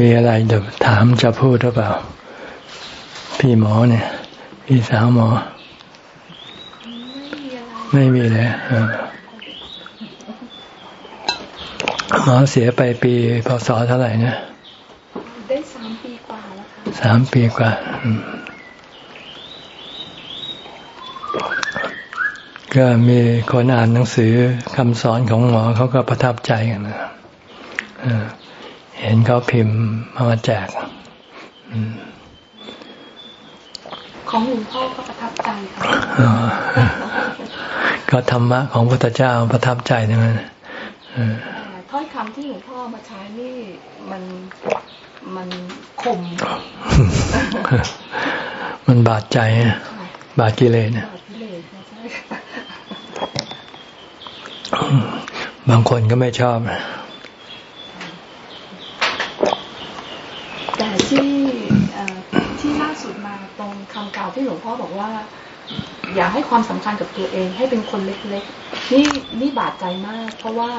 มีอะไรจะถามจะพูดหรือเปล่า พี่หมอเนี่ย พี่สาวหมอ ไม่มีเลยหมอเสียไปปีพศเท่าไหร่นะได้สามปีกว่าแล้วค่ะสามปีกว่าก็มีคนอ่านหนังสือคำสอนของหมอเขาก็ประทับใจกันนะ เห็นเขาพิมพ์มาแจกของหลวงพ่อก็ประทับใจค่ะก็ธรรมะของพระพุทธเจ้าประทับใจนั่นถ้อยคำที่หลวงพ่อมาใช้นี่มันมันคม มันบาดใจ บาดกิเลสบางคนก็ไม่ชอบแต่ที่ที่ล่าสุดมาตรง คำกล่าวที่หลวงพ่อบอกว่า อย่าให้ความสำคัญกับตัวเอง ให้เป็นคนเล็กๆ นี่นี่บาดใจมาก เพราะว่า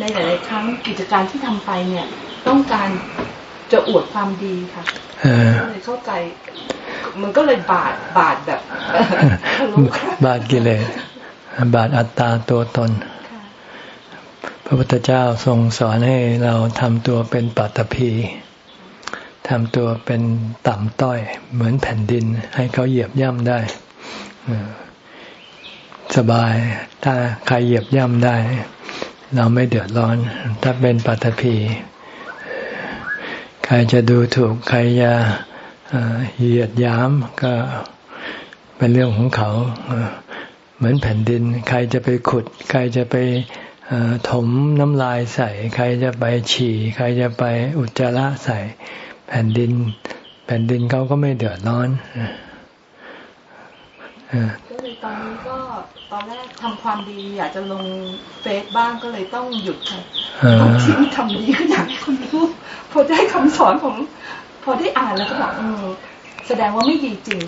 ในหลาย ๆ ครั้งกิจการที่ทำไปเนี่ย ต้องการจะอวดความดีค่ะก็เลยเข้าใจ มันก็เลยบาดบาดแบบบาดกิเลสบาดอัตตาตัวตน พระพุทธเจ้าทรงสอนให้เราทำตัวเป็นปัตตภี ทำตัวเป็นต่ำต้อย เหมือนแผ่นดิน ให้เขาเหยียบย่ำได้สบาย ถ้าใครเหยียบย่ำได้ เราไม่เดือดร้อน ถ้าเป็นปัตภีใครจะดูถูก ใครจะเหยียดย้ำก็เป็นเรื่องของเขา เหมือนแผ่นดิน ใครจะไปขุด ใครจะไปถมน้ำลายใส่ ใครจะไปฉี่ ใครจะไปอุจจาระใส่ แผ่นดิน แผ่นดินเขาก็ไม่เดือดร้อนก็เลยตอนนี้ก็ตอนแรกทำความดีอยากจะลงเฟซบ้างก็เลยต้องหยุดค่ะบางทีทำดีก็อยากให้คนรู้พอได้คำสอนของพอได้อ่านแล้วก็แบบแสดงว่าไม่ดีจริง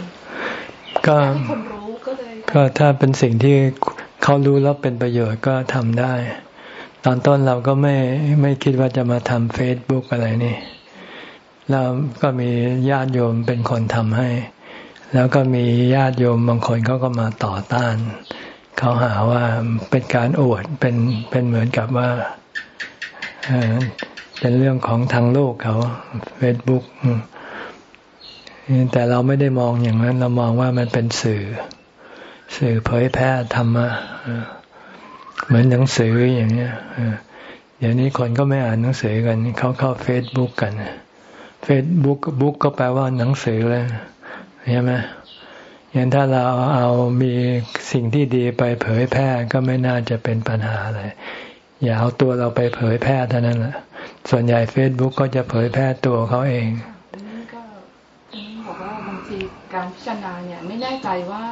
ก็คนรู้ก็เลย ก็ถ้าเป็นสิ่งที่เขารู้แล้วเป็นประโยชน์ก็ทำได้ ตอนต้นเราก็ไม่ไม่คิดว่าจะมาทำเฟซบุ๊กอะไรนี่ เราก็มีญาติโยมเป็นคนทำให้ แล้วก็มีญาติโยมบางคนเขาก็มาต่อต้าน เขาหาว่าเป็นการอวดเป็นเป็นเหมือนกับว่าเป็นเรื่องของทางโลกเขาเฟซบุ๊กแต่เราไม่ได้มองอย่างนั้น เรามองว่ามันเป็นสื่อ สื่อเผยแพร่ธรรมะเหมือนหนังสืออย่างเนี้ยเดี๋ยวนี้คนก็ไม่อ่านหนังสือกัน เขาเข้าเฟซบุ๊กกันเฟซบุ๊กบุ๊กก็แปลว่าหนังสือเลยใช่ไหมอย่างถ้าเราเอามีสิ่งที่ดีไปเผยแพร่ก็ไม่น่าจะเป็นปัญหาอะไร อย่าเอาตัวเราไปเผยแพร่เท่านั้นแหละส่วนใหญ่เฟซบุ๊กก็จะเผยแพร่ตัวเขาเองนี่ก็นี่บอกว่าบางทีการพิจารณาเนี่ยไม่แน่ใจว่า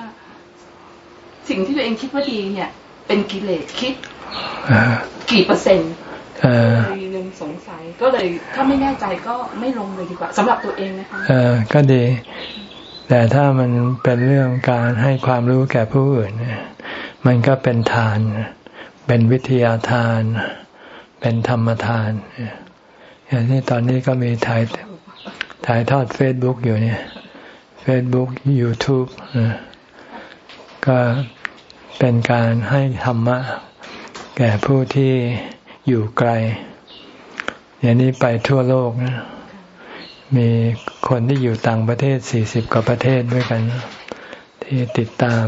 สิ่งที่ตัวเองคิดว่าดีเนี่ย เป็นกิเลสคิดกี่เปอร์เซ็นต์ เลยยังสงสัยก็เลยถ้าไม่แน่ใจก็ไม่ลงเลยดีกว่าสำหรับตัวเองนะคะเออก็ดี แต่ถ้ามันเป็นเรื่องการให้ความรู้แก่ผู้อื่นมันก็เป็นทาน เป็นวิทยาทาน เป็นธรรมทานอย่างนี้ตอนนี้ก็มีถ่ายถ่ายทอดเฟซบุ๊กอยู่เนี่ยเฟซบุ๊กยูทูบก็เป็นการให้ธรรมะ แก่ผู้ที่ อยู่ไกลอย่างนี้ไปทั่วโลกนะมีคนที่อยู่ต่างประเทศสี่สิบกว่าประเทศด้วยกัน ที่ติดตาม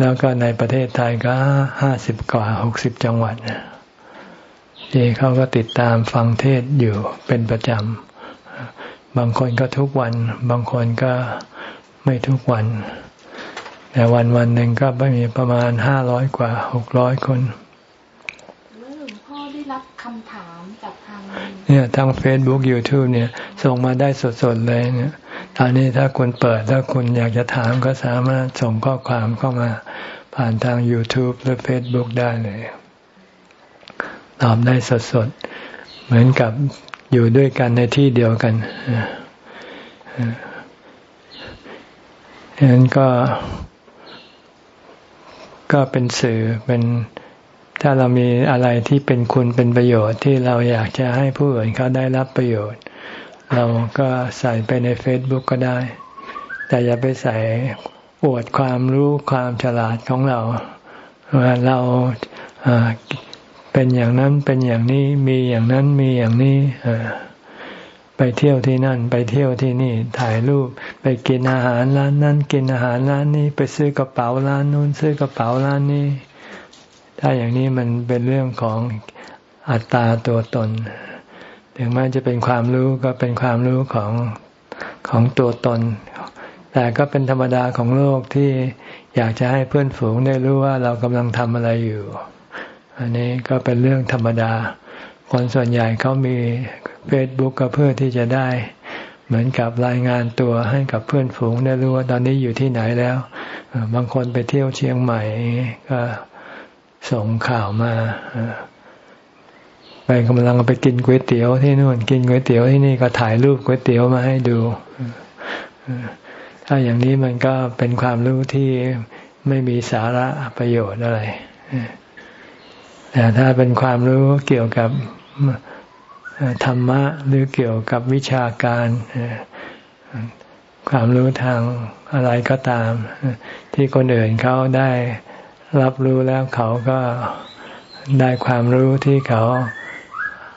แล้วก็ในประเทศไทยก็ห้าสิบกว่าหกสิบจังหวัดที่เขาก็ติดตามฟังเทศอยู่เป็นประจำ บางคนก็ทุกวัน บางคนก็ไม่ทุกวัน แต่วันวันหนึ่งก็ไม่มีประมาณห้าร้อยกว่าหกร้อยคนแล้วหลวงพ่อได้รับ คำถามจากทางเนี่ยทางเฟซบุ๊กยูทูบเนี่ยส่งมาได้สดๆเลยเนี่ยตอนนี้ถ้าคุณเปิดถ้าคุณอยากจะถามก็สามารถส่งข้อความเข้ามาผ่านทาง YouTube หรือ Facebook ได้เลย ตอบได้สดๆ เหมือนกับอยู่ด้วยกันในที่เดียวกันฉะนั้นก็ก็เป็นสื่อเป็น ถ้าเรามีอะไรที่เป็นคุณเป็นประโยชน์ที่เราอยากจะให้ผู้อื่นเขาได้รับประโยชน์ เราก็ใส่ไปใน Facebook ก็ได้ แต่อย่าไปใส่อวดความรู้ความฉลาดของเราว่าเราเป็นอย่างนั้นเป็นอย่างนี้มีอย่างนั้นมีอย่างนี้ไปเที่ยวที่นั่น ไปเที่ยวที่นี่ถ่ายรูป ไปกินอาหารร้านนั้น กินอาหารร้านนี้ ไปซื้อกระเป๋าร้านนู้น ซื้อกระเป๋าร้านนี้ ถ้าอย่างนี้มันเป็นเรื่องของอัตตาตัวตน ถึงแม้จะเป็นความรู้ก็เป็นความรู้ของของตัวตน แต่ก็เป็นธรรมดาของโลกที่อยากจะให้เพื่อนฝูงได้รู้ว่าเรากำลังทำอะไรอยู่ อันนี้ก็เป็นเรื่องธรรมดา คนส่วนใหญ่เขามีเฟซบุ๊กก็เพื่อที่จะได้ เหมือนกับรายงานตัวให้กับเพื่อนฝูงได้รู้ว่าตอนนี้อยู่ที่ไหนแล้ว บางคนไปเที่ยวเชียงใหม่ก็ ส่งข่าวมาไปกำลังไปกินก๋วยเตี๋ยวที่นู่นกินก๋วยเตี๋ยวที่นี่ก็ถ่ายรูปก๋วยเตี๋ยวมาให้ดู ถ้าอย่างนี้มันก็เป็นความรู้ที่ไม่มีสาระประโยชน์อะไร แต่ถ้าเป็นความรู้เกี่ยวกับธรรมะหรือเกี่ยวกับวิชาการ ความรู้ทางอะไรก็ตาม ที่คนอื่นเขาได้ รับรู้แล้วเขาก็ได้ความรู้ที่เขา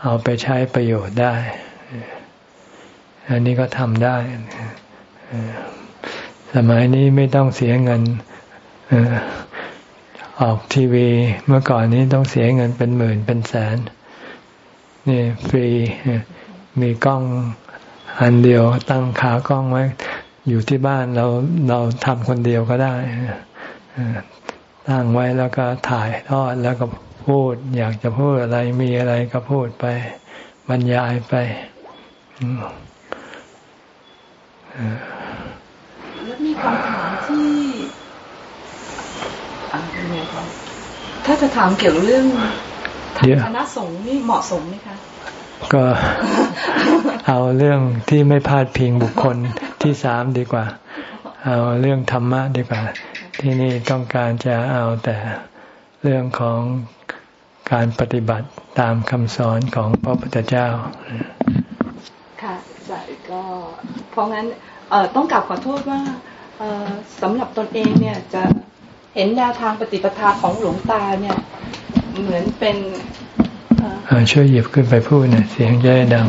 เอาไปใช้ประโยชน์ได้ อันนี้ก็ทำได้ สมัยนี้ไม่ต้องเสียเงินออกทีวี เมื่อก่อนนี้ต้องเสียเงินเป็นหมื่นเป็นแสน นี่ฟรี มีกล้องอันเดียวตั้งขากล้องไว้ อยู่ที่บ้านเราเราทำคนเดียวก็ได้ ตั้งไว้แล้วก็ถ่ายทอดแล้วก็พูด อยากจะพูดอะไรมีอะไรก็พูดไป บรรยายไปแล้วมีคำถามที่ถ้าจะถามเกี่ยวเรื่องทางคณะสงฆ์นี่เหมาะสมไหมคะก็เอาเรื่องที่ไม่พลาดพิงบุคคลที่สามดีกว่า เอาเรื่องธรรมะดีกว่า ที่นี่ต้องการจะเอาแต่เรื่องของการปฏิบัติตามคำสอนของพระพุทธเจ้า ค่ะใช่ก็เพราะงั้นเอ่อต้องกลับขอโทษว่าเอ่อสำหรับตนเองเนี่ยจะเห็นแนวทางปฏิปทาของหลวงตาเนี่ย เหมือนเป็นช่วยหยิบขึ้นไปพูดหน่อยเสียงจะได้ดัง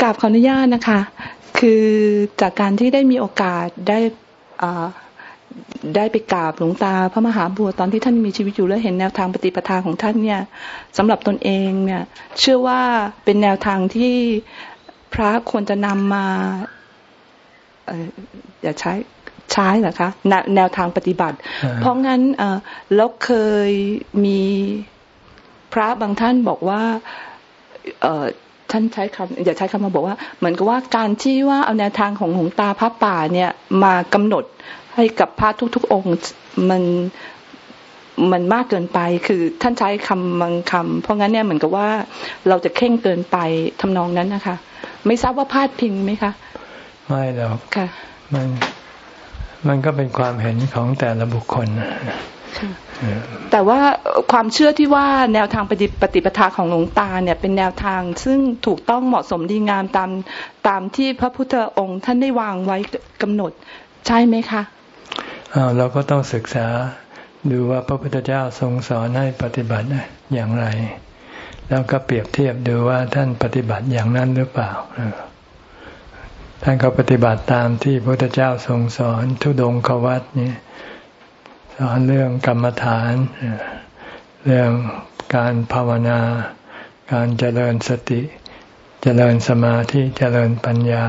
กราบขออนุญาตนะคะ คือจากการที่ได้มีโอกาสได้ ได้ไปกราบหลวงตาพระมหาบัวตอนที่ท่านมีชีวิตอยู่แล้วเห็นแนวทางปฏิปทาของท่านเนี่ยสำหรับตนเองเนี่ย เชื่อว่าเป็นแนวทางที่พระควรจะนำมาอย่าใช้ใช้เหรอคะแนแนวทางปฏิบัติ เพราะงั้นแล้วเคยมีพระบางท่านบอกว่าท่านใช้คำอย่าใช้คำมาบอกว่า เหมือนกับว่าการที่ว่าเอาแนวทางของหลวงตาพระป่าเนี่ยมากำหนดให้กับพระทุกๆองค์มันมันมากเกินไป คือท่านใช้คำบางคำเพราะงั้นเนี่ยเหมือนกับว่าเราจะเข่งเกินไปทำนองนั้นนะคะ ไม่ทราบว่าพาดพิงไหมคะ ไม่หรอกค่ะ มันมันก็เป็นความเห็นของแต่ละบุคคลแต่ว่าความเชื่อที่ว่าแนวทางปฏิปฏิปทาของหลวงตาเนี่ยเป็นแนวทางซึ่งถูกต้องเหมาะสมดีงามตามตามที่พระพุทธองค์ท่านได้วางไว้กำหนดใช่ไหมคะ เราก็ต้องศึกษาดูว่าพระพุทธเจ้าทรงสอนให้ปฏิบัติอย่างไร แล้วก็เปรียบเทียบดูว่าท่านปฏิบัติอย่างนั้นหรือเปล่าท่านก็ปฏิบัติตามที่พระพุทธเจ้าทรงสอนทุดงควัตนี่สอนเรื่องกรรมฐาน เรื่องการภาวนา การเจริญสติ เจริญสมาธิเจริญปัญญา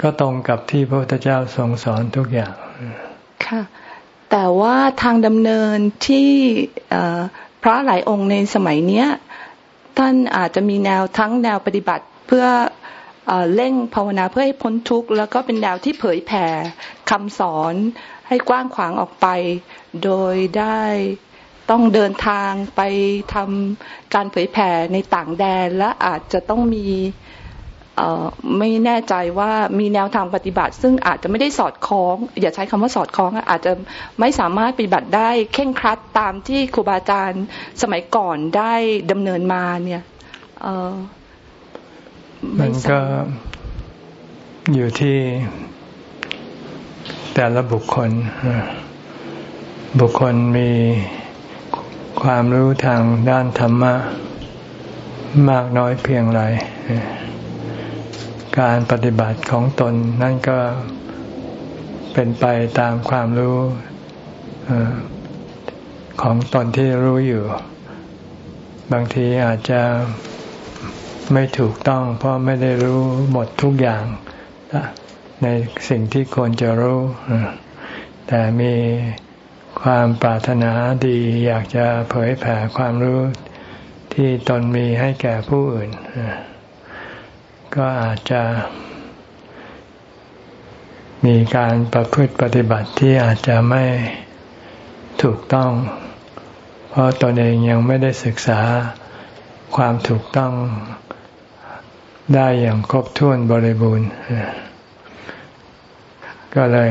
ก็ตรงกับที่พระพุทธเจ้าทรงสอนทุกอย่าง ค่ะ แต่ว่าทางดำเนินที่พระหลายองค์ในสมัยเนี้ย ท่านอาจจะมีแนวทั้งแนวปฏิบัติเพื่อเร่งภาวนาเพื่อให้พ้นทุกข์แล้วก็เป็นแนวที่เผยแผ่คำสอนให้กว้างขวางออกไป โดยได้ต้องเดินทางไปทำการเผยแผ่ในต่างแดนและอาจจะต้องมี ไม่แน่ใจว่ามีแนวทางปฏิบัติ ซึ่งอาจจะไม่ได้สอดคล้อง อย่าใช้คำว่าสอดคล้อง อาจจะไม่สามารถปฏิบัติได้เข่งครัดตามที่ครูบาอาจารย์สมัยก่อนได้ดำเนินมาเนี่ยมันก็อยู่ที่แต่ละบุคคล บุคคลมีความรู้ทางด้านธรรมะ มากน้อยเพียงไร การปฏิบัติของตนนั่นก็เป็นไปตามความรู้ของตนที่รู้อยู่ บางทีอาจจะไม่ถูกต้อง เพราะไม่ได้รู้หมดทุกอย่างในสิ่งที่ควรจะรู้ แต่มีความปรารถนาดีอยากจะเผยแผ่ความรู้ที่ตนมีให้แก่ผู้อื่น ก็อาจจะมีการประพฤติปฏิบัติที่อาจจะไม่ถูกต้อง เพราะตนเองยังไม่ได้ศึกษาความถูกต้องได้อย่างครบถ้วนบริบูรณ์ ก็เลย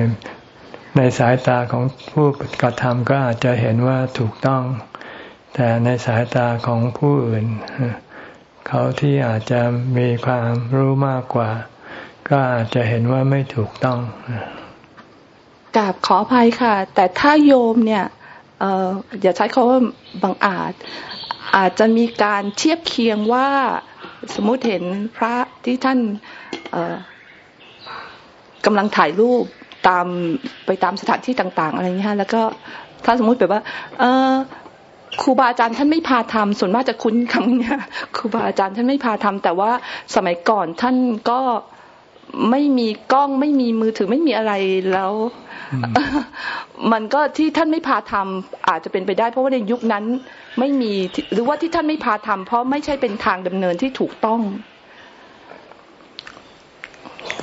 ในสายตาของผู้กระทำก็อาจจะเห็นว่าถูกต้อง แต่ในสายตาของผู้อื่น เขาที่อาจจะมีความรู้มากกว่า ก็อาจจะเห็นว่าไม่ถูกต้องกราบขออภัยค่ะ แต่ถ้าโยมเนี่ยเอออย่าใช้คาว่าบังอาจ อาจจะมีการเทียบเคียงว่าสมมติเห็นพระที่ท่านกำลังถ่ายรูปตามไปตามสถานที่ต่าง ๆ อะไรเงี้ยแล้วก็ถ้าสมมุติแบบว่า เออ ครูบาอาจารย์ท่านไม่พาทำส่วนมากจะคุ้นคำนี้ครูบาอาจารย์ท่านไม่พาทำแต่ว่าสมัยก่อนท่านก็ไม่มีกล้องไม่มีมือถือไม่มีอะไรแล้ว มันก็ที่ท่านไม่พาทำอาจจะเป็นไปได้ เพราะว่าในยุคนั้นไม่มีหรือว่าที่ท่านไม่พาทำเพราะไม่ใช่เป็นทางดำเนินที่ถูกต้อง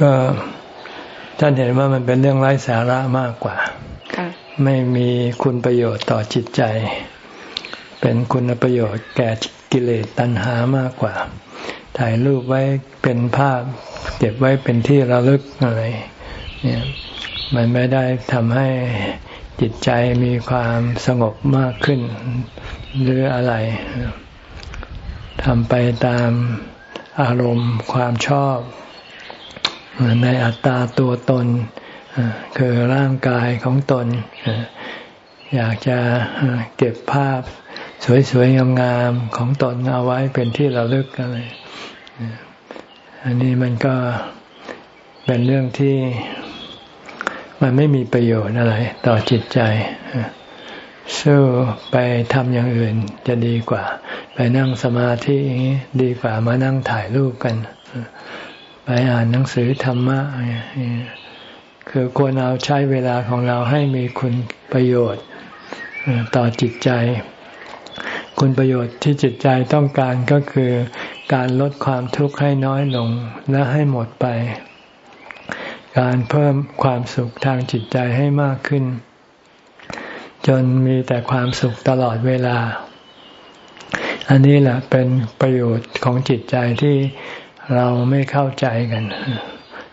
ก็ท่านเห็นว่ามันเป็นเรื่องไร้สาระมากกว่าไม่มีคุณประโยชน์ต่อจิตใจ เป็นคุณประโยชน์แก่กิเลสตัณหามากกว่า ถ่ายรูปไว้เป็นภาพ เก็บไว้เป็นที่ระลึกอะไรเนี่ยมันไม่ได้ทำให้จิตใจมีความสงบมากขึ้น หรืออะไรทำไปตามอารมณ์ความชอบ ในอัตตาตัวตน คือร่างกายของตน อยากจะเก็บภาพ สวยๆงามๆของตนเอาไว้เป็นที่ระลึกอะไรอันนี้มันก็เป็นเรื่องที่มันไม่มีประโยชน์อะไร ต่อจิตใจสู้ไปทำอย่างอื่นจะดีกว่า ไปนั่งสมาธิดีกว่ามานั่งถ่ายรูปกัน ไปอ่านหนังสือธรรมะคือควรเอาใช้เวลาของเราให้มีคุณประโยชน์ต่อจิตใจ คุณประโยชน์ที่จิตใจต้องการก็คือการลดความทุกข์ให้น้อยลงและให้หมดไป การเพิ่มความสุขทางจิตใจให้มากขึ้น จนมีแต่ความสุขตลอดเวลา อันนี้แหละเป็นประโยชน์ของจิตใจที่เราไม่เข้าใจกัน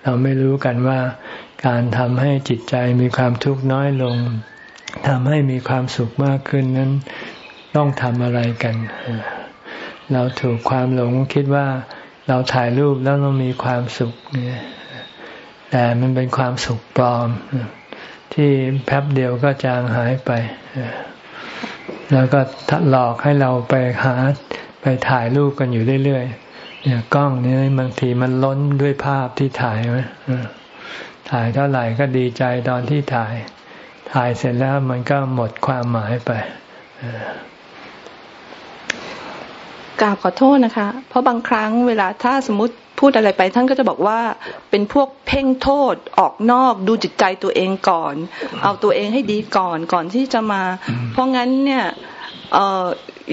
เราไม่รู้กันว่า การทำให้จิตใจมีความทุกข์น้อยลงทำให้มีความสุขมากขึ้นนั้น ต้องทำอะไรกัน เราถูกความหลงคิดว่าเราถ่ายรูปแล้วเรามีความสุขเนี่ยแต่มันเป็นความสุขปลอม ที่แป๊บเดียวก็จางหายไป แล้วก็หลอกให้เราไปหาไปถ่ายรูปกันอยู่เรื่อยๆเนี่ยกล้องนี้บางทีมันล้นด้วยภาพที่ถ่ายไหมถ่ายเท่าไหร่ก็ดีใจตอนที่ถ่าย ถ่ายเสร็จแล้วมันก็หมดความหมายไป กราบขอโทษนะคะ เพราะบางครั้งเวลาถ้าสมมติพูดอะไรไปท่านก็จะบอกว่าเป็นพวกเพ่งโทษออกนอกดูจิตใจตัวเองก่อน เอาตัวเองให้ดีก่อนก่อนที่จะมา เพราะงั้นเนี่ย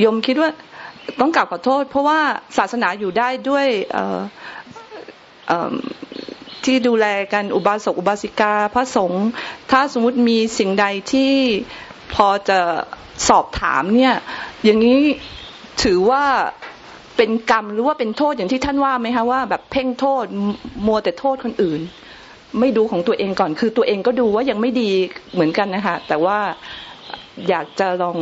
ยมคิดว่าต้องกลับขอโทษ เพราะว่าศาสนาอยู่ได้ด้วยที่ดูแลกันอุบาสกอุบาสิกาพระสงฆ์ถ้าสมมุติมีสิ่งใดที่พอจะสอบถามเนี่ย อย่างนี้ ถือว่าเป็นกรรมหรือว่าเป็นโทษอย่างที่ท่านว่าไหมคะว่า แบบเพ่งโทษมัวแต่โทษคนอื่น ไม่ดูของตัวเองก่อน คือตัวเองก็ดูว่ายังไม่ดีเหมือนกันนะคะแต่ว่าอยากจะลอง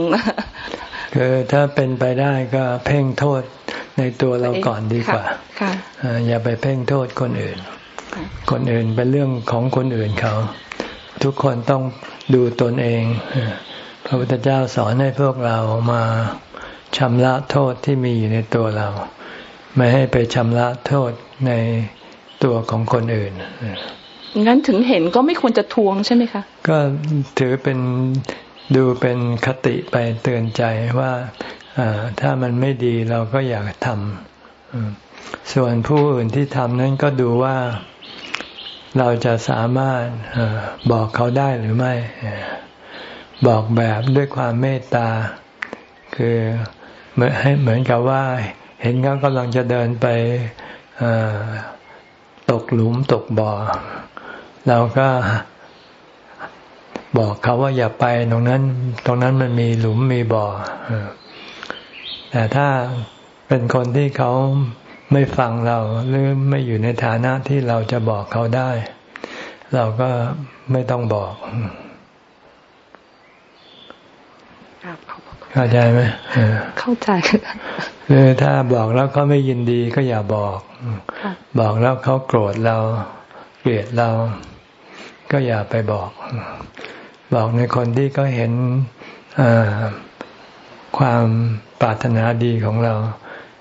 คือถ้าเป็นไปได้ก็เพ่งโทษในตัวเราก่อนดีกว่าอย่าไปเพ่งโทษคนอื่น คนอื่นเป็นเรื่องของคนอื่นเขา ทุกคนต้องดูตนเองพระพุทธเจ้าสอนให้พวกเรามา ชำระโทษที่มีอยู่ในตัวเรา ไม่ให้ไปชำระโทษในตัวของคนอื่นงั้นถึงเห็นก็ไม่ควรจะทวงใช่ไหมคะ ก็ถือเป็นดูเป็นคติไปเตือนใจว่าถ้ามันไม่ดีเราก็อยากทำส่วนผู้อื่นที่ทำนั้นก็ดูว่าเราจะสามารถบอกเขาได้หรือไม่ บอกแบบด้วยความเมตตา คือ เหมือนเหมือนกับว่า เห็นเขากำลังจะเดินไปตกหลุมตกบ่อ เราก็บอกเขาว่าอย่าไปตรงนั้น ตรงนั้นมันมีหลุมมีบ่อแต่ถ้าเป็นคนที่เขาไม่ฟังเราหรือไม่อยู่ในฐานะที่เราจะบอกเขาได้ เราก็ไม่ต้องบอก เข้าใจไหมเข้าใจหรือถ้าบอกแล้วเขาไม่ยินดีก็อย่าบอก บอกแล้วเขาโกรธเราเกลียดเรา ก็อย่าไปบอก บอกในคนที่เขาเห็นความปรารถนาดีของเรา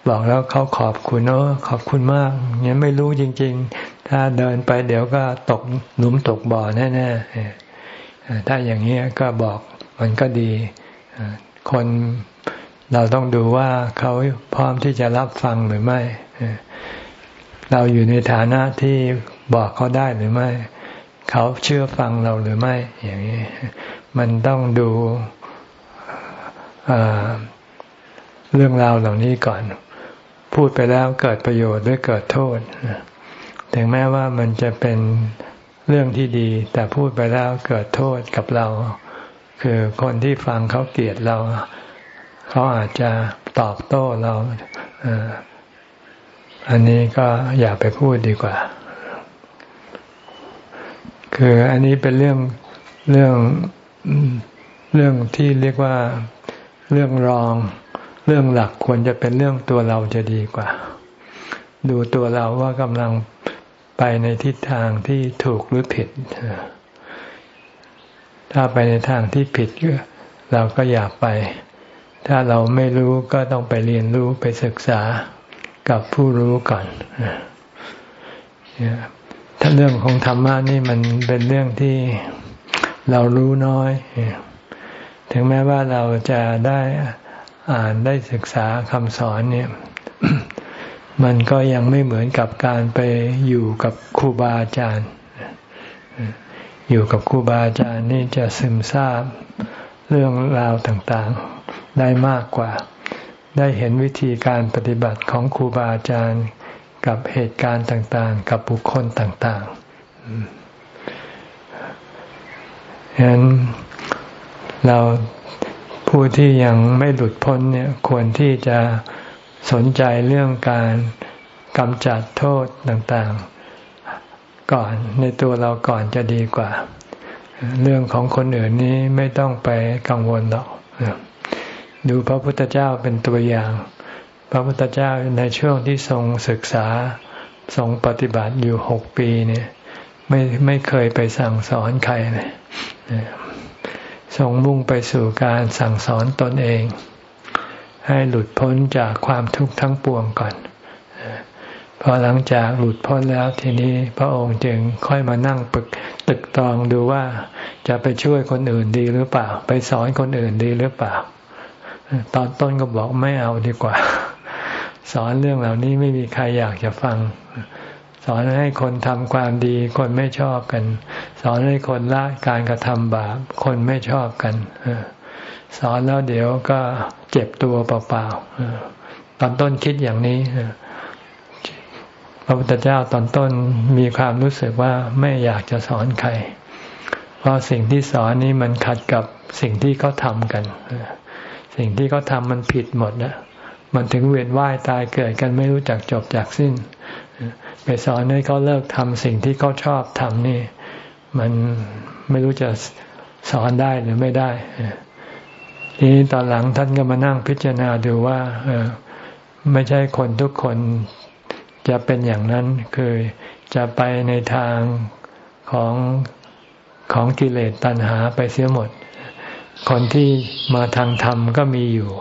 บอกแล้วเขาขอบคุณเนาะขอบคุณมากเนี่ยไม่รู้จริง ๆ ถ้าเดินไปเดี๋ยวก็ตกหลุมตกบ่อแน่ๆถ้าอย่างนี้ก็บอกมันก็ดี คนเราต้องดูว่าเขาพร้อมที่จะรับฟังหรือไม่ เราอยู่ในฐานะที่บอกเขาได้หรือไม่ เขาเชื่อฟังเราหรือไม่ อย่างนี้ มันต้องดูเรื่องราวเหล่านี้ก่อน พูดไปแล้วเกิดประโยชน์หรือเกิดโทษ ถึงแม้ว่ามันจะเป็นเรื่องที่ดี แต่พูดไปแล้วเกิดโทษกับเรา คือคนที่ฟังเขาเกลียดเรา เขาอาจจะตอบโต้เราอันนี้ก็อย่าไปพูดดีกว่า คืออันนี้เป็นเรื่องเรื่องเรื่องที่เรียกว่าเรื่องรอง เรื่องหลักควรจะเป็นเรื่องตัวเราจะดีกว่า ดูตัวเราว่ากำลังไปในทิศทางที่ถูกหรือผิด ถ้าไปในทางที่ผิดเราก็อยากไป ถ้าเราไม่รู้ก็ต้องไปเรียนรู้ไปศึกษากับผู้รู้ก่อนถ้าเรื่องของธรรมะนี่มันเป็นเรื่องที่เรารู้น้อย ถึงแม้ว่าเราจะได้อ่านได้ศึกษาคำสอนเนี่ย มันก็ยังไม่เหมือนกับการไปอยู่กับครูบาอาจารย์ อยู่กับครูบาอาจารย์นี่จะซึมซาบเรื่องราวต่างๆ ได้มากกว่า ได้เห็นวิธีการปฏิบัติของครูบาอาจารย์กับเหตุการณ์ต่างๆ กับบุคคลต่างๆฉะนั้นเราผู้ที่ยังไม่หลุดพ้นเนี่ยควรที่จะสนใจเรื่องการกำจัดโทษต่างๆ ก่อนในตัวเราก่อนจะดีกว่า เรื่องของคนอื่นนี้ไม่ต้องไปกังวลหรอกดูพระพุทธเจ้าเป็นตัวอย่าง พระพุทธเจ้าในช่วงที่ทรงศึกษาทรงปฏิบัติอยู่หกปีเนี่ยไม่ไม่เคยไปสั่งสอนใครเลยทรงมุ่งไปสู่การสั่งสอนตนเอง ให้หลุดพ้นจากความทุกข์ทั้งปวงก่อน พอหลังจากหลุดพ้นแล้วทีนี้พระองค์จึงค่อยมานั่งปึกตึกตองดูว่าจะไปช่วยคนอื่นดีหรือเปล่า ไปสอนคนอื่นดีหรือเปล่า ตอนต้นก็บอกไม่เอาดีกว่า สอนเรื่องเหล่านี้ไม่มีใครอยากจะฟัง สอนให้คนทำความดีคนไม่ชอบกัน สอนให้คนละการกระทำบาปคนไม่ชอบกันสอนแล้วเดี๋ยวก็เจ็บตัวเปล่าๆตอนต้นคิดอย่างนี้ พระพุทธเจ้าตอนต้นมีความรู้สึกว่าไม่อยากจะสอนใคร เพราะสิ่งที่สอนนี้มันขัดกับสิ่งที่เขาทำกัน สิ่งที่เขาทำมันผิดหมดนะมันถึงเวียนว่ายตายเกิดกันไม่รู้จักจบจากสิ้น ไปสอนให้เขาเลิกทำสิ่งที่เขาชอบทำนี่ มันไม่รู้จะสอนได้หรือไม่ได้ทีนี้ตอนหลังท่านก็มานั่งพิจารณาดูว่า เออ ไม่ใช่คนทุกคน จะเป็นอย่างนั้นคือจะไปในทางของของกิเลสตัณหาไปเสียหมด คนที่มาทางธรรมก็มีอยู่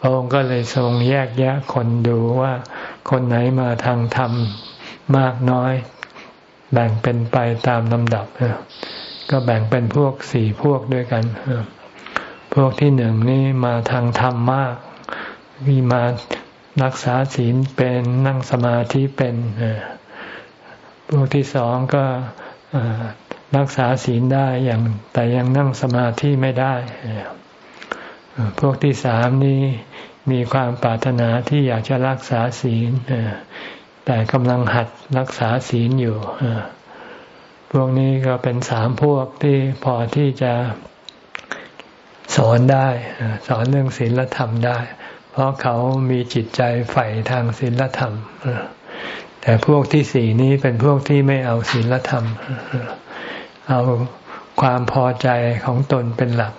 พระองค์ก็เลยทรงแยกแยะคนดูว่าคนไหนมาทางธรรมมากน้อย แบ่งเป็นไปตามลำดับก็แบ่งเป็นพวกสี่พวกด้วยกันพวกที่หนึ่งนี่มาทางธรรมมากมีมา รักษาศีลเป็นนั่งสมาธิเป็นพวกที่สองก็รักษาศีลได้อย่างแต่ยังนั่งสมาธิไม่ได้ พวกที่สามนี้มีความปรารถนาที่อยากจะรักษาศีลแต่กำลังหัดรักษาศีลอยู่พวกนี้ก็เป็นสามพวกที่พอที่จะสอนได้ สอนเรื่องศีลธรรมได้ เพราะเขามีจิตใจใฝ่ทางศีลธรรม แต่พวกที่สี่นี้เป็นพวกที่ไม่เอาศีลธรรม เอาความพอใจของตนเป็นหลัก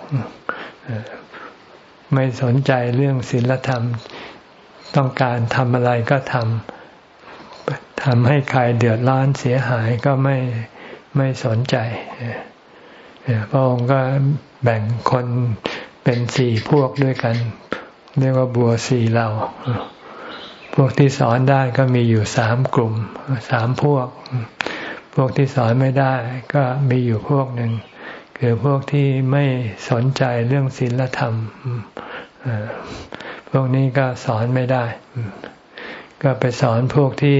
ไม่สนใจเรื่องศีลธรรม ต้องการทำอะไรก็ทำทำให้ใครเดือดร้อนเสียหายก็ไม่ไม่สนใจพระองค์ก็แบ่งคนเป็นสี่พวกด้วยกัน เรียกว่าบัวสี่เหล่า พวกที่สอนได้ก็มีอยู่สามกลุ่มสามพวก พวกที่สอนไม่ได้ก็มีอยู่พวกหนึ่ง คือพวกที่ไม่สนใจเรื่องศีลธรรม พวกนี้ก็สอนไม่ได้ ก็ไปสอนพวกที่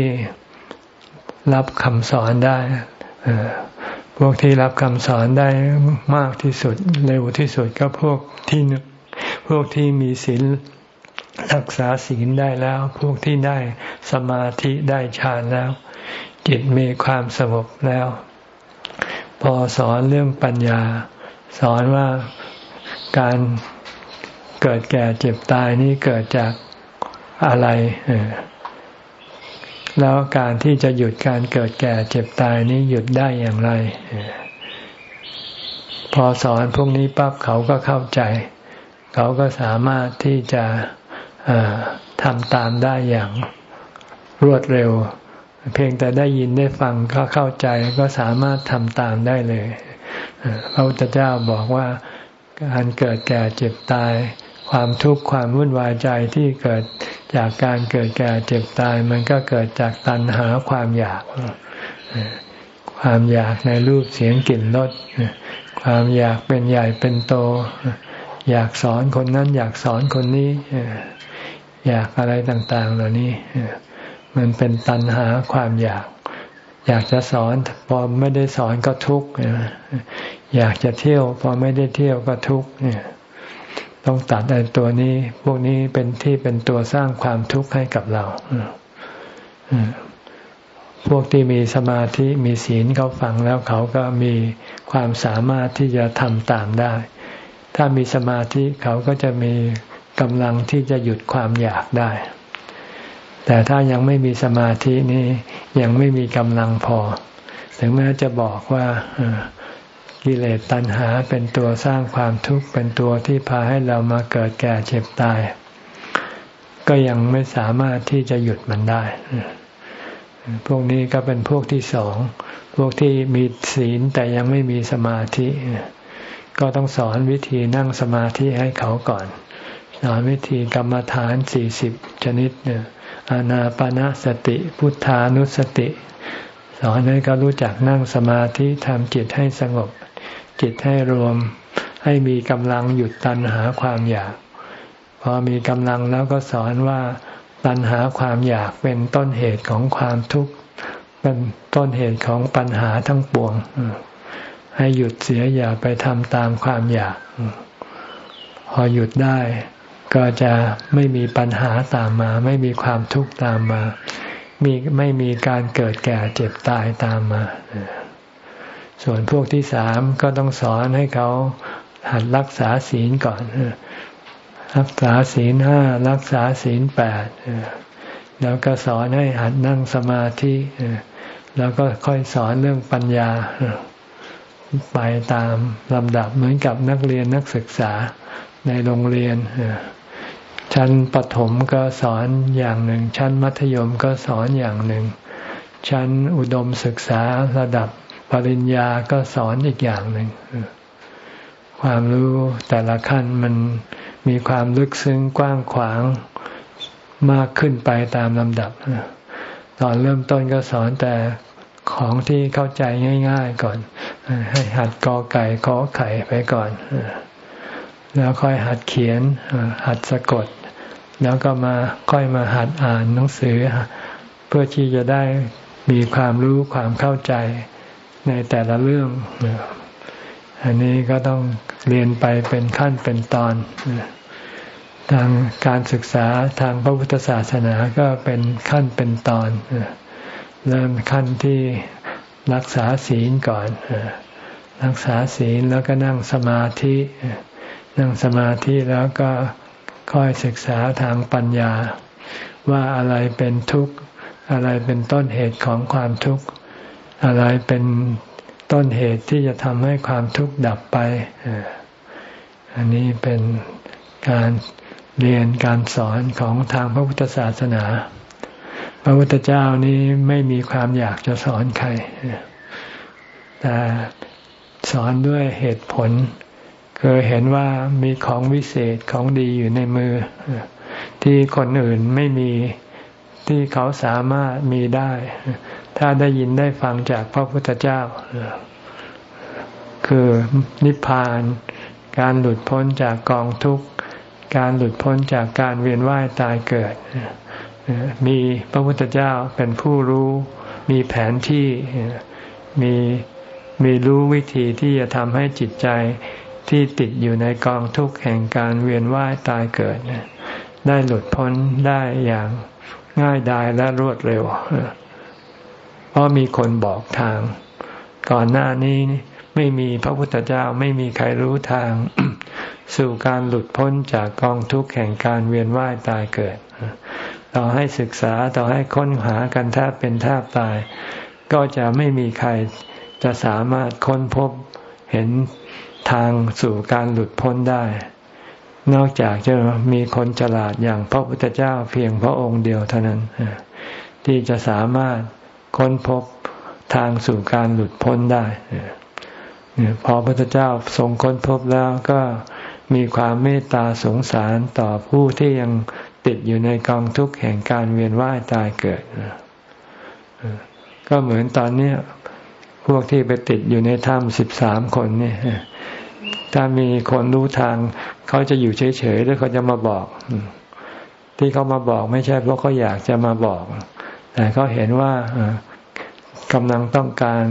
รับคำสอนได้พวกที่รับคำสอนได้มากที่สุด เร็วที่สุดก็พวกที่ พวกที่มีศีลรักษาศีลได้แล้ว พวกที่ได้สมาธิได้ฌานแล้ว จิตมีความสงบแล้ว พอสอนเรื่องปัญญา สอนว่าการเกิดแก่เจ็บตายนี้เกิดจากอะไรแล้วการที่จะหยุดการเกิดแก่เจ็บตายนี้หยุดได้อย่างไร พอสอนพวกนี้ปั๊บเขาก็เข้าใจ เขาก็สามารถที่จะทำตามได้อย่างรวดเร็ว เพียงแต่ได้ยินได้ฟังก็เข้าใจก็สามารถทำตามได้เลยพระพุทธเจ้าบอกว่าการเกิดแก่เจ็บตาย ความทุกข์ความวุ่นวายใจที่เกิดจากการเกิดแก่เจ็บตาย มันก็เกิดจากตัณหาความอยาก ความอยากในรูปเสียงกลิ่นรสความอยากเป็นใหญ่เป็นโต อยากสอนคนนั้น อยากสอนคนนี้ อยากอะไรต่าง ๆ เหล่านี้ มันเป็นตัณหาความอยาก อยากจะสอนพอไม่ได้สอนก็ทุกข์อยากจะเที่ยวพอไม่ได้เที่ยวก็ทุกข์เนี่ยต้องตัดไอ้ตัวนี้ พวกนี้เป็นที่เป็นตัวสร้างความทุกข์ให้กับเราพวกที่มีสมาธิมีศีลเขาฟังแล้วเขาก็มีความสามารถที่จะทำตามได้ ถ้ามีสมาธิเขาก็จะมีกำลังที่จะหยุดความอยากได้ แต่ถ้ายังไม่มีสมาธินี้ยังไม่มีกำลังพอ ถึงแม้จะบอกว่ากิเลสตัณหาเป็นตัวสร้างความทุกข์เป็นตัวที่พาให้เรามาเกิดแก่เจ็บตาย ก็ยังไม่สามารถที่จะหยุดมันได้ พวกนี้ก็เป็นพวกที่สอง พวกที่มีศีลแต่ยังไม่มีสมาธิ ก็ต้องสอนวิธีนั่งสมาธิให้เขาก่อน สอนวิธีกรรมฐานสี่สิบชนิดเนี่ยอานาปนาสติ พุทธานุสติ สอนให้เขารู้จักนั่งสมาธิทำจิตให้สงบ จิตให้รวม ให้มีกำลังหยุดตัณหาความอยาก พอมีกำลังแล้วก็สอนว่าตัณหาความอยากเป็นต้นเหตุของความทุกข์เป็นต้นเหตุของปัญหาทั้งปวง ให้หยุดเสียอย่าไปทำตามความอยาก พอหยุดได้ก็จะไม่มีปัญหาตามมา ไม่มีความทุกข์ตามมามีไม่มีการเกิดแก่เจ็บตายตามมา ส่วนพวกที่สามก็ต้องสอนให้เขาหัดรักษาศีลก่อน รักษาศีลห้ารักษาศีลแปดแล้วก็สอนให้หัดนั่งสมาธิแล้วก็ค่อยสอนเรื่องปัญญา ไปตามลำดับเหมือนกับนักเรียนนักศึกษาในโรงเรียน ชั้นปฐมก็สอนอย่างหนึ่ง ชั้นมัธยมก็สอนอย่างหนึ่ง ชั้นอุดมศึกษาระดับปริญญาก็สอนอีกอย่างหนึ่ง ความรู้แต่ละขั้นมันมีความลึกซึ้งกว้างขวางมากขึ้นไปตามลำดับ ตอนเริ่มต้นก็สอนแต่ ของที่เข้าใจง่าย ๆก่อน ให้หัดกอไก่ขอไข่ไปก่อน แล้วค่อยหัดเขียน หัดสะกด แล้วก็มาค่อยมาหัดอ่านหนังสือ เพื่อที่จะได้มีความรู้ความเข้าใจในแต่ละเรื่อง อันนี้ก็ต้องเรียนไปเป็นขั้นเป็นตอน ทางการศึกษาทางพระพุทธศาสนาก็เป็นขั้นเป็นตอนเเริ่มขั้นที่รักษาศีลก่อนรักษาศีลแล้วก็นั่งสมาธิ นั่งสมาธิแล้วก็ค่อยศึกษาทางปัญญา ว่าอะไรเป็นทุกข์ อะไรเป็นต้นเหตุของความทุกข์ อะไรเป็นต้นเหตุที่จะทำให้ความทุกข์ดับไป อันนี้เป็นการเรียนการสอนของทางพระพุทธศาสนา พระพุทธเจ้านี้ไม่มีความอยากจะสอนใคร แต่สอนด้วยเหตุผลเคยเห็นว่ามีของวิเศษของดีอยู่ในมือ ที่คนอื่นไม่มีที่เขาสามารถมีได้ ถ้าได้ยินได้ฟังจากพระพุทธเจ้า คือนิพพาน การหลุดพ้นจากกองทุกข์ การหลุดพ้นจากการเวียนว่ายตายเกิด มีพระพุทธเจ้าเป็นผู้รู้ มีแผนที่มีมีรู้วิธีที่จะทำให้จิตใจที่ติดอยู่ในกองทุกข์แห่งการเวียนว่ายตายเกิด ได้หลุดพ้นได้อย่างง่ายดายและรวดเร็ว เพราะมีคนบอกทาง ก่อนหน้านี้ไม่มีพระพุทธเจ้าไม่มีใครรู้ทาง สู่การหลุดพ้นจากกองทุกข์แห่งการเวียนว่ายตายเกิด ต่อให้ศึกษาต่อให้ค้นหากันแทบเป็นแทบตาย ก็จะไม่มีใครจะสามารถค้นพบเห็นทางสู่การหลุดพ้นได้ นอกจากจะมีคนฉลาดอย่างพระพุทธเจ้าเพียงพระองค์เดียวเท่านั้น ที่จะสามารถค้นพบทางสู่การหลุดพ้นได้พอพระพุทธเจ้าทรงค้นพบแล้วก็มีความเมตตาสงสารต่อผู้ที่ยัง ติดอยู่ในกองทุกข์แห่งการเวียนว่ายตายเกิด ก็เหมือนตอนนี้พวกที่ไปติดอยู่ในถ้ำสิบสามคนเนี่ยถ้ามีคนรู้ทางเขาจะอยู่เฉยๆหรือเขาจะมาบอก ที่เขามาบอกไม่ใช่เพราะเขาอยากจะมาบอก แต่เขาเห็นว่ากำลังต้องการ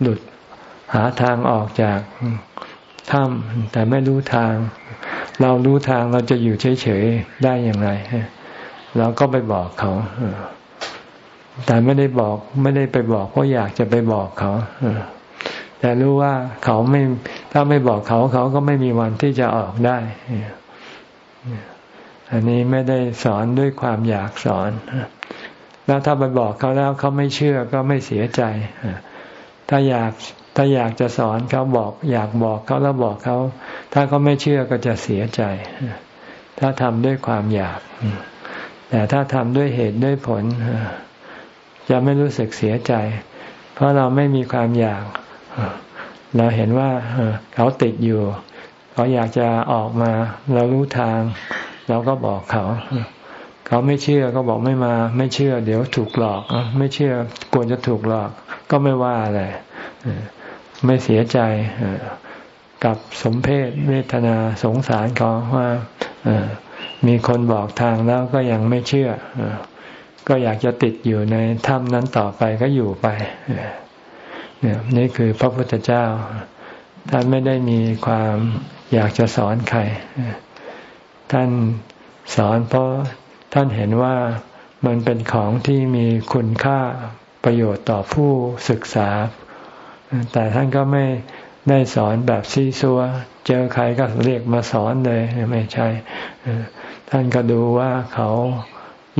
หลุดหาทางออกจากถ้ำแต่ไม่รู้ทาง เรารู้ทางเราจะอยู่เฉยๆได้อย่างไรเราก็ไปบอกเขาแต่ไม่ได้บอกไม่ได้ไปบอกเพราะอยากจะไปบอกเขาแต่รู้ว่าเขาไม่ถ้าไม่บอกเขาเขาก็ไม่มีวันที่จะออกได้ อันนี้ไม่ได้สอนด้วยความอยากสอน แล้วถ้าไปบอกเขาแล้วเขาไม่เชื่อก็ไม่เสียใจ ถ้าอยาก ถ้าอยากจะสอนเขาบอกอยากบอกเขาแล้วบอกเขา ถ้าเขาไม่เชื่อก็จะเสียใจ ถ้าทำด้วยความอยาก แต่ถ้าทำด้วยเหตุด้วยผล จะไม่รู้สึกเสียใจ เพราะเราไม่มีความอยาก เราเห็นว่าเขาติดอยู่เขาอยากจะออกมา เรารู้ทาง เราก็บอกเขาเขาไม่เชื่อก็บอกไม่มา ไม่เชื่อ เดี๋ยวถูกหลอกไม่เชื่อกลัวจะถูกหลอก ก็ไม่ว่าอะไร ไม่เสียใจกับสมเพศเวทนาสงสารเขาว่ามีคนบอกทางแล้วก็ยังไม่เชื่อ ก็อยากจะติดอยู่ในถ้ำนั้นต่อไปก็อยู่ไปเนี่ยนี่คือพระพุทธเจ้า ท่านไม่ได้มีความอยากจะสอนใคร ท่านสอนเพราะท่านเห็นว่ามันเป็นของที่มีคุณค่าประโยชน์ต่อผู้ศึกษา แต่ท่านก็ไม่ได้สอนแบบซีซัว เจอใครก็เรียกมาสอนเลยไม่ใช่ ท่านก็ดูว่าเขา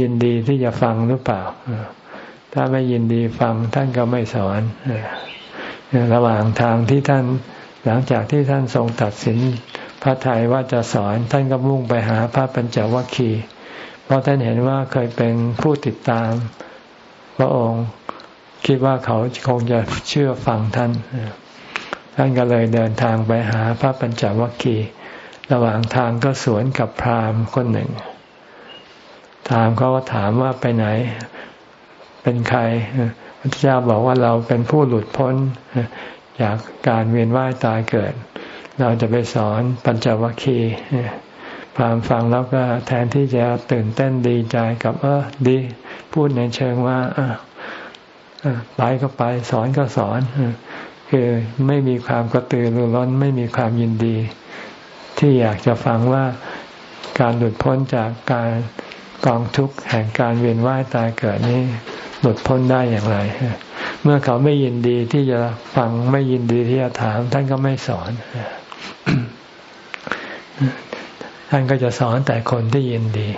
ยินดีที่จะฟังหรือเปล่า ถ้าไม่ยินดีฟังท่านก็ไม่สอน ระหว่างทางที่ท่านหลังจากที่ท่านทรงตัดสินพระไทยว่าจะสอนท่านก็มุ่งไปหาพระปัญจวัคคีย์เพราะท่านเห็นว่าเคยเป็นผู้ติดตามพระองค์ คิดว่าเขาคงจะเชื่อฟังท่าน ท่านก็เลยเดินทางไปหาพระปัญจวัคคีย์ระหว่างทางก็สวนกับพราหมณ์คนหนึ่ง ถามเขาว่าถามว่าไปไหน เป็นใครพระเจ้าบอกว่าเราเป็นผู้หลุดพ้นจากการเวียนว่ายตายเกิด เราจะไปสอนปัญจวัคคีย์พรามฟังแล้วก็แทนที่จะตื่นเต้นดีใจกับเออดี พูดในเชิงว่า ไปก็ไปสอนก็สอนคือไม่มีความกระตือรือร้นไม่มีความยินดี ที่อยากจะฟังว่าการหลุดพ้นจากการกองทุกข์แห่งการเวียนว่ายตายเกิดนี้หลุดพ้นได้อย่างไร เมื่อเขาไม่ยินดีที่จะฟังไม่ยินดีที่จะถาม ท่านก็ไม่สอนท่านก็จะสอนแต่คนที่ยินดี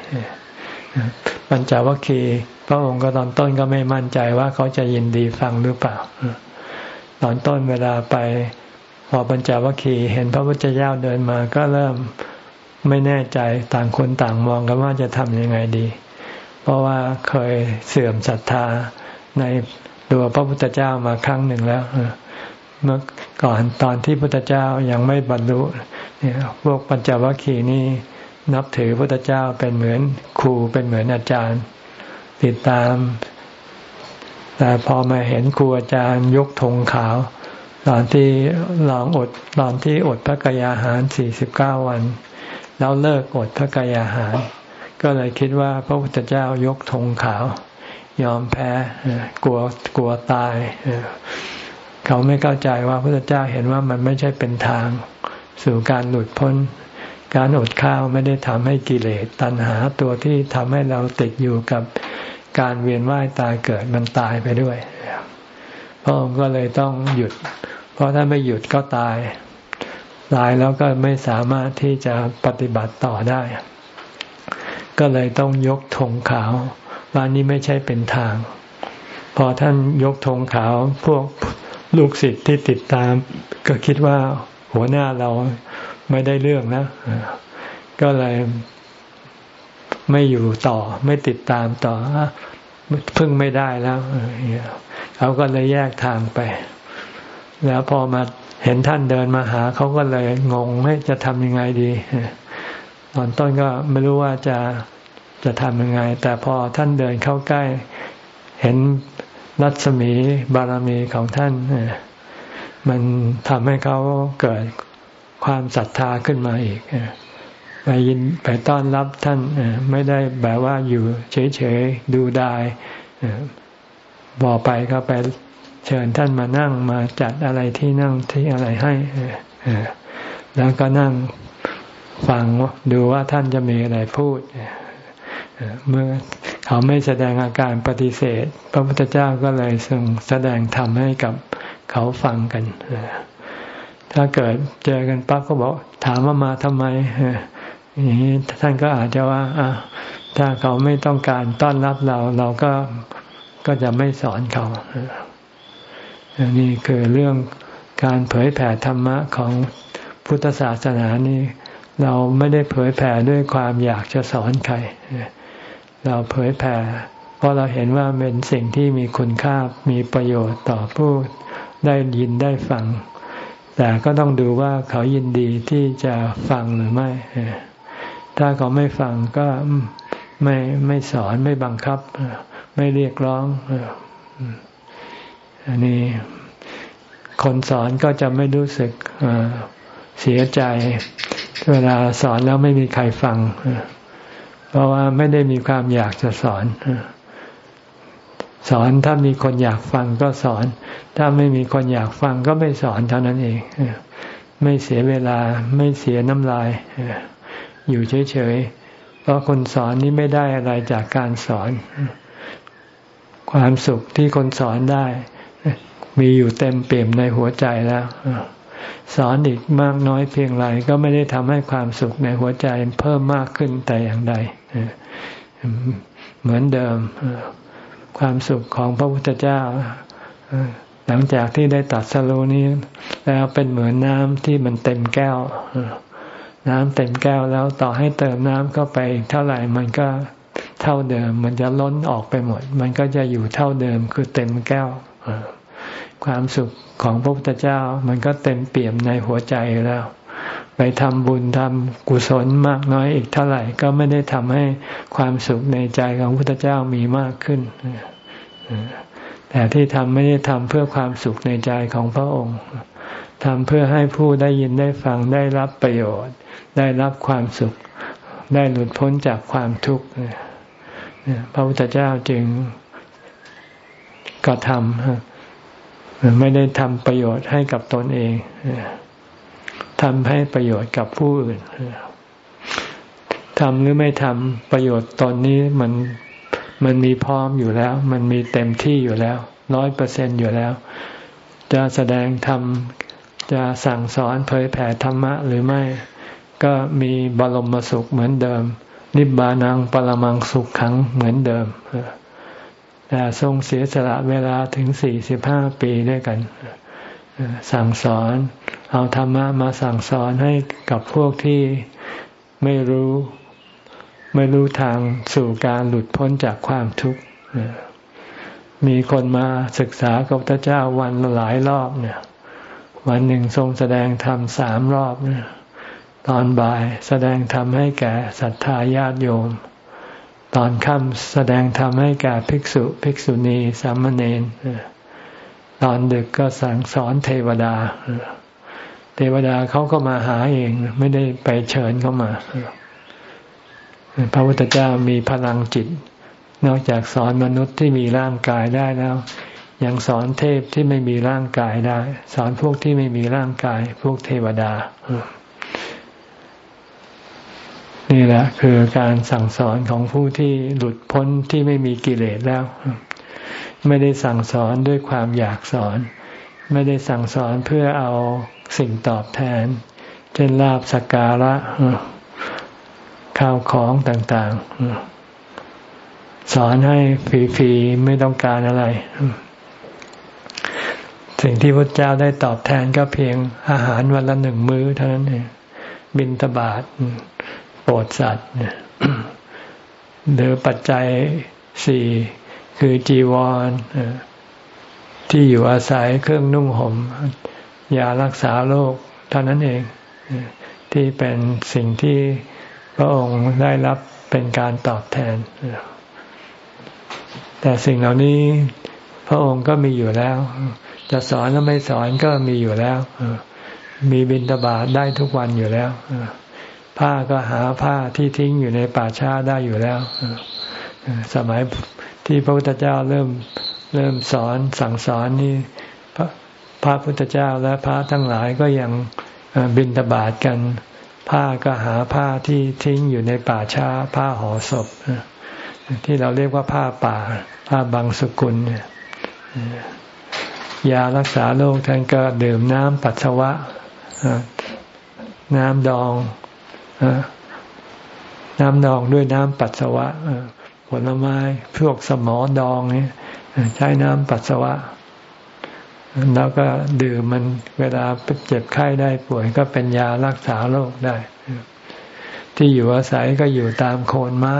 ปัญจวัคคีย์ ระองค์ก็ตอนต้นก็ไม่มั่นใจว่าเขาจะยินดีฟังหรือเปล่า ตอนต้นเวลาไปพอปัญจวัคคีย์เห็นพระพุทธเจ้าเดินมาก็เริ่มไม่แน่ใจต่างคนต่างมองกันว่าจะทำยังไงดี เพราะว่าเคยเสื่อมศรัทธาในตัวพระพุทธเจ้ามาครั้งหนึ่งแล้วเมื่อก่อนตอนที่พุทธเจ้ายังไม่บรรลุเนี่ยพวกปัญจวัคคีย์นี่นับถือพุทธเจ้าเป็นเหมือนครูเป็นเหมือนอาจารย์ ติดตาม แต่พอมาเห็นครูอาจารย์ยกธงขาว ตอนที่ลองอดตอนที่อดพระกายาหารสี่สิบเก้าวัน แล้วเลิกอดพระกายาหาร ก็เลยคิดว่าพระพุทธเจ้ายกธงขาวยอมแพ้กลัวกลัวตาย เขาไม่เข้าใจว่าพระพุทธเจ้าเห็นว่ามันไม่ใช่เป็นทาง สู่การหลุดพ้น การอดข้าวไม่ได้ทำให้กิเลสตัณหาตัวที่ทำให้เราติดอยู่กับการเวียนว่ายตายเกิดมันตายไปด้วยพระองค์ก็เลยต้องหยุด เพราะถ้าไม่หยุดก็ตาย ตายแล้วก็ไม่สามารถที่จะปฏิบัติต่อได้ ก็เลยต้องยกธงขาวว่านี้ไม่ใช่เป็นทาง พอท่านยกธงขาวพวกลูกศิษย์ที่ติดตาม ก็คิดว่าหัวหน้าเรา ไม่ได้เรื่องนะก็เลยไม่อยู่ต่อ ไม่ติดตามต่อพึ่งไม่ได้แล้วเขาก็เลยแยกทางไป แล้วพอมาเห็นท่านเดินมาหา เขาก็เลยงงไม่จะทำยังไงดีตอนต้นก็ไม่รู้ว่าจะจะทำยังไง แต่พอท่านเดินเข้าใกล้ เห็นรัศมีบารมีของท่านมันทำให้เขาเกิด ความศรัทธาขึ้นมาอีกไปยินไปต้อนรับท่านไม่ได้แบบว่าอยู่เฉยๆดูได้บอกไปก็ไปเชิญท่านมานั่งมาจัดอะไรที่นั่งที่อะไรให้แล้วก็นั่งฟังดูว่าท่านจะมีอะไรพูดเมื่อเขาไม่แสดงอาการปฏิเสธ พระพุทธเจ้าก็เลยทรงแสดงธรรมให้กับเขาฟังกัน ถ้าเกิดเจอกันปั๊บก็บอกถามว่ามาทำไมอย่างนี้ท่านก็อาจจะว่าถ้าเขาไม่ต้องการต้อนรับเรา เราก็ก็จะไม่สอนเขานี่คือเรื่องการเผยแผ่ธรรมะของพุทธศาสนานี่เราไม่ได้เผยแผ่ด้วยความอยากจะสอนใคร เราเผยแผ่ เพราะเราเห็นว่าเป็นสิ่งที่มีคุณค่ามีประโยชน์ต่อผู้ได้ยินได้ฟัง แต่ก็ต้องดูว่าเขายินดีที่จะฟังหรือไม่ ถ้าเขาไม่ฟังก็ไม่ไม่สอนไม่บังคับ ไม่เรียกร้อง อันนี้คนสอนก็จะไม่รู้สึกเสียใจ เวลาสอนแล้วไม่มีใครฟัง เพราะว่าไม่ได้มีความอยากจะสอน สอนถ้ามีคนอยากฟังก็สอน ถ้าไม่มีคนอยากฟังก็ไม่สอนเท่านั้นเองไม่เสียเวลาไม่เสียน้ำลายอยู่เฉยๆเพราะคนสอนนี้ไม่ได้อะไรจากการสอน ความสุขที่คนสอนได้ มีอยู่เต็มเปี่ยมในหัวใจแล้วสอนอีกมากน้อยเพียงไรก็ไม่ได้ทำให้ความสุขในหัวใจเพิ่มมากขึ้นแต่อย่างใดเหมือนเดิม ความสุขของพระพุทธเจ้า หลังจากที่ได้ตัดสโลนี้ แล้วเป็นเหมือนน้ำที่มันเต็มแก้ว น้ำเต็มแก้วแล้วต่อให้เติมน้ำเข้าไปเท่าไหร่มันก็เท่าเดิม มันจะล้นออกไปหมด มันก็จะอยู่เท่าเดิมคือเต็มแก้วความสุขของพระพุทธเจ้า มันก็เต็มเปี่ยมในหัวใจแล้ว ทำบุญทำกุศลมากน้อยอีกเท่าไหร่ ก็ไม่ได้ทำให้ความสุขในใจของพระพุทธเจ้ามีมากขึ้น แต่ที่ทำไม่ได้ทำเพื่อความสุขในใจของพระองค์ทำเพื่อให้ผู้ได้ยินได้ฟังได้รับประโยชน์ ได้รับความสุข ได้หลุดพ้นจากความทุกข์พระพุทธเจ้าจึงกระทำไม่ได้ทำประโยชน์ให้กับตนเอง ทำให้ประโยชน์กับผู้อื่นทำหรือไม่ทำประโยชน์ตอนนี้มันมันมีพร้อมอยู่แล้ว มันมีเต็มที่อยู่แล้วร้อยเปอร์เซ็นอยู่แล้ว จะแสดงธรรมจะสั่งสอนเผยแผ่ธรรมะหรือไม่ ก็มีบรมสุขเหมือนเดิม นิบานังปรมังสุขขังเหมือนเดิมแต่ทรงเสียสละเวลาถึงสี่สิบห้าปีด้วยกัน สั่งสอน เอาธรรมะมาสั่งสอนให้กับพวกที่ไม่รู้ ไม่รู้ทางสู่การหลุดพ้นจากความทุกข์มีคนมาศึกษากับพระเจ้าวันหลายรอบเนี่ย วันหนึ่งทรงแสดงธรรมสามรอบเนี่ยตอนบ่ายแสดงธรรมให้แก่ศรัทธาญาติโยม ตอนค่ำแสดงธรรมให้แก่ภิกษุ ภิกษุณีสามเณร ตอนดึกก็สั่งสอนเทวดา เทวดาเขาก็มาหาเองไม่ได้ไปเชิญเขามา พระพุทธเจ้ามีพลังจิต นอกจากสอนมนุษย์ที่มีร่างกายได้แล้ว ยังสอนเทพที่ไม่มีร่างกายได้ สอนพวกที่ไม่มีร่างกาย พวกเทวดา นี่แหละคือการสั่งสอนของผู้ที่หลุดพ้นที่ไม่มีกิเลสแล้ว ไม่ได้สั่งสอนด้วยความอยากสอน ไม่ได้สั่งสอนเพื่อเอาสิ่งตอบแทน เช่นลาบสกการะข้าวของต่างๆ สอนให้ฟรีๆไม่ต้องการอะไร สิ่งที่พระเจ้าได้ตอบแทนก็เพียงอาหารวันละหนึ่งมื้อเท่านั้นเองบินตบาทโปรดสัตว์หรือปัจจัยสี่ คือจีวรที่อยู่อาศัยเครื่องนุ่งหม่มยารักษาโรคเท่านั้นเองที่เป็นสิ่งที่พระองค์ได้รับเป็นการตอบแทน แต่สิ่งเหล่านี้พระองค์ก็มีอยู่แล้ว จะสอนหรือไม่สอนก็มีอยู่แล้ว มีบินตบาทได้ทุกวันอยู่แล้ว ผ้าก็หาผ้าที่ทิ้งอยู่ในป่าช้าได้อยู่แล้ว สมัย ที่พระพุทธเจ้าเริ่มเริ่มสอนสั่งสอนนี่พระพระพุทธเจ้าและพระทั้งหลายก็ยังบินตบาทกัน ผ้าก็หาผ้าที่ทิ้งอยู่ในป่าช้าผ้าห่อศพ ที่เราเรียกว่าผ้าป่า ผ้าบางสกุลยารักษาโรคท่านก็ดื่มน้ำปัสสาวะน้ำดองน้ำดองด้วยน้ำปัสสาวะ ผลไม้ พวกสมอดองนี่ใช้น้ำปัสสาวะ แล้วก็ดื่มมันเวลาเจ็บไข้ได้ป่วยก็เป็นยารักษาโรคได้ ที่อยู่อาศัยก็อยู่ตามโคนไม้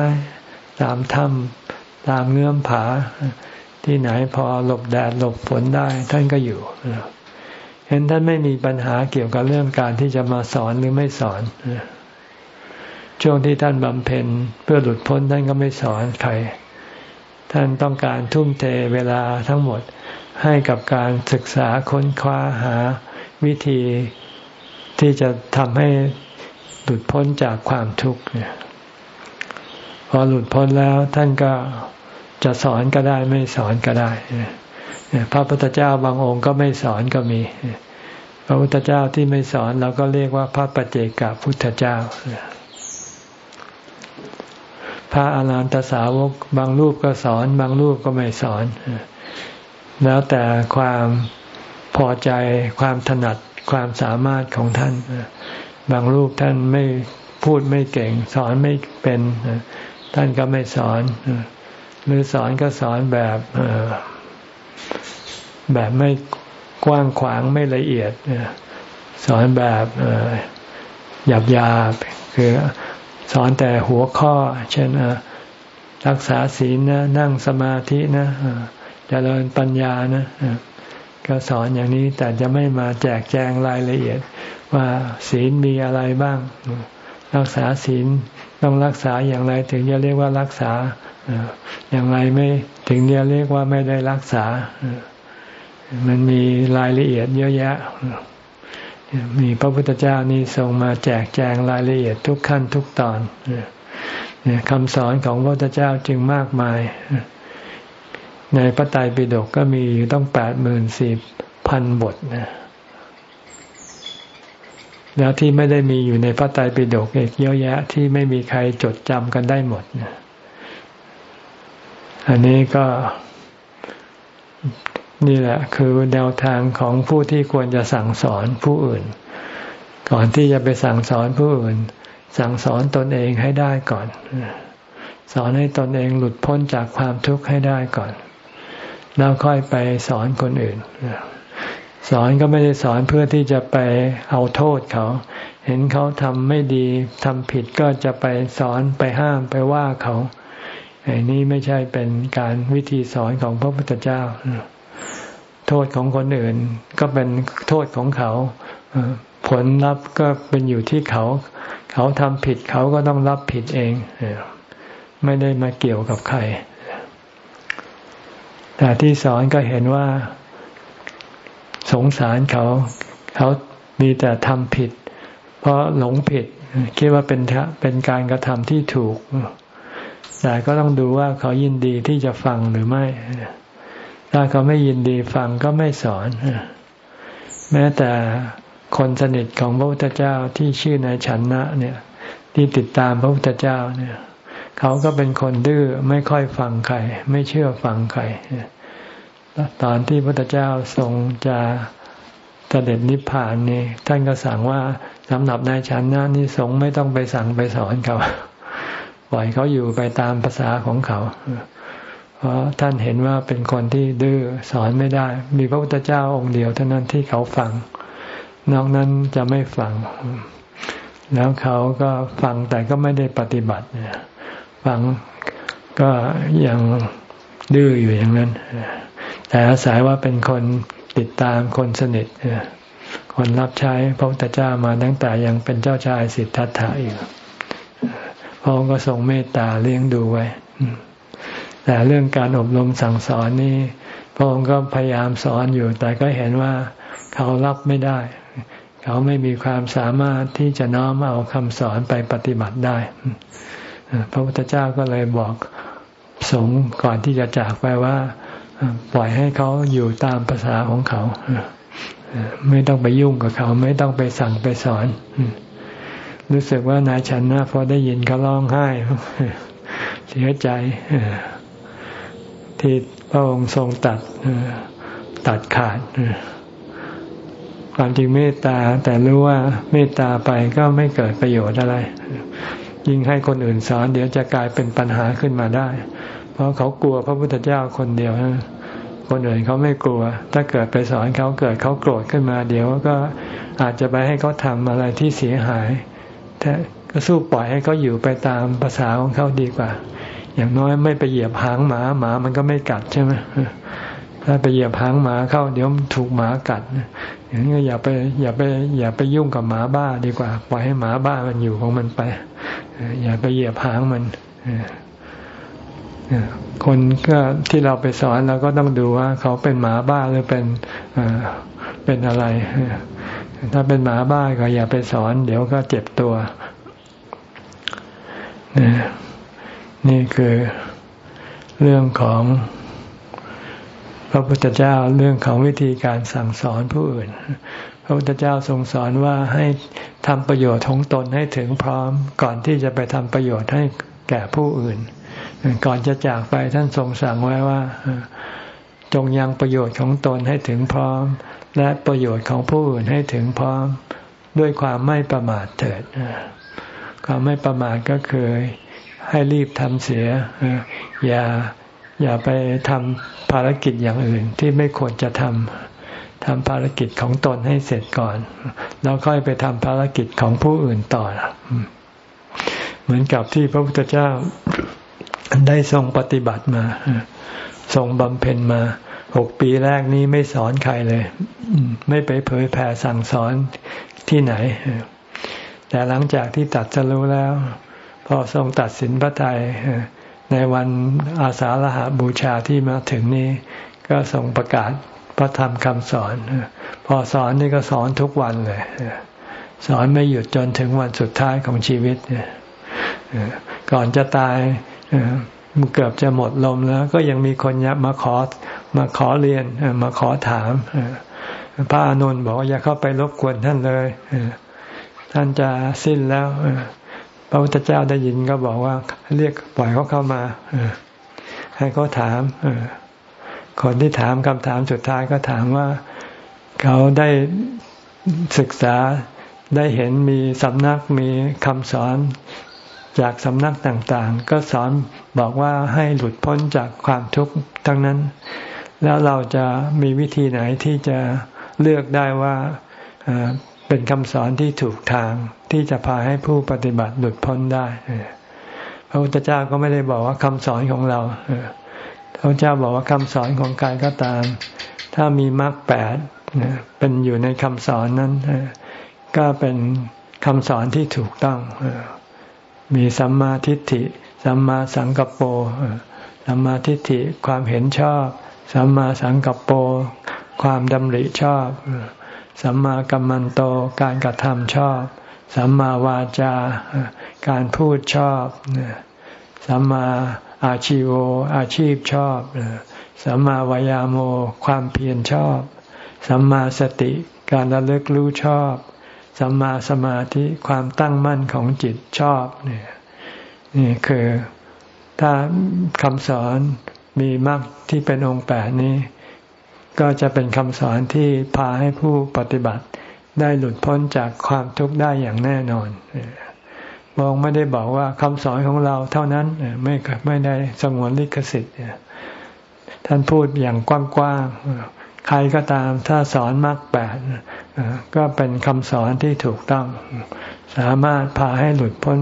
ตามถ้ำตามเงื่อมผา ที่ไหนพอหลบแดดหลบฝนได้ ท่านก็อยู่เห็นท่านไม่มีปัญหาเกี่ยวกับเรื่องการที่จะมาสอนหรือไม่สอน ช่วงที่ท่านบำเพ็ญเพื่อหลุดพ้นท่านก็ไม่สอนใคร ท่านต้องการทุ่มเทเวลาทั้งหมดให้กับการศึกษาค้นคว้าหาวิธีที่จะทำให้หลุดพ้นจากความทุกข์เนี่ยพอหลุดพ้นแล้วท่านก็จะสอนก็ได้ไม่สอนก็ได้พระพุทธเจ้าบางองค์ก็ไม่สอนก็มี พระพุทธเจ้าที่ไม่สอนเราก็เรียกว่าพระปัจเจกพุทธเจ้า พระอาลารตสาวกบางรูปก็สอน บางรูปก็ไม่สอน แล้วแต่ความพอใจความถนัดความสามารถของท่าน บางรูปท่านไม่พูดไม่เก่ง สอนไม่เป็น ท่านก็ไม่สอน หรือสอนก็สอนแบบแบบไม่กว้างขวางไม่ละเอียด สอนแบบหยาบหยาบคือ สอนแต่หัวข้อ เช่นรักษาศีลนะนั่งสมาธินะเจริญปัญญานะก็สอนอย่างนี้แต่จะไม่มาแจกแจงรายละเอียด ว่าศีลมีอะไรบ้าง รักษาศีลต้องรักษาอย่างไรถึงจะเรียกว่ารักษาอย่างไรไม่ถึงจะเรียกว่าไม่ได้รักษา มันมีรายละเอียดเยอะแยะ มีพระพุทธเจ้านี่ทรงมาแจกแจงรายละเอียดทุกขั้นทุกตอนคำสอนของพระพุทธเจ้าจึงมากมาย ในพระไตรปิฎกก็มีอยู่ต้องแปดหมื่นสี่พันบทนะแล้วที่ไม่ได้มีอยู่ในพระไตรปิฎกอีกเยอะแยะที่ไม่มีใครจดจำกันได้หมดนะอันนี้ก็ นี่แหละคือแนวทางของผู้ที่ควรจะสั่งสอนผู้อื่น ก่อนที่จะไปสั่งสอนผู้อื่น สั่งสอนตนเองให้ได้ก่อน สอนให้ตนเองหลุดพ้นจากความทุกข์ให้ได้ก่อน แล้วค่อยไปสอนคนอื่น สอนก็ไม่ได้สอนเพื่อที่จะไปเอาโทษเขา เห็นเขาทำไม่ดีทำผิดก็จะไปสอนไปห้ามไปว่าเขาอันนี้ไม่ใช่เป็นการวิธีสอนของพระพุทธเจ้า โทษของคนอื่น ก็เป็นโทษของเขา ผลรับก็เป็นอยู่ที่เขา เขาทำผิดเขาก็ต้องรับผิดเอง ไม่ได้มาเกี่ยวกับใคร แต่ที่สอนก็เห็นว่าสงสารเขา เขามีแต่ทำผิด เพราะหลงผิด คิดว่าเป็นเป็นการกระทำที่ถูก แต่ก็ต้องดูว่าเขายินดีที่จะฟังหรือไม่ ถ้าเขาไม่ยินดีฟังก็ไม่สอน แม้แต่คนสนิทของพระพุทธเจ้าที่ชื่อนายฉันนะเนี่ย ที่ติดตามพระพุทธเจ้าเนี่ย เขาก็เป็นคนดื้อไม่ค่อยฟังใคร ไม่เชื่อฟังใครตอนที่พระพุทธเจ้าทรงจะเสด็จนิพพานนี่ท่านก็สั่งว่าสำหรับนายฉันนะนี่สงไม่ต้องไปสั่งไปสอนเขา ปล่อยเขาอยู่ไปตามภาษาของเขา เพราะท่านเห็นว่าเป็นคนที่ดื้อสอนไม่ได้ มีพระพุทธเจ้าองค์เดียวเท่านั้นที่เขาฟัง นอกนั้นจะไม่ฟัง แล้วเขาก็ฟังแต่ก็ไม่ได้ปฏิบัติฟังก็ยังดื้ออยู่อย่างนั้น แต่อาศัยว่าเป็นคนติดตามคนสนิทคนรับใช้พระพุทธเจ้ามาตั้งแต่ยังเป็นเจ้าชายสิทธัตถะอยู่พระองค์ก็ทรงเมตตาเลี้ยงดูไว้ แต่เรื่องการอบรมสั่งสอนนี่พระองค์ก็พยายามสอนอยู่ แต่ก็เห็นว่าเขารับไม่ได้ เขาไม่มีความสามารถที่จะน้อมเอาคำสอนไปปฏิบัติได้ พระพุทธเจ้าก็เลยบอกสงฆ์ก่อนที่จะจากไปว่า ปล่อยให้เขาอยู่ตามภาษาของเขา ไม่ต้องไปยุ่งกับเขา ไม่ต้องไปสั่งไปสอน รู้สึกว่านายชันนะพอได้ยินเขาร้องไห้เสียใจ ที่พระองค์ทรงตัดตัดขาดความจริงเมตตาแต่รู้ว่าเมตตาไปก็ไม่เกิดประโยชน์อะไร ยิ่งให้คนอื่นสอนเดี๋ยวจะกลายเป็นปัญหาขึ้นมาได้ เพราะเขากลัวพระพุทธเจ้าคนเดียวคนอื่นเขาไม่กลัว ถ้าเกิดไปสอนเขาเกิดเขาโกรธขึ้นมา เดี๋ยวก็อาจจะไปให้เขาทำอะไรที่เสียหาย แต่ก็สู้ปล่อยให้เขาอยู่ไปตามภาษาของเขาดีกว่า อย่างน้อยไม่ไปเหยียบหางหมาหมามันก็ไม่กัดใช่ไหมถ้าไปเหยียบหางหมาเข้าเดี๋ยวถูกหมากัดอย่างนี้อย่าไปอย่าไปอย่าไปยุ่งกับหมาบ้าดีกว่า ปล่อยให้หมาบ้ามันอยู่ของมันไป อย่าไปเหยียบหางมันคนก็ที่เราไปสอนเราก็ต้องดูว่า เขาเป็นหมาบ้าหรือเป็นเป็นอะไร ถ้าเป็นหมาบ้าก็อย่าไปสอน เดี๋ยวก็เจ็บตัวนี่ นี่คือเรื่องของพระพุทธเจ้าเรื่องของวิธีการสั่งสอนผู้อื่น พระพุทธเจ้าทรงสอนว่าให้ทำประโยชน์ของตนให้ถึงพร้อม ก่อนที่จะไปทำประโยชน์ให้แก่ผู้อื่น ก่อนจะจากไปท่านทรงสั่งไว้ว่า จงยังประโยชน์ของตนให้ถึงพร้อม และประโยชน์ของผู้อื่นให้ถึงพร้อม ด้วยความไม่ประมาทเถิดความไม่ประมาทก็คือ ให้รีบทำเสียอย่าอย่าไปทำภารกิจอย่างอื่นที่ไม่ควรจะทำทำภารกิจของตนให้เสร็จก่อน แล้วค่อยไปทำภารกิจของผู้อื่นต่อ เหมือนกับที่พระพุทธเจ้าได้ทรงปฏิบัติมาทรงบำเพ็ญมาหกปีแรกนี้ไม่สอนใครเลย ไม่ไปเผยแผ่สั่งสอนที่ไหน แต่หลังจากที่ตัดจะรู้แล้ว พอทรงตัดสินพระทัยในวันอาสาฬหาบูชาที่มาถึงนี้ ก็ทรงประกาศพระธรรมคำสอน พอสอนนี่ก็สอนทุกวันเลย สอนไม่หยุดจนถึงวันสุดท้ายของชีวิตก่อนจะตายเกือบจะหมดลมแล้ว ก็ยังมีคนยับมาขอมาขอเรียนมาขอถามพระอนุนบอกว่าอย่าเข้าไปรบกวนท่านเลยท่านจะสิ้นแล้ว พระพุทธเจ้าได้ยินก็บอกว่า เรียกปล่อยเขาเข้ามาให้เขาถามคนที่ถามคำถามสุดท้ายก็ถามว่า เขาได้ศึกษาได้เห็นมีสำนักมีคำสอนจากสำนักต่างๆ ก็สอนบอกว่าให้หลุดพ้นจากความทุกข์ทั้งนั้น แล้วเราจะมีวิธีไหนที่จะเลือกได้ว่าเป็นคำสอนที่ถูกทาง ที่จะพาให้ผู้ปฏิบัติหลุดพ้นได้พระพุทธเจ้าก็ไม่ได้บอกว่าคำสอนของเราพระพุทธเจ้าบอกว่าคำสอนของกายก็ตาม ถ้ามีมรรคแปดเป็นอยู่ในคำสอนนั้นก็เป็นคำสอนที่ถูกต้องมีสัมมาทิฏฐิ สัมมาสังกัปโปสัมมาทิฏฐิความเห็นชอบ สัมมาสังกัปโป ความดำริชอบ สัมมากัมมันโตการกระทำชอบ สัมมาวาจาการพูดชอบสัมมาอาชีโวอาชีพชอบสัมมาวายาโมความเพียรชอบ สัมมาสติการระลึกรู้ชอบ สัมมาสมาธิความตั้งมั่นของจิตชอบเนี่ยนี่คือถ้าคำสอนมีมากที่เป็นองค์แปดนี้ ก็จะเป็นคำสอนที่พาให้ผู้ปฏิบัติ ได้หลุดพ้นจากความทุกข์ได้อย่างแน่นอนมองไม่ได้บอกว่าคำสอนของเราเท่านั้นไม่ไม่ได้สงวนลิขสิทธิ์ท่านพูดอย่างกว้างๆใครก็ตามถ้าสอนมรรคแปดก็เป็นคำสอนที่ถูกต้อง สามารถพาให้หลุดพ้น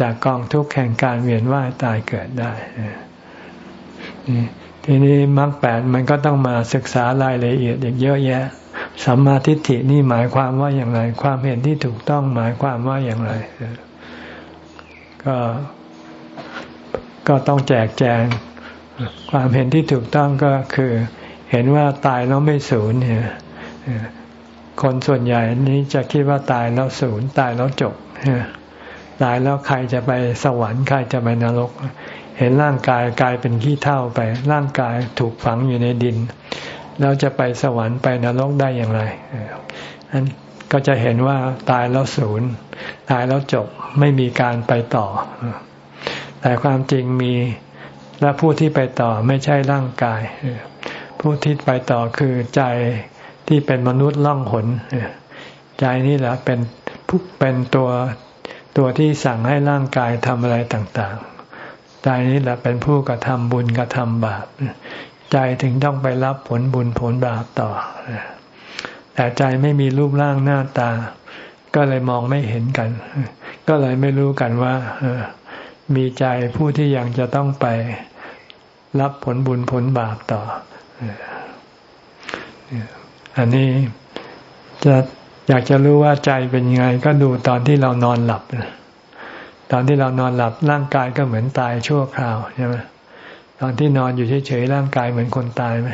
จากกองทุกข์แห่งการเวียนว่ายตายเกิดได้ ทีนี้มรรคแปดมันก็ต้องมาศึกษารายละเอียดอีกเยอะแยะ สัมมาทิฏฐินี่หมายความว่าอย่างไร ความเห็นที่ถูกต้องหมายความว่าอย่างไร ก็ก็ต้องแจกแจง ความเห็นที่ถูกต้องก็คือ เห็นว่าตายแล้วไม่สูญเนี่ยคนส่วนใหญ่นี้จะคิดว่าตายแล้วศูนตายแล้วจบตายแล้วใครจะไปสวรรค์ใครจะไปนรก เห็นร่างกายกลายเป็นขี้เท่าไป ร่างกายถูกฝังอยู่ในดิน แล้วจะไปสวรรค์ไปนรกได้อย่างไรอันก็จะเห็นว่าตายแล้วศูนย์ตายแล้วจบไม่มีการไปต่อ แต่ความจริงมีและผู้ที่ไปต่อไม่ใช่ร่างกาย ผู้ที่ไปต่อคือใจที่เป็นมนุษย์ล่องหนใจนี่แหละเป็นเป็นตัวตัวที่สั่งให้ร่างกายทำอะไรต่าง ๆ ใจนี้แหละเป็นผู้กระทำบุญกระทำบาป ใจถึงต้องไปรับผลบุญผลบาปต่อ แต่ใจไม่มีรูปร่างหน้าตา ก็เลยมองไม่เห็นกัน ก็เลยไม่รู้กันว่ามีใจผู้ที่ยังจะต้องไปรับผลบุญผลบาปต่อ อันนี้จะอยากจะรู้ว่าใจเป็นยังไง ก็ดูตอนที่เรานอนหลับ ตอนที่เรานอนหลับร่างกายก็เหมือนตายชั่วคราวใช่ไหมตอนที่นอนอยู่เฉยๆร่างกายเหมือนคนตายไหม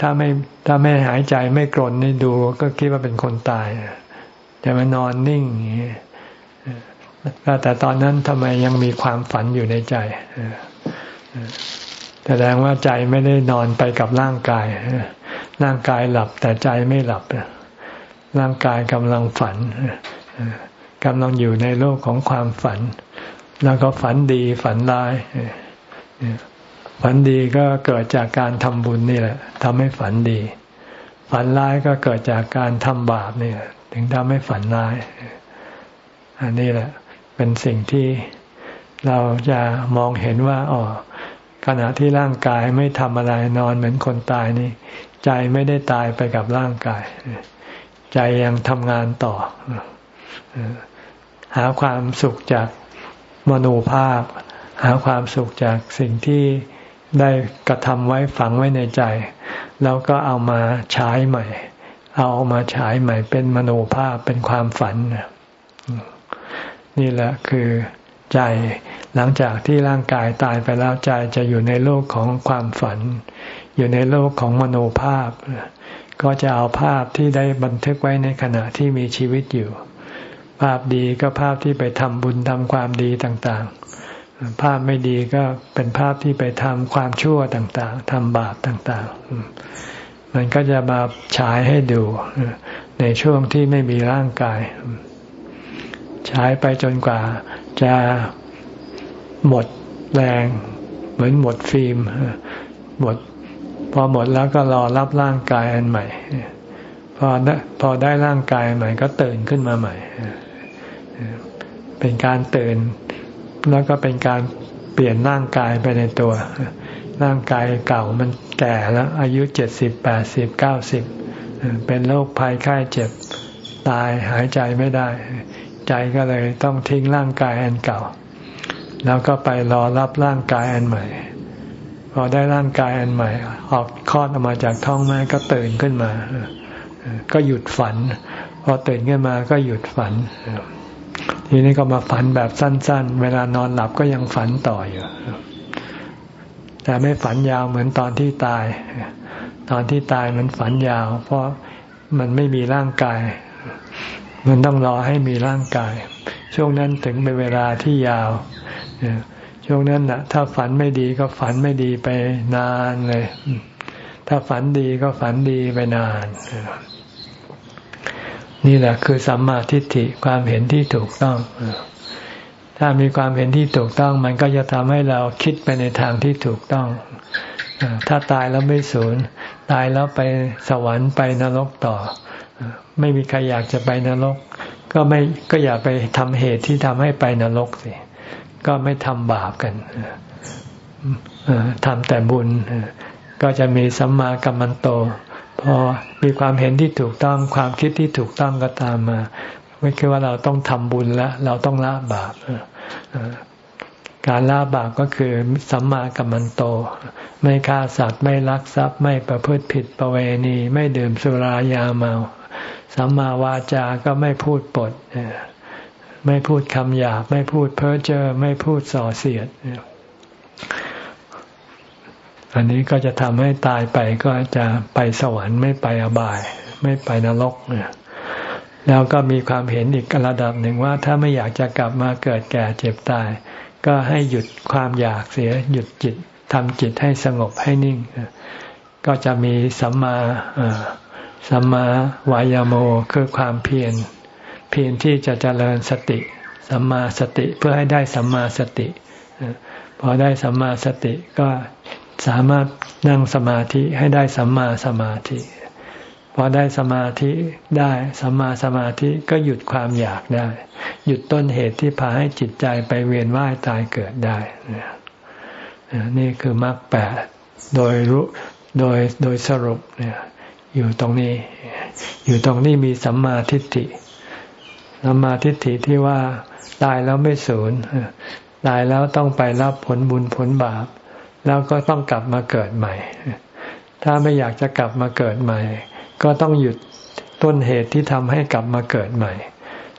ถ้าไม่ถ้าไม่หายใจไม่กรนนี่ดูก็คิดว่าเป็นคนตายจะมานอนนิ่งอย่างนี้แต่ตอนนั้นทำไมยังมีความฝันอยู่ในใจแสดงว่าใจไม่ได้นอนไปกับร่างกาย ร่างกายหลับแต่ใจไม่หลับ ร่างกายกำลังฝัน กำลังอยู่ในโลกของความฝัน แล้วก็ฝันดีฝันร้าย ฝันดีก็เกิดจากการทำบุญนี่แหละทำให้ฝันดี ฝันร้ายก็เกิดจากการทำบาปนี่ยถึงทำให้ฝันร้าย อันนี้แหละ เป็นสิ่งที่เราจะมองเห็นว่าอ๋อขณะที่ร่างกายไม่ทำอะไรนอนเหมือนคนตายนี่ ใจไม่ได้ตายไปกับร่างกาย ใจยังทำงานต่อ หาความสุขจากมโนภาพ หาความสุขจากสิ่งที่ได้กระทำไว้ฝังไว้ในใจ แล้วก็เอามาฉายใหม่ เอามาฉายใหม่ เป็นมโนภาพเป็นความฝัน นี่แหละคือใจหลังจากที่ร่างกายตายไปแล้วใจจะอยู่ในโลกของความฝัน อยู่ในโลกของมโนภาพ ก็จะเอาภาพที่ได้บันทึกไว้ในขณะที่มีชีวิตอยู่ ภาพดีก็ภาพที่ไปทำบุญทำความดีต่างๆ ภาพไม่ดีก็เป็นภาพที่ไปทำความชั่วต่างๆทำบาปต่างๆ มันก็จะมาฉายให้ดูในช่วงที่ไม่มีร่างกายฉายไปจนกว่าจะหมดแรง เหมือนหมดฟิล์มหมดพอหมดแล้วก็รอรับร่างกายอันใหม่พอได้พอได้ร่างกายใหม่ก็ตื่นขึ้นมาใหม่ เป็นการตื่น แล้วก็เป็นการเปลี่ยนร่างกายไปในตัว ร่างกายเก่ามันแก่แล้ว อายุเจ็ดสิบแปดสิบเก้าสิบเป็นโรคภัยไข้เจ็บตายหายใจไม่ได้ ใจก็เลยต้องทิ้งร่างกายอันเก่า แล้วก็ไปรอรับร่างกายอันใหม่ พอได้ร่างกายอันใหม่ ออกคลอดออกมาจากท้องแม่ก็ตื่นขึ้นมา ก็หยุดฝัน พอตื่นขึ้นมาก็หยุดฝัน ทีนี้ก็มาฝันแบบสั้น ๆ เวลานอนหลับก็ยังฝันต่ออยู่ แต่ไม่ฝันยาวเหมือนตอนที่ตาย ตอนที่ตายมันฝันยาว เพราะมันไม่มีร่างกาย มันต้องรอให้มีร่างกาย ช่วงนั้นถึงเป็นเวลาที่ยาว ช่วงนั้นนะถ้าฝันไม่ดีก็ฝันไม่ดีไปนานเลย ถ้าฝันดีก็ฝันดีไปนาน นี่แหละคือสัมมาทิฏฐิความเห็นที่ถูกต้อง ถ้ามีความเห็นที่ถูกต้อง มันก็จะทำให้เราคิดไปในทางที่ถูกต้อง ถ้าตายแล้วไม่สูญตายแล้วไปสวรรค์ไปนรกต่อ ไม่มีใครอยากจะไปนรก ก็ไม่ก็อย่าไปทำเหตุที่ทำให้ไปนรกสิก็ไม่ทำบาปกันทำแต่บุญก็จะมีสัมมากัมมันโต พอมีความเห็นที่ถูกต้องความคิดที่ถูกต้องก็ตามมาไม่คิดว่าเราต้องทำบุญแล้วเราต้องละบาปการละบาปก็คือสัมมากัมมันโต ไม่ฆ่าสัตว์ไม่ลักทรัพย์ ไม่ประพฤติผิดประเวณี ไม่ดื่มสุรายาเมา สัมมาวาจาก็ไม่พูดปด ไม่พูดคำหยาบไม่พูดเพ้อเจ้อไม่พูดส่อเสียด อันนี้ก็จะทำให้ตายไปก็จะไปสวรรค์ไม่ไปอบาย ไม่ไปนรกเนี่ยแล้วก็มีความเห็นอีกระดับหนึ่งว่าถ้าไม่อยากจะกลับมาเกิดแก่เจ็บตาย ก็ให้หยุดความอยากเสีย หยุดจิตทำจิตให้สงบให้นิ่ง ก็จะมีสัมมาสัมมาวายโมคือความเพียรเพียรที่จะเจริญสติ สัมมาสติเพื่อให้ได้สัมมาสติพอได้สัมมาสติก็ สามารถนั่งสมาธิให้ได้สัมมาสมาธิพอได้สมาธิได้สัมมาสมาธิก็หยุดความอยากได้ หยุดต้นเหตุที่พาให้จิตใจไปเวียนว่ายตายเกิดได้ นี่คือมรรคแปดโดยรู้โดยโดยสรุปเนี่ยอยู่ตรงนี้ อยู่ตรงนี้มีสัมมาทิฏฐิสัมมาทิฏฐิที่ว่าตายแล้วไม่สูญตายแล้วต้องไปรับผลบุญผลบาป แล้วก็ต้องกลับมาเกิดใหม่ ถ้าไม่อยากจะกลับมาเกิดใหม่ ก็ต้องหยุดต้นเหตุที่ทำให้กลับมาเกิดใหม่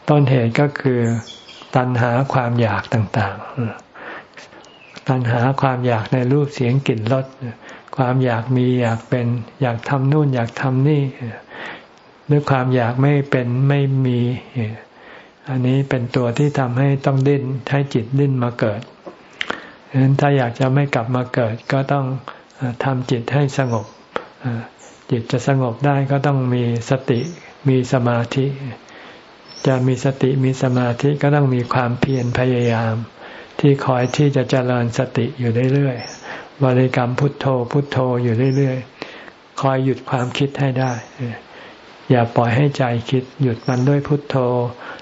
ต้นเหตุก็คือตัณหาความอยากต่างๆ ตัณหาความอยากในรูปเสียงกลิ่นรสความอยากมีอยากเป็น อยากทำนู่นอยากทำนี่หรือความอยากไม่เป็นไม่มี อันนี้เป็นตัวที่ทำให้ต้องดิ้นให้จิตดิ้นมาเกิด ฉะนั้นถ้าอยากจะไม่กลับมาเกิดก็ต้องทำจิตให้สงบ จิตจะสงบได้ก็ต้องมีสติมีสมาธิ จะมีสติมีสมาธิก็ต้องมีความเพียรพยายาม ที่คอยที่จะเจริญสติอยู่เรื่อยๆบริกรรมพุทโธพุทโธอยู่เรื่อยๆ คอยหยุดความคิดให้ได้ อย่าปล่อยให้ใจคิด หยุดมันด้วยพุทโธ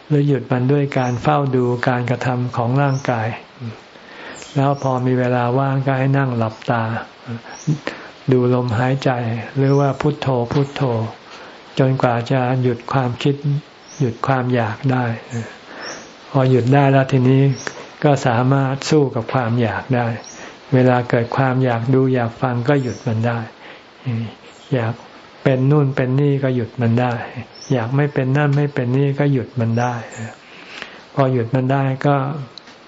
หรือหยุดมันด้วยการเฝ้าดูการกระทำของร่างกาย แล้วพอมีเวลาว่างก็ให้นั่งหลับตา ดูลมหายใจ หรือว่าพุทโธพุทโธ จนกว่าจะหยุดความคิด หยุดความอยากได้ พอหยุดได้แล้วทีนี้ก็สามารถสู้กับความอยากได้ เวลาเกิดความอยากดูอยากฟังก็หยุดมันได้ อยากเป็นนู่นเป็นนี่ก็หยุดมันได้ อยากไม่เป็นนั่นไม่เป็นนี่ก็หยุดมันได้ พอหยุดมันได้ก็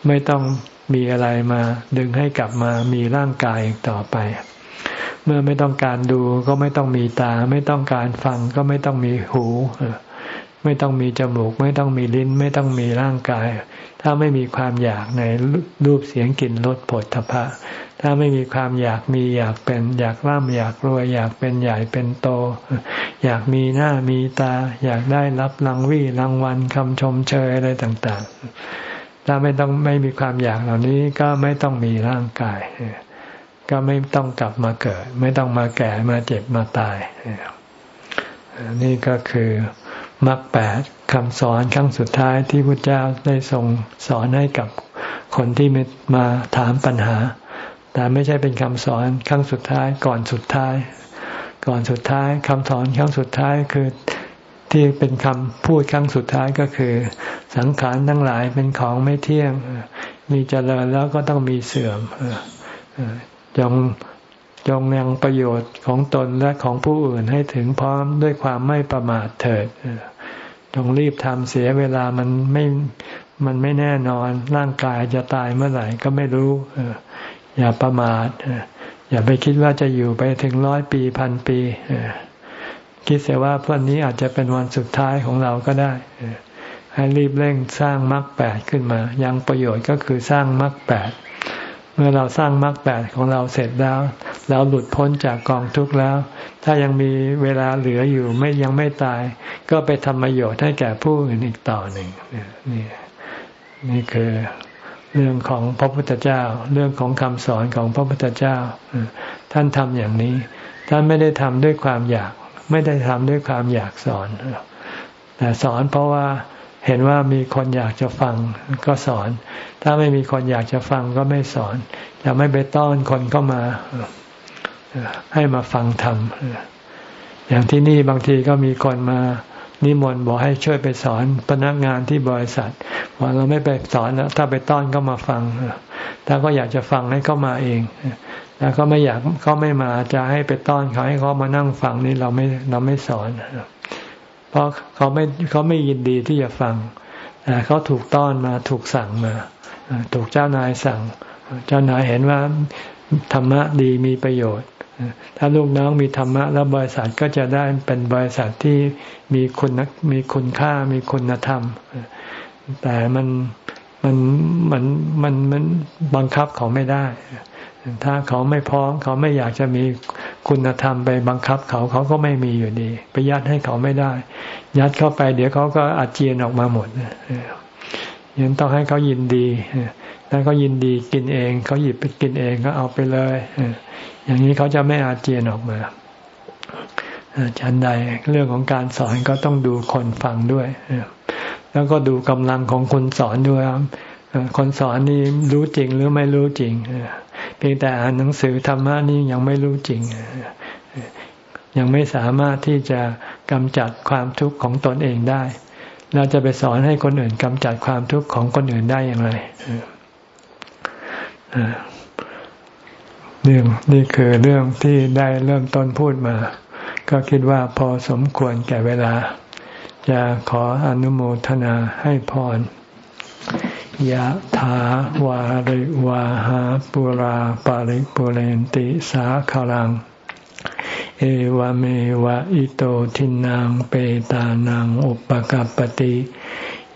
ไม่ต้องมีอะไรมาดึงให้กลับมามีร่างกายต่อไป เมื่อไม่ต้องการดูก็ไม่ต้องมีตา ไม่ต้องการฟังก็ไม่ต้องมีหู ไม่ต้องมีจมูก ไม่ต้องมีลิ้น ไม่ต้องมีร่างกาย ถ้าไม่มีความอยากในรูปเสียงกลิ่นรสผลทพะ ถ้าไม่มีความอยากมีอยากเป็นอยากร่ำอยากรวยอยากเป็นใหญ่เป็นโต อยากมีหน้ามีตา อยากได้รับรางวี่รางวัลคำชมเชยอะไรต่าง ๆ ถ้าไม่ต้องไม่มีความอยากเหล่านี้ก็ไม่ต้องมีร่างกาย ก็ไม่ต้องกลับมาเกิด ไม่ต้องมาแก่มาเจ็บมาตาย นี่ก็คือมรรคแปดคำสอนครั้งสุดท้ายที่พระเจ้าได้ทรงสอนให้กับคนที่มาถามปัญหา แต่ไม่ใช่เป็นคำสอนครั้งสุดท้าย ก่อนสุดท้าย ก่อนสุดท้ายคำสอนครั้งสุดท้ายคือ ที่เป็นคำพูดครั้งสุดท้ายก็คือ สังขารทั้งหลายเป็นของไม่เที่ยง มีเจริญแล้วก็ต้องมีเสื่อมจงจงยังประโยชน์ของตนและของผู้อื่นให้ถึงพร้อมด้วยความไม่ประมาทเถิดต้องรีบทำเสียเวลามันไม่มันไม่แน่นอนร่างกายจะตายเมื่อไหร่ก็ไม่รู้อย่าประมาทอย่าไปคิดว่าจะอยู่ไปถึงร้อยปีพันปี คิดเสียว่าวันนี้อาจจะเป็นวันสุดท้ายของเราก็ได้ให้รีบเร่งสร้างมรรคแปดขึ้นมา ยังประโยชน์ก็คือสร้างมรรคแปดเมื่อเราสร้างมรรคแปดของเราเสร็จแล้ว เราหลุดพ้นจากกองทุกข์แล้ว ถ้ายังมีเวลาเหลืออยู่ไม่ยังไม่ตาย ก็ไปทำประโยชน์ให้แก่ผู้อื่นอีกต่อหนึ่งนี่นี่คือเรื่องของพระพุทธเจ้า เรื่องของคำสอนของพระพุทธเจ้า ท่านทำอย่างนี้ ท่านไม่ได้ทำด้วยความอยาก ไม่ได้ทำด้วยความอยากสอน แต่สอนเพราะว่าเห็นว่ามีคนอยากจะฟังก็สอน ถ้าไม่มีคนอยากจะฟังก็ไม่สอนจะไม่ไปต้อนคนเข้ามา ให้มาฟังธรรมอย่างที่นี่บางทีก็มีคนมานิมนต์บอกให้ช่วยไปสอนพนักงานที่บริษัทว่าเราไม่ไปสอนแล้วถ้าไปต้อนก็มาฟัง ถ้าก็อยากจะฟังให้เขามาเอง ถ้าเขาไม่อยากเขาไม่มาจะให้ไปต้อนเขาให้เขามานั่งฟังนี่เราไม่เราไม่สอน เพราะเขาไม่เขาไม่ยินดีที่จะฟังแต่เขาถูกต้อนมาถูกสั่งมา ถูกเจ้านายสั่ง เจ้านายเห็นว่าธรรมะดีมีประโยชน์ ถ้าลูกน้องมีธรรมะ แล้วบริษัทก็จะได้เป็นบริษัทที่มีคุณมีคุณค่ามีคุณธรรม แต่มันมันมันมันมันบังคับเขาไม่ได้ ถ้าเขาไม่พร้อม เขาไม่อยากจะมีคุณธรรมไปบังคับเขาเขาก็ไม่มีอยู่ดี ไปยัดให้เขาไม่ได้ ยัดเข้าไป เดี๋ยวเขาก็อาเจียนออกมาหมดยังต้องให้เขายินดีถ้าเขายินดีกินเอง เขาหยิบไปกินเองก็เอาไปเลยอย่างนี้เขาจะไม่อาเจียนออกมาฉันใดเรื่องของการสอนก็ต้องดูคนฟังด้วยแล้วก็ดูกำลังของคนสอนด้วยคนสอนนี่รู้จริงหรือไม่รู้จริง เพียงแต่อ่านหนังสือธรรมะนี่ยังไม่รู้จริง ยังไม่สามารถที่จะกำจัดความทุกข์ของตนเองได้ เราจะไปสอนให้คนอื่นกำจัดความทุกข์ของคนอื่นได้อย่างไรเรื่องนี่คือเรื่องที่ได้เริ่มต้นพูดมา ก็คิดว่าพอสมควรแก่เวลา จะขออนุโมทนาให้พร ยะถาวาริวาหาปุราปาริปุเรนติสาคารัง เอวเมวะอิโตทินังเปตานังอุปกัปติ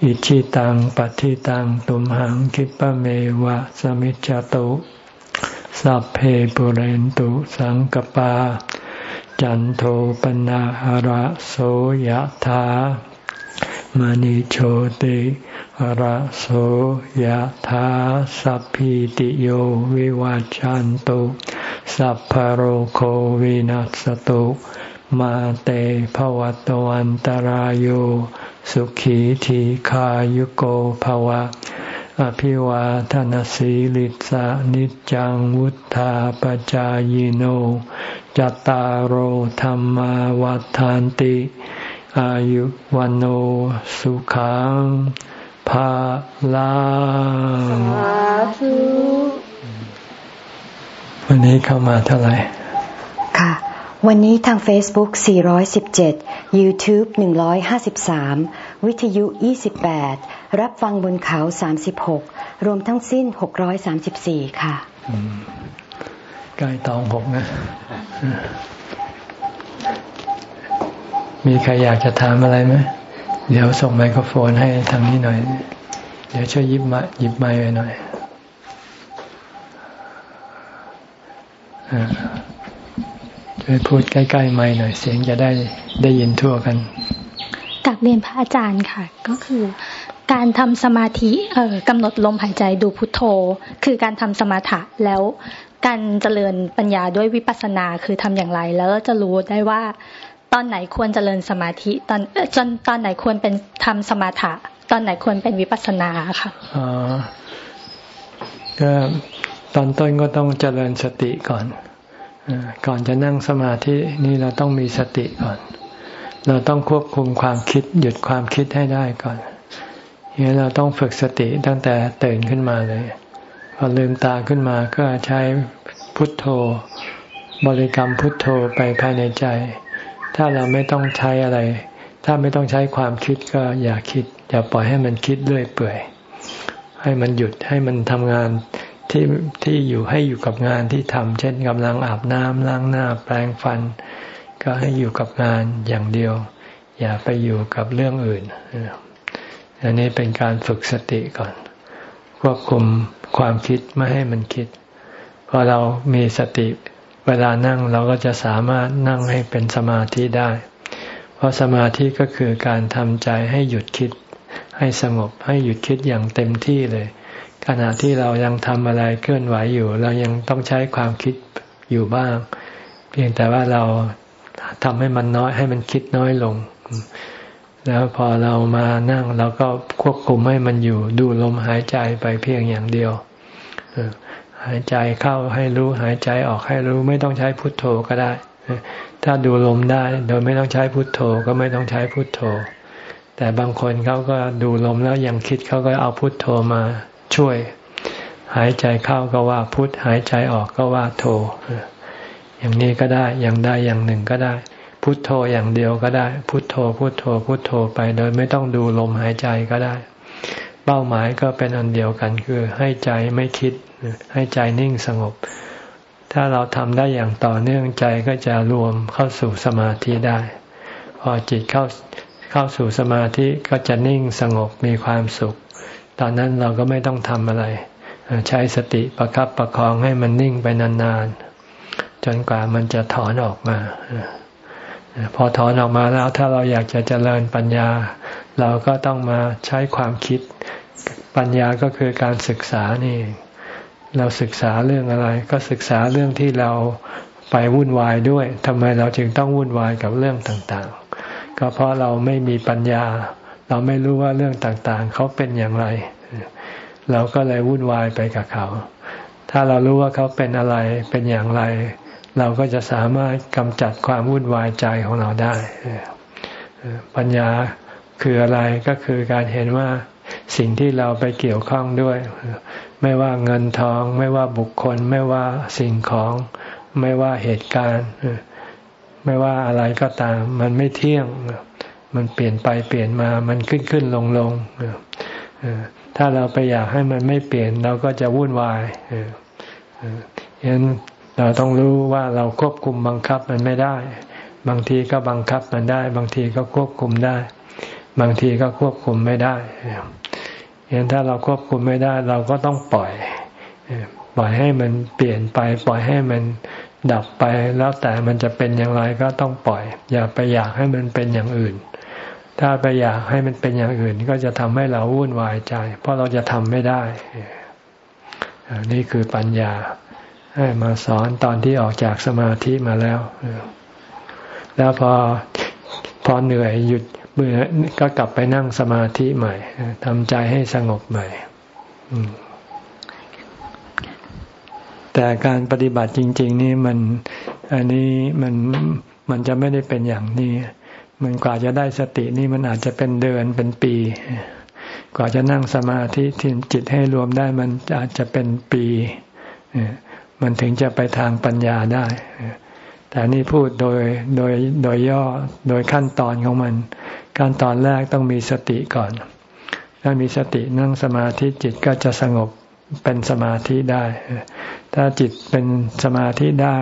อิชิตังปฏิตังตุมหังคิปะเมวะสมิจจตุสัพเพปุเรนตุสังกปา จันโทปนะหระโสยธามณิโชติ ระโสยธาสัพพิติโยวิวัจจันตุสัพพโรโควินัสตุมาเตภวัตวันตารโยสุขีทีขายุโกภวะ อภิวาทนสีลิสานิจังวุธาปจายโนจตารโหธรรมวัฏานติ อายุวันโอสุขัง ภาลาวันนี้เข้ามาเท่าไหร่ ค่ะ วันนี้ทาง Facebook 417 YouTube 153 วิทยุ 28 รับฟังบนเขา 36 รวมทั้งสิ้น 634 ค่ะใกล้ตองหกนะ มีใครอยากจะถามอะไรไหม เดี๋ยวส่งไมโครโฟนให้ทางนี้หน่อย เดี๋ยวช่วยยิบมาหยิบไมค์ไปหน่อยช่วยพูดใกล้ๆไมค์หน่อย เสียงจะได้ได้ยินทั่วกันกับเรียนพระอาจารย์ค่ะ ก็คือ การทำสมาธิเอ่อกำหนดลมหายใจดูพุทโธ คือการทำสมาธิแล้วการเจริญปัญญาด้วยวิปัสสนาคือทำอย่างไร แล้วจะรู้ได้ว่า ตอนไหนควรเจริญสมาธิ ตอนจนตอนไหนควรเป็นทำสมาธิตอนไหนควรเป็นวิปัสสนาค่ะอ๋อก็ตอนต้นก็ต้องเจริญสติก่อนก่อนจะนั่งสมาธินี่เราต้องมีสติก่อน เราต้องควบคุมความคิด หยุดความคิดให้ได้ก่อนนี่เราต้องฝึกสติตั้งแต่ตื่นขึ้นมาเลยพอลืมตาขึ้นมาก็ใช้พุทโธ บริกรรมพุทโธไปภายในใจ ถ้าเราไม่ต้องใช้อะไร ถ้าไม่ต้องใช้ความคิดก็อย่าคิด อย่าปล่อยให้มันคิดเรื่อยเปื่อย ให้มันหยุดให้มันทำงานที่ที่อยู่ให้อยู่กับงานที่ทำเช่นกำลังอาบน้ำล้างหน้า แปรงฟัน ก็ให้อยู่กับงานอย่างเดียว อย่าไปอยู่กับเรื่องอื่นอันนี้เป็นการฝึกสติก่อน ควบคุมความคิดไม่ให้มันคิดพอเรามีสติ เวลานั่งเราก็จะสามารถนั่งให้เป็นสมาธิได้ เพราะสมาธิก็คือการทำใจให้หยุดคิด ให้สงบให้หยุดคิดอย่างเต็มที่เลย ขณะที่เรายังทำอะไรเคลื่อนไหวอยู่ เรายังต้องใช้ความคิดอยู่บ้าง เพียงแต่ว่าเราทำให้มันน้อยให้มันคิดน้อยลง แล้วพอเรามานั่งเราก็ควบคุมให้มันอยู่ดูลมหายใจไปเพียงอย่างเดียว หายใจเข้าให้รู้หายใจออกให้รู้ไม่ต้องใช้พุทโธก็ได้ ถ้าดูลมได้โดยไม่ต้องใช้พุทโธก็ไม่ต้องใช้พุทโธ แต่บางคนเขาก็ดูลมแล้วยังคิดเขาก็เอาพุทโธมาช่วย หายใจเข้าก็ว่าพุทหายใจออกก็ว่าโธอย่างนี้ก็ได้อย่างใดอย่างหนึ่งก็ได้ พุทโธอย่างเดียวก็ได้ พุทโธพุทโธพุทโธไป โดยไม่ต้องดูลมหายใจก็ได้ เป้าหมายก็เป็นอันเดียวกันคือให้ใจไม่คิด ให้ใจนิ่งสงบ ถ้าเราทำได้อย่างต่อเนื่องใจก็จะรวมเข้าสู่สมาธิได้ พอจิตเข้าเข้าสู่สมาธิก็จะนิ่งสงบมีความสุข ตอนนั้นเราก็ไม่ต้องทำอะไร ใช้สติประครับประคองให้มันนิ่งไปนานๆ จนกว่ามันจะถอนออกมา พอถอนออกมาแล้วถ้าเราอยากจะเจริญปัญญา เราก็ต้องมาใช้ความคิด ปัญญาก็คือการศึกษานี่ เราศึกษาเรื่องอะไร ก็ศึกษาเรื่องที่เราไปวุ่นวายด้วยทำไมเราจึงต้องวุ่นวายกับเรื่องต่างๆ ก็เพราะเราไม่มีปัญญา เราไม่รู้ว่าเรื่องต่างๆ เขาเป็นอย่างไร เราก็เลยวุ่นวายไปกับเขา ถ้าเรารู้ว่าเขาเป็นอะไรเป็นอย่างไร เราก็จะสามารถกำจัดความวุ่นวายใจของเราได้ ปัญญา คืออะไรก็คือการเห็นว่าสิ่งที่เราไปเกี่ยวข้องด้วย ไม่ว่าเงินทอง ไม่ว่าบุคคล ไม่ว่าสิ่งของ ไม่ว่าเหตุการณ์ไม่ว่าอะไรก็ตาม มันไม่เที่ยง มันเปลี่ยนไปเปลี่ยนมา มันขึ้นขึ้นลงลงถ้าเราไปอยากให้มันไม่เปลี่ยนเราก็จะวุ่นวายฉะนั้นเราต้องรู้ว่าเราควบคุมบังคับมันไม่ได้ บางทีก็บังคับมันได้ บางทีก็ควบคุมได้ บางทีก็ควบคุมไม่ได้เห็นถ้าเราควบคุมไม่ได้ เราก็ต้องปล่อย ปล่อยให้มันเปลี่ยนไป ปล่อยให้มันดับไป แล้วแต่มันจะเป็นอย่างไรก็ต้องปล่อย อย่าไปอยากให้มันเป็นอย่างอื่น ถ้าไปอยากให้มันเป็นอย่างอื่น ก็จะทำให้เราวุ่นวายใจ เพราะเราจะทำไม่ได้นี่คือปัญญาให้มาสอนตอนที่ออกจากสมาธิมาแล้ว แล้วพอพอเหนื่อยหยุด เบื่อก็กลับไปนั่งสมาธิใหม่ทำใจให้สงบใหม่แต่การปฏิบัติจริง ๆ นี่มัน อันนี้มันมันจะไม่ได้เป็นอย่างนี้ มันกว่าจะได้สตินี่มันอาจจะเป็นเดือนเป็นปี กว่าจะนั่งสมาธิที่จิตให้รวมได้มันอาจจะเป็นปีมันถึงจะไปทางปัญญาได้ แต่นี่พูดโดยโดยโดยย่อโดยขั้นตอนของมัน ขั้นตอนแรกต้องมีสติก่อน ถ้ามีสตินั่งสมาธิจิตก็จะสงบเป็นสมาธิได้ ถ้าจิตเป็นสมาธิได้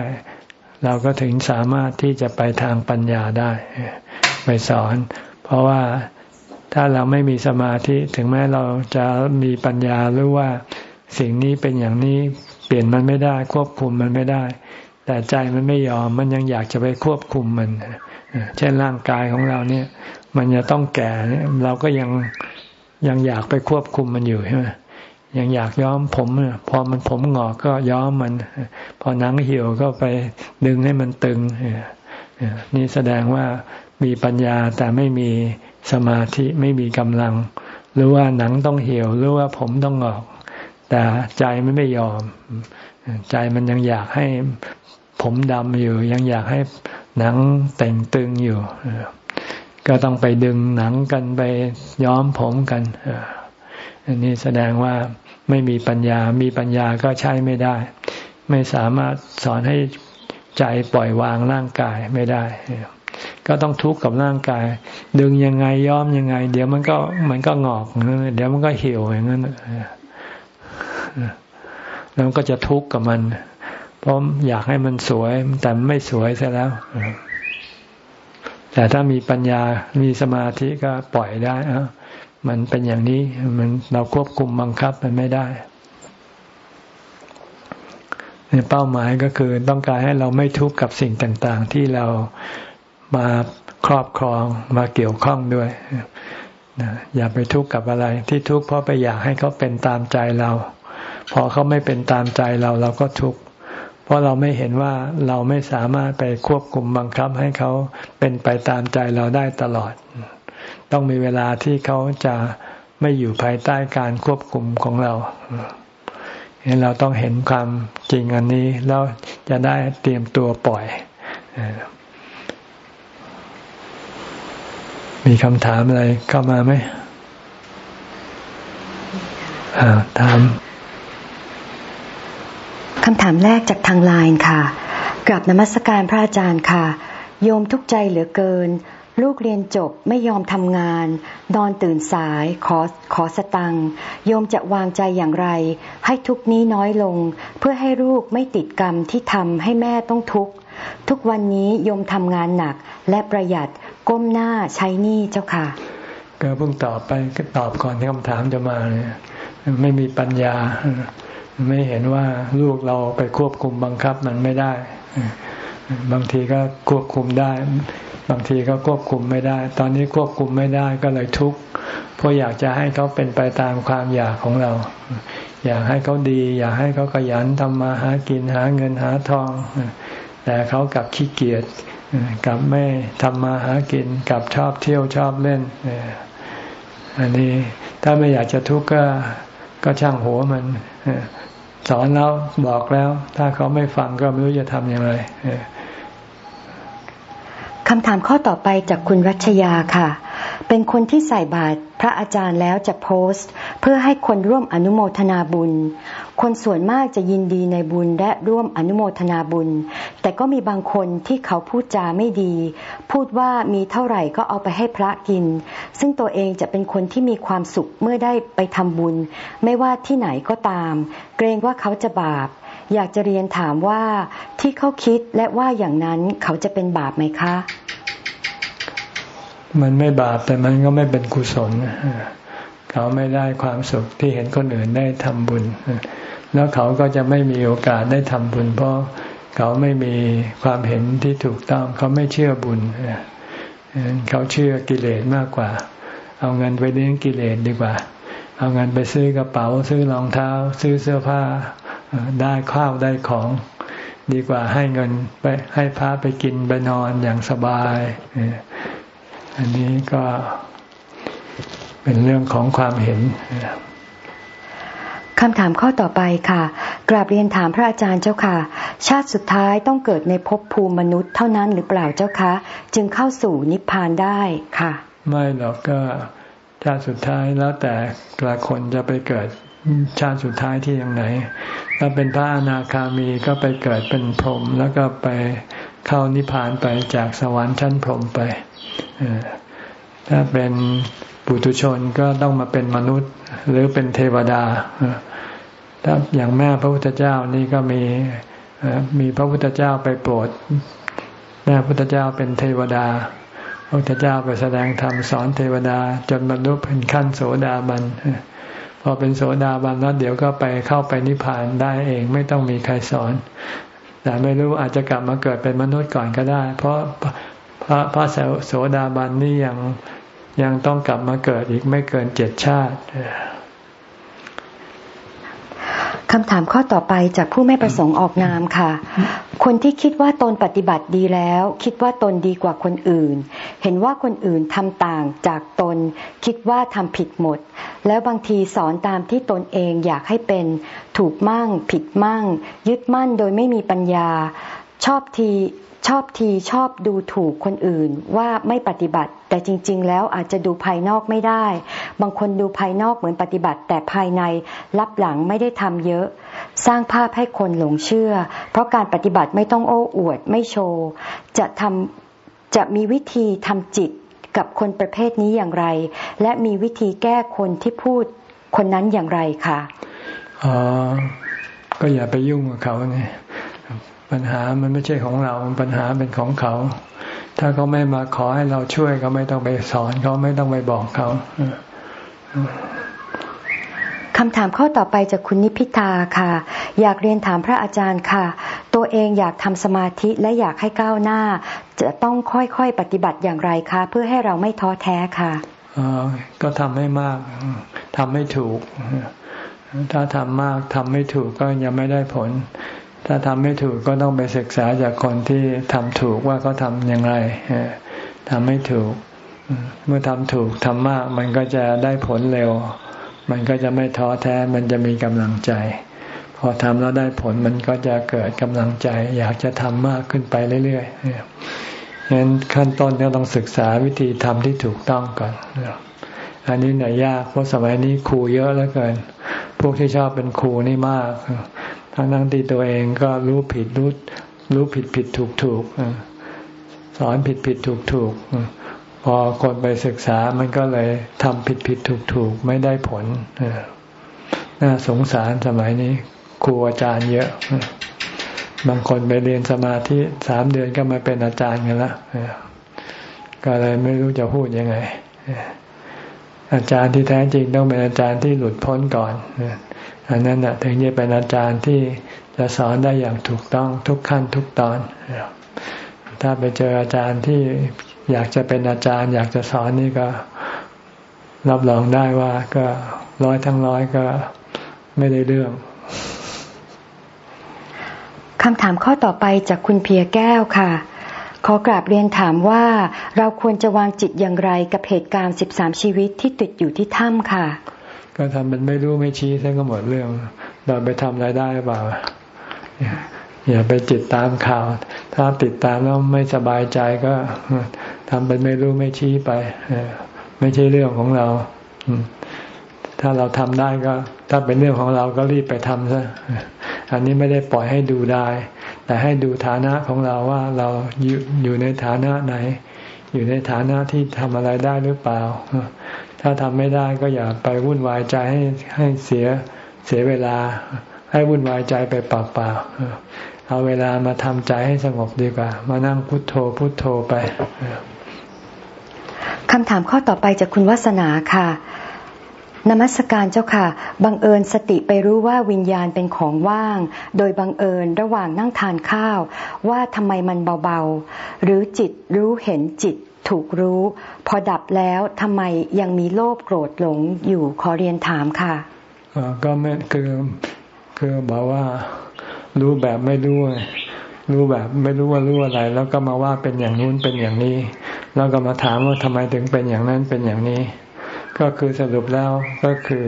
เราก็ถึงสามารถที่จะไปทางปัญญาได้ ไปสอน เพราะว่าถ้าเราไม่มีสมาธิถึงแม้เราจะมีปัญญาหรือว่าสิ่งนี้เป็นอย่างนี้เปลี่ยนมันไม่ได้ ควบคุมมันไม่ได้ แต่ใจมันไม่ยอมมันยังอยากจะไปควบคุมมันเช่นร่างกายของเราเนี่ย มันจะต้องแก่เราก็ยังยังอยากไปควบคุมมันอยู่ใช่ไหมยังอยากย้อมผมพอมันผมหงอกก็ย้อมมัน พอหนังเหี่ยวก็ไปดึงให้มันตึงนี่แสดงว่ามีปัญญาแต่ไม่มีสมาธิไม่มีกำลัง หรือว่าหนังต้องเหี่ยวหรือว่าผมต้องงอก แต่ใจมันไม่ยอม ใจมันยังอยากให้ผมดำอยู่ ยังอยากให้หนังแต่งตึงอยู่ ก็ต้องไปดึงหนังกันไปย้อมผมกันอันนี้แสดงว่าไม่มีปัญญา มีปัญญาก็ใช้ไม่ได้ ไม่สามารถสอนให้ใจปล่อยวางร่างกายไม่ได้ ก็ต้องทุกข์กับร่างกาย ดึงยังไงย้อมยังไง เดี๋ยวมันก็มันก็งอกเดี๋ยวมันก็เหี่ยวอย่างนั้นแล้วก็จะทุกข์กับมัน เพราะอยากให้มันสวยแต่ไม่สวยซะแล้ว แต่ถ้ามีปัญญามีสมาธิก็ปล่อยได้อมันเป็นอย่างนี้มันเราควบคุมบังคับมันไม่ได้เป้าหมายก็คือต้องการให้เราไม่ทุกข์กับสิ่งต่าง ๆ ที่เรามาครอบครองมาเกี่ยวข้องด้วยอย่าไปทุกข์กับอะไร ที่ทุกข์เพราะไปอยากให้เขาเป็นตามใจเรา พอเขาไม่เป็นตามใจเราเราก็ทุกข์ เพราะเราไม่เห็นว่าเราไม่สามารถไปควบคุมบังคับให้เขาเป็นไปตามใจเราได้ตลอด ต้องมีเวลาที่เขาจะไม่อยู่ภายใต้การควบคุมของเราเห็นเราต้องเห็นความจริงอันนี้แล้วจะได้เตรียมตัวปล่อย มีคำถามอะไรเข้ามาไหมถาม คำถามแรกจากทางไลน์ค่ะกลับนมัสการพระอาจารย์ค่ะ โยมทุกใจเหลือเกิน ลูกเรียนจบไม่ยอมทำงาน นอนตื่นสายขอขอสตังโยมจะวางใจอย่างไร ให้ทุกนี้น้อยลง เพื่อให้ลูกไม่ติดกรรมที่ทำให้แม่ต้องทุกข์ทุกวันนี้โยมทำงานหนักและประหยัดก้มหน้าใช้หนี้เจ้าค่ะก็เพิ่งตอบไปก็ตอบก่อนที่คำถามจะมาเนี่ยไม่มีปัญญา ไม่เห็นว่าลูกเราไปควบคุมบังคับมันไม่ได้ บางทีก็ควบคุมได้ บางทีก็ควบคุมไม่ได้ ตอนนี้ควบคุมไม่ได้ก็เลยทุกข์เพราะอยากจะให้เขาเป็นไปตามความอยากของเรา อยากให้เขาดี อยากให้เขาขยันทำมาหากินหาเงินหาทอง แต่เขากลับขี้เกียจกลับไม่ทำมาหากินกลับชอบเที่ยวชอบเล่นอันนี้ถ้าไม่อยากจะทุกข์ก็ก็ช่างหัวมัน สอนแล้วบอกแล้ว ถ้าเขาไม่ฟังก็ไม่รู้จะทำอย่างไรคำถามข้อต่อไปจากคุณรัชยาค่ะ เป็นคนที่ใส่บาตรพระอาจารย์แล้วจะโพสต์ เพื่อให้คนร่วมอนุโมทนาบุญ คนส่วนมากจะยินดีในบุญและร่วมอนุโมทนาบุญ แต่ก็มีบางคนที่เขาพูดจาไม่ดี พูดว่ามีเท่าไหร่ก็เอาไปให้พระกิน ซึ่งตัวเองจะเป็นคนที่มีความสุขเมื่อได้ไปทำบุญ ไม่ว่าที่ไหนก็ตาม เกรงว่าเขาจะบาป อยากจะเรียนถามว่าที่เขาคิดและว่าอย่างนั้นเขาจะเป็นบาปไหมคะ มันไม่บาปแต่มันก็ไม่เป็นกุศลเขาไม่ได้ความสุขที่เห็นคนอื่นได้ทำบุญ แล้วเขาก็จะไม่มีโอกาสได้ทำบุญ เพราะเขาไม่มีความเห็นที่ถูกต้องเขาไม่เชื่อบุญเขาเชื่อกิเลสมากกว่า เอาเงินไปเลี้ยงกิเลสดีกว่า เอาเงินไปซื้อกระเป๋า ซื้อรองเท้า ซื้อเสื้อผ้าได้ข้าวได้ของ ดีกว่าให้เงินไปให้พระไปกินไปนอนอย่างสบาย อันนี้ก็เป็นเรื่องของความเห็นคำถามข้อต่อไปค่ะ กราบเรียนถามพระอาจารย์เจ้าค่ะ ชาติสุดท้ายต้องเกิดในภพภูมิมนุษย์เท่านั้นหรือเปล่าเจ้าคะ จึงเข้าสู่นิพพานได้ค่ะ ไม่หรอกก็ชาติสุดท้ายแล้วแต่ละคนจะไปเกิดชาติสุดท้ายที่อย่างไหน ถ้าเป็นพระอนาคามีก็ไปเกิดเป็นพรหมแล้วก็ไปเข้านิพพานไปจากสวรรค์ชั้นพรหมไป ถ้าเป็นปุถุชนก็ต้องมาเป็นมนุษย์ หรือเป็นเทวดา ถ้าอย่างแม่พระพุทธเจ้านี่ก็มีมีพระพุทธเจ้าไปโปรด แม่พุทธเจ้าเป็นเทวดา พระพุทธเจ้าไปแสดงธรรมสอนเทวดา จนบรรลุเป็นขั้นโสดาบันพอเป็นโสดาบันแล้วเดี๋ยวก็ไปเข้าไปนิพพานได้เองไม่ต้องมีใครสอน แต่ไม่รู้อาจจะกลับมาเกิดเป็นมนุษย์ก่อนก็ได้ เพราะ พระพระโสดาบันนี่ยังยังต้องกลับมาเกิดอีกไม่เกินเจ็ดชาติคำถามข้อต่อไปจากผู้ไม่ประสงค์ออกนามค่ะ คนที่คิดว่าตนปฏิบัติดีแล้ว คิดว่าตนดีกว่าคนอื่น เห็นว่าคนอื่นทำต่างจากตน คิดว่าทำผิดหมด แล้วบางทีสอนตามที่ตนเองอยากให้เป็น ถูกมั่ง ผิดมั่ง ยึดมั่นโดยไม่มีปัญญา ชอบทีชอบทีชอบดูถูกคนอื่นว่าไม่ปฏิบัติ แต่จริง ๆ แล้วอาจจะดูภายนอกไม่ได้ บางคนดูภายนอกเหมือนปฏิบัติ แต่ภายในรับหลังไม่ได้ทำเยอะ สร้างภาพให้คนหลงเชื่อ เพราะการปฏิบัติไม่ต้องโอ้อวดไม่โชว์ จะทำจะมีวิธีทำจิตกับคนประเภทนี้อย่างไร และมีวิธีแก้คนที่พูดคนนั้นอย่างไรคะอ๋อก็อย่าไปยุ่งกับเขาเนี่ย ปัญหามันไม่ใช่ของเราปัญหาเป็นของเขา ถ้าเขาไม่มาขอให้เราช่วยก็ไม่ต้องไปสอนเขาไม่ต้องไปบอกเขาคำถามข้อต่อไปจากคุณนิพิทาค่ะ อยากเรียนถามพระอาจารย์ค่ะ ตัวเองอยากทำสมาธิและอยากให้ก้าวหน้า จะต้องค่อยๆปฏิบัติอย่างไรคะ เพื่อให้เราไม่ท้อแท้ค่ะก็ทำให้มากทำให้ถูก ถ้าทำมากทำไม่ถูกก็ยังไม่ได้ผล ถ้าทำไม่ถูกก็ต้องไปศึกษาจากคนที่ทำถูกว่าเขาทำอย่างไรทำไม่ถูก เมื่อทำถูกทำมาก มันก็จะได้ผลเร็ว มันก็จะไม่ท้อแท้ มันจะมีกำลังใจ พอทำแล้วได้ผลมันก็จะเกิดกำลังใจ อยากจะทำมากขึ้นไปเรื่อยๆงั้นขั้นต้นก็ต้องศึกษาวิธีทำที่ถูกต้องก่อนอันนี้หน่อยยากเพราะสมัยนี้ครูเยอะเหลือเกิน พวกที่ชอบเป็นครูนี่มาก ทั้งทั้งที่ตัวเองก็รู้ผิดรู้รู้ผิดผิดถูกถูกสอนผิดผิดถูกถูกพอคนไปศึกษามันก็เลยทำผิดผิดถูกถูกไม่ได้ผลน่าสงสารสมัยนี้ครูอาจารย์เยอะ บางคนไปเรียนสมาธิสามเดือนก็มาเป็นอาจารย์กันละก็เลยไม่รู้จะพูดยังไงอาจารย์ที่แท้จริงต้องเป็นอาจารย์ที่หลุดพ้นก่อน อันนั้นนะถึงจะเป็นอาจารย์ที่จะสอนได้อย่างถูกต้องทุกขั้นทุกตอน ถ้าไปเจออาจารย์ที่อยากจะเป็นอาจารย์ อยากจะสอนนี่ก็รับรองได้ว่าก็ร้อยทั้งร้อยก็ไม่ได้เรื่องคำถามข้อต่อไปจากคุณเพียแก้วค่ะ ขอกราบเรียนถามว่าเราควรจะวางจิตอย่างไรกับเหตุการณ์สิบสามชีวิตที่ติดอยู่ที่ถ้ำค่ะ ก็ทำเป็นไม่รู้ไม่ชี้ซะก็หมดเรื่อง เราไปทำอะไรได้เปล่าอย่าไปจิตตามข่าว ถ้าติดตามแล้วไม่สบายใจก็ทำเป็นไม่รู้ไม่ชี้ไปไม่ใช่เรื่องของเราถ้าเราทำได้ก็ ถ้าเป็นเรื่องของเราก็รีบไปทำซะอันนี้ไม่ได้ปล่อยให้ดูได้ แต่ให้ดูฐานะของเราว่าเราอยู่อยู่ในฐานะไหน อยู่ในฐานะที่ทำอะไรได้หรือเปล่า ถ้าทำไม่ได้ก็อย่าไปวุ่นวายใจให้ให้เสียเสียเวลา ให้วุ่นวายใจไปเปล่าๆเอาเวลามาทำใจให้สงบดีกว่า มานั่งพุทโธพุทโธไปคำถามข้อต่อไปจากคุณวัสนาค่ะนมัสการเจ้าค่ะ บังเอิญสติไปรู้ว่าวิญญาณเป็นของว่าง โดยบังเอิญระหว่างนั่งทานข้าว ว่าทำไมมันเบาๆ หรือจิตรู้เห็นจิต ถูกรู้ พอดับแล้วทำไมยังมีโลภโกรธหลงอยู่ขอเรียนถามค่ะก็ไม่คือคือบอกว่ารู้แบบไม่รู้รู้แบบไม่รู้ว่ารู้อะไร แล้วก็มาว่าเป็นอย่างนู้นเป็นอย่างนี้ แล้วก็มาถามว่าทำไมถึงเป็นอย่างนั้นเป็นอย่างนี้ ก็คือสรุปแล้วก็คือ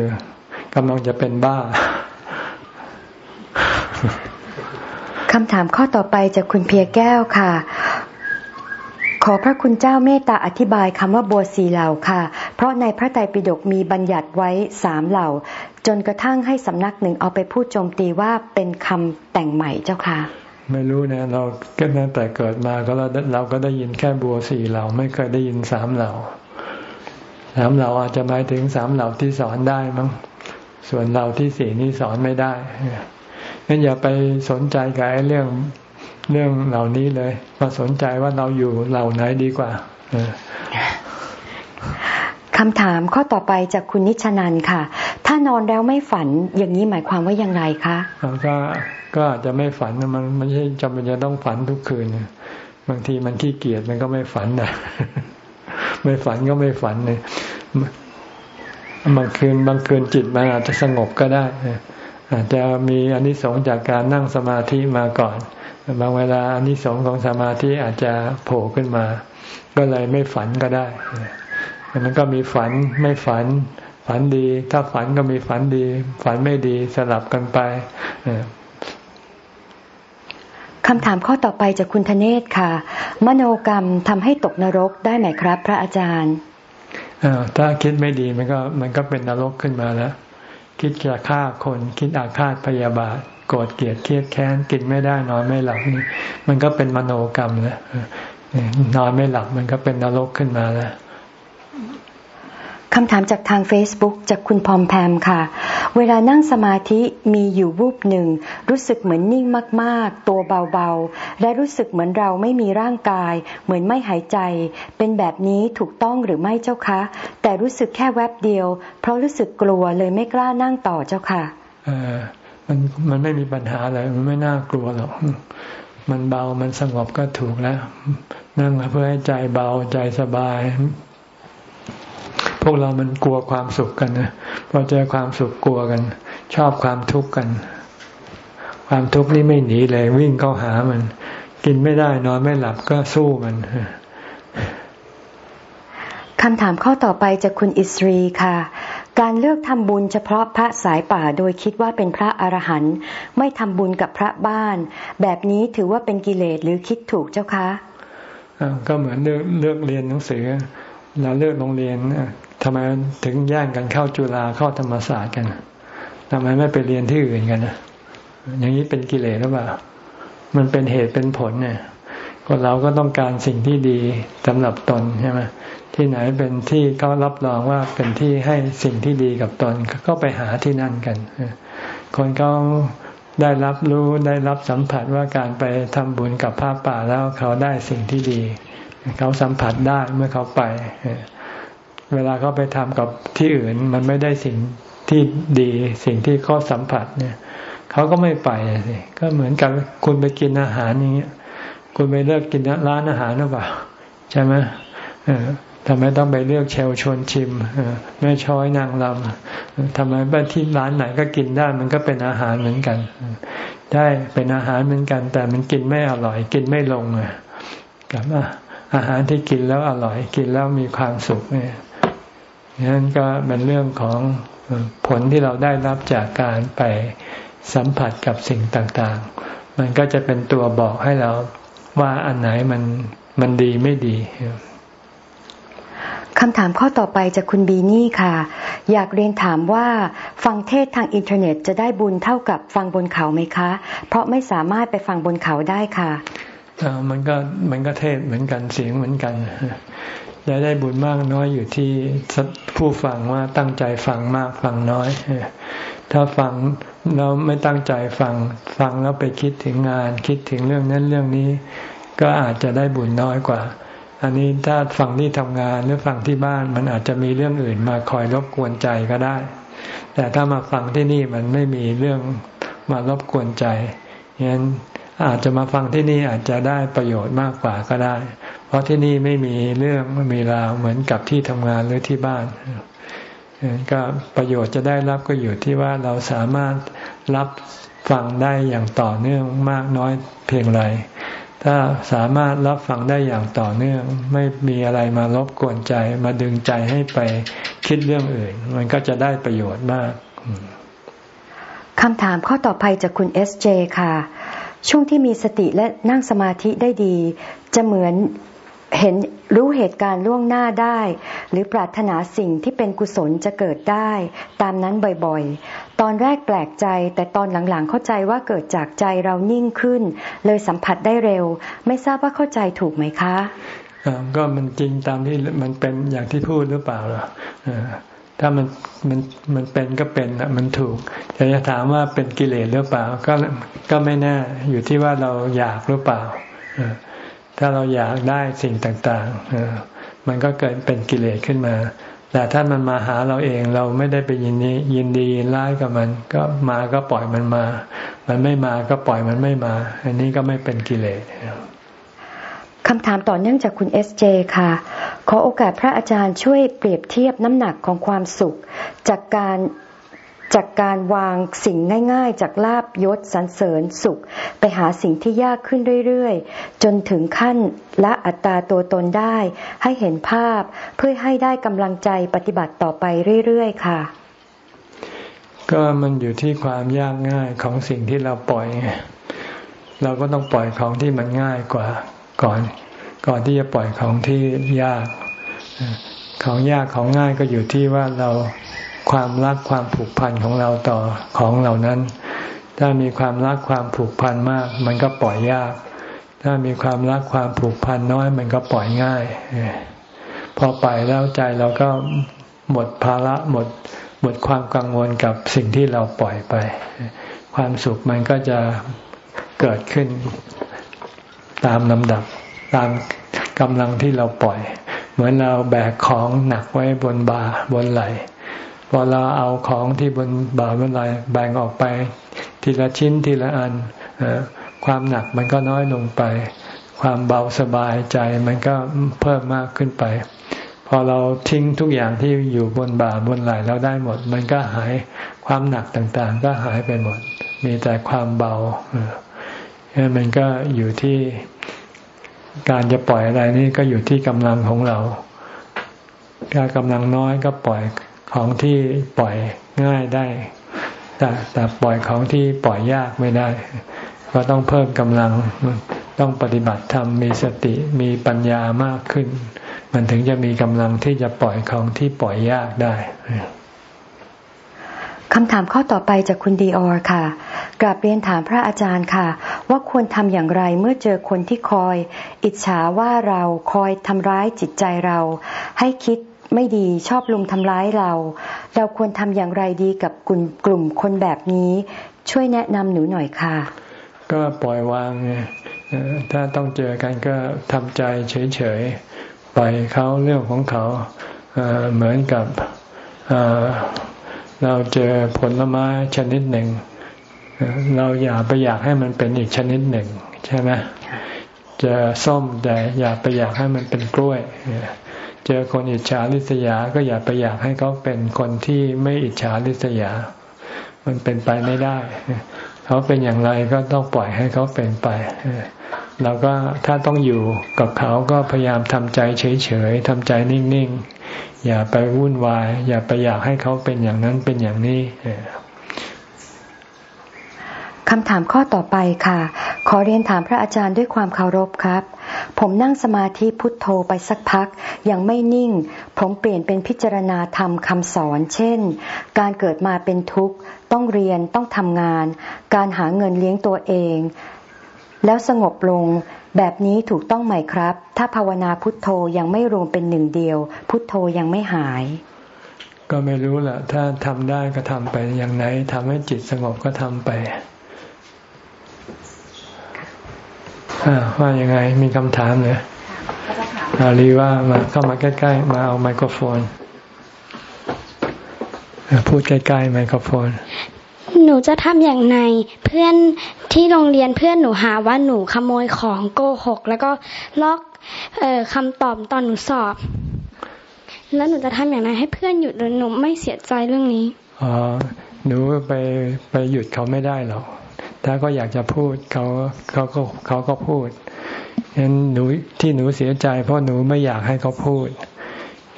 กำลังจะเป็นบ้าคำถามข้อต่อไปจากคุณเพียแก้วค่ะ ขอพระคุณเจ้าเมตตาอธิบายคำว่าบัวสีเหล่าค่ะ เพราะในพระไตรปิฎกมีบัญญัติไว้สามเหล่า จนกระทั่งให้สำนักหนึ่งเอาไปพูดโจมตีว่าเป็นคำแต่งใหม่เจ้าค่ะ ไม่รู้นะเราก็ตั้งแต่เกิดมาก็เราเราก็ได้ยินแค่บัวสี่เหล่าไม่เคยได้ยินสามเหล่าสามเหล่าอาจจะหมายถึงสามเหล่าที่สอนได้มั้งส่วนเหล่าที่สี่นี้สอนไม่ได้งั้นอย่าไปสนใจกับเรื่อง เรื่องเหล่านี้เลยมาสนใจว่าเราอยู่เหล่าไหนดีกว่าคำถามข้อต่อไปจากคุณนิชนันค่ะ ถ้านอนแล้วไม่ฝันอย่างนี้หมายความว่ายังไงคะก็ก็อาจจะไม่ฝันมันไม่ใช่จำเป็นจะต้องฝันทุกคืนบางทีมันขี้เกียจมันก็ไม่ฝันนะไม่ฝันก็ไม่ฝันเลยบางคืนบางคืนจิตมันอาจจะสงบก็ได้อาจจะมีอนนิสงส์จากการนั่งสมาธิมาก่อน บางเวลาอนนิสงส์ของสมาธิอาจจะโผล่ขึ้นมา ก็เลยไม่ฝันก็ได้มันก็มีฝันไม่ฝัน ฝันดี ถ้าฝันก็มีฝันดี ฝันไม่ดีสลับกันไปคำถามข้อต่อไปจากคุณธเนศค่ะ มโนกรรมทำให้ตกนรกได้ไหมครับ พระอาจารย์ถ้าคิดไม่ดีมันก็มันก็เป็นนรกขึ้นมาแล้ว คิดจะฆ่าคน คิดอาฆาตพยาบาท โกรธเกลียดเครียดแค้นกินไม่ได้นอนไม่หลับนี่มันก็เป็นมโนกรรมแล้วนอนไม่หลับมันก็เป็นนรกขึ้นมาแล้วคำถามจากทาง Facebook จากคุณพอมแพมค่ะ เวลานั่งสมาธิมีอยู่วูบหนึ่ง รู้สึกเหมือนนิ่งมากๆ ตัวเบาๆ และรู้สึกเหมือนเราไม่มีร่างกาย เหมือนไม่หายใจ เป็นแบบนี้ถูกต้องหรือไม่เจ้าคะ แต่รู้สึกแค่แวบเดียว เพราะรู้สึกกลัวเลยไม่กล้านั่งต่อเจ้าค่ะเออ มันมันไม่มีปัญหาอะไรมันไม่น่ากลัวหรอกมันเบามันสงบก็ถูกแล้ว นั่งเพื่อให้ใจเบาใจสบาย พวกเรามันกลัวความสุขกันนะพอเจอความสุขกลัวกัน ชอบความทุกข์กัน ความทุกข์นี่ไม่หนีเลยวิ่งเข้าหามัน กินไม่ได้นอนไม่หลับก็สู้มันคำถามข้อต่อไปจากคุณอิสรีค่ะ การเลือกทำบุญเฉพาะพระสายป่าโดยคิดว่าเป็นพระอรหันต์ไม่ทำบุญกับพระบ้าน แบบนี้ถือว่าเป็นกิเลสหรือคิดถูกเจ้าคะก็เหมือนเลือกเลือกเรียนหนังสือเราเลือกโรงเรียนทำไมถึงแย่งกันเข้าจุฬาเข้าธรรมศาสตร์กันทำไมไม่ไปเรียนที่อื่นกันนะอย่างนี้เป็นกิเลสหรือเปล่า มันเป็นเหตุเป็นผลเนี่ย คนเราก็ต้องการสิ่งที่ดีสำหรับตนใช่ไหมที่ไหนเป็นที่เขารับรองว่าเป็นที่ให้สิ่งที่ดีกับตนก็ไปหาที่นั่นกันคนเขาได้รับรู้ได้รับสัมผัสว่าการไปทำบุญกับพระป่าแล้วเขาได้สิ่งที่ดี เขาสัมผัสได้เมื่อเขาไป เวลาเขาไปทำกับที่อื่น มันไม่ได้สิ่งที่ดีสิ่งที่เขาสัมผัสเนี่ย เขาก็ไม่ไปสิก็เหมือนกับคุณไปกินอาหารอย่างเงี้ย คุณไปเลือกกินร้านอาหารหรือเปล่า ใช่ไหมทำไมต้องไปเลือกเชลชวนชิมแม่ช้อยนางลำทำไมไปที่ร้านไหนก็กินได้มันก็เป็นอาหารเหมือนกัน ได้เป็นอาหารเหมือนกัน แต่มันกินไม่อร่อย กินไม่ลงอะกับอาหารที่กินแล้วอร่อย กินแล้วมีความสุขเนี่ยนั้นก็เป็นเรื่องของผลที่เราได้รับจากการไปสัมผัสกับสิ่งต่างๆ มันก็จะเป็นตัวบอกให้เรา ว่าอันไหนมันมันดีไม่ดีคำถามข้อต่อไปจากคุณบีนี่ค่ะ อยากเรียนถามว่าฟังเทศทางอินเทอร์เน็ตจะได้บุญเท่ากับฟังบนเขาไหมคะ เพราะไม่สามารถไปฟังบนเขาได้ค่ะมันก็มันก็เทศเหมือนกันเสียงเหมือนกันจะได้บุญมากน้อยอยู่ที่ผู้ฟังว่าตั้งใจฟังมากฟังน้อย ถ้าฟังเราไม่ตั้งใจฟัง ฟังแล้วไปคิดถึงงาน คิดถึงเรื่องนั้นเรื่องนี้ ก็อาจจะได้บุญน้อยกว่า อันนี้ถ้าฟังที่ทำงานหรือฟังที่บ้านมันอาจจะมีเรื่องอื่นมาคอยรบกวนใจก็ได้ แต่ถ้ามาฟังที่นี่มันไม่มีเรื่องมารบกวนใจงั้นอาจจะมาฟังที่นี่อาจจะได้ประโยชน์มากกว่าก็ได้ เพราะที่นี่ไม่มีเรื่องไม่มีราวเหมือนกับที่ทำงานหรือที่บ้าน ก็ประโยชน์จะได้รับก็อยู่ที่ว่าเราสามารถรับฟังได้อย่างต่อเนื่องมากน้อยเพียงไร ถ้าสามารถรับฟังได้อย่างต่อเนื่อง ไม่มีอะไรมารบกวนใจ มาดึงใจให้ไปคิดเรื่องอื่น มันก็จะได้ประโยชน์มากคำถามข้อต่อไปจากคุณเอสเจค่ะ ช่วงที่มีสติและนั่งสมาธิได้ดี จะเหมือน เห็นรู้เหตุการณ์ล่วงหน้าได้ หรือปรารถนาสิ่งที่เป็นกุศลจะเกิดได้ ตามนั้นบ่อยๆ ตอนแรกแปลกใจ แต่ตอนหลังๆเข้าใจว่าเกิดจากใจเรานิ่งขึ้น เลยสัมผัสได้เร็ว ไม่ทราบว่าเข้าใจถูกไหมคะก็มันจริงตามที่มันเป็นอย่างที่พูดหรือเปล่าล่ะถ้ามันมันมันเป็นก็เป็นอะมันถูกแต่จะถามว่าเป็นกิเลสหรือเปล่า ก็ก็ไม่แน่อยู่ที่ว่าเราอยากหรือเปล่า ถ้าเราอยากได้สิ่งต่างๆ มันก็เกิดเป็นกิเลสขึ้นมา แต่ถ้ามันมาหาเราเองเราไม่ได้ไปยินดียินดียินร้ายกับมัน ก็มาก็ปล่อยมันมา มันไม่มาก็ปล่อยมันไม่มา อันนี้ก็ไม่เป็นกิเลสคำถามต่อเนื่องจากคุณเอสเจค่ะ ขอโอกาสพระอาจารย์ช่วยเปรียบเทียบน้ำหนักของความสุข จากการ จากการวางสิ่งง่ายๆ จากลาบยศสรรเสริญสุข ไปหาสิ่งที่ยากขึ้นเรื่อยๆ จนถึงขั้นละอัตตาตัวตนได้ ให้เห็นภาพเพื่อให้ได้กำลังใจปฏิบัติต่อไปเรื่อยๆ ค่ะ ก็มันอยู่ที่ความยากง่ายของสิ่งที่เราปล่อยเราก็ต้องปล่อยของที่มันง่ายกว่าก่อน ก่อนที่จะปล่อยของที่ยาก ของยากของง่ายก็อยู่ที่ว่าเรา ความรักความผูกพันของเราต่อของเหล่านั้น ถ้ามีความรักความผูกพันมาก มันก็ปล่อยยาก ถ้ามีความรักความผูกพันน้อย มันก็ปล่อยง่าย พอปล่อยแล้วใจเราก็หมดภาระหมดหมดความกังวลกับสิ่งที่เราปล่อยไป ความสุขมันก็จะเกิดขึ้นตามลำดับตามกำลังที่เราปล่อย เหมือนเราแบกของหนักไว้บนบ่าบนไหล พอเราเอาของที่บนบ่าบนไหลแบ่งออกไป ทีละชิ้นทีละอันความหนักมันก็น้อยลงไป ความเบาสบายใจมันก็เพิ่มมากขึ้นไป พอเราทิ้งทุกอย่างที่อยู่บนบ่าบนไหลเราได้หมด มันก็หายความหนักต่างๆ ก็หายไปหมด มีแต่ความเบามันก็อยู่ที่การจะปล่อยอะไรนี่ก็อยู่ที่กำลังของเรา ถ้ากำลังน้อยก็ปล่อย ของที่ปล่อยง่ายได้ แต่แต่ปล่อยของที่ปล่อยยากไม่ได้ ก็ต้องเพิ่มกำลังต้องปฏิบัติธรรมมีสติมีปัญญามากขึ้น มันถึงจะมีกำลังที่จะปล่อยของที่ปล่อยยากได้คำถามข้อต่อไปจากคุณดีออร์ค่ะ กราบเรียนถามพระอาจารย์ค่ะ ว่าควรทำอย่างไรเมื่อเจอคนที่คอย อิจฉาว่าเราคอยทำร้ายจิตใจเรา ให้คิด ไม่ดีชอบลุมทำร้ายเรา เราควรทำอย่างไรดีกับกลุ่มกลุ่มคนแบบนี้ ช่วยแนะนำหนูหน่อยค่ะ ก็ปล่อยวางไงถ้าต้องเจอกันก็ทำใจเฉยๆปล่อยเขาเรื่องของเขาเหมือนกับเราเจอผลไม้ชนิดหนึ่ง เราอย่าไปอยากให้มันเป็นอีกชนิดหนึ่ง ใช่ไหมจะส้มแต่อย่าไปอยากให้มันเป็นกล้วย เจอคนอิจฉาริษยาก็อย่าไปอยากให้เขาเป็นคนที่ไม่อิจฉาริษยา มันเป็นไปไม่ได้ เขาเป็นอย่างไรก็ต้องปล่อยให้เขาเป็นไปเราก็ถ้าต้องอยู่กับเขาก็พยายามทำใจเฉยๆทำใจนิ่งๆ อย่าไปวุ่นวาย อย่าไปอยากให้เขาเป็นอย่างนั้นเป็นอย่างนี้คำถามข้อต่อไปค่ะ ขอเรียนถามพระอาจารย์ด้วยความเคารพครับ ผมนั่งสมาธิพุทโธไปสักพัก ยังไม่นิ่ง ผมเปลี่ยนเป็นพิจารณาธรรมคำสอน เช่น การเกิดมาเป็นทุกข์ ต้องเรียนต้องทำงาน การหาเงินเลี้ยงตัวเอง แล้วสงบลง แบบนี้ถูกต้องไหมครับ ถ้าภาวนาพุทโธยังไม่รวมเป็นหนึ่งเดียว พุทโธยังไม่หาย ก็ไม่รู้แหละถ้าทำได้ก็ทำไปอย่างไหนทำให้จิตสงบก็ทำไป ว่ายังไงมีคำถามเลยอาลีว่ามาเข้ามาใกล้ๆ มาเอาไมโครโฟน พูดใกล้ๆไมโครโฟน หนูจะทำอย่างไรเพื่อนที่โรงเรียนเพื่อนหนูหาว่าหนูขโมยของโกหก แล้วก็ลอกเอ่อคำตอบตอนหนูสอบ แล้วหนูจะทำอย่างไรให้เพื่อนหยุดหนูไม่เสียใจเรื่องนี้อ๋อหนูไปไปหยุดเขาไม่ได้หรอก ถ้าก็อยากจะพูดเขาเขาก็เขาก็พูดงั้นหนูที่หนูเสียใจ เพราะหนูไม่อยากให้เขาพูด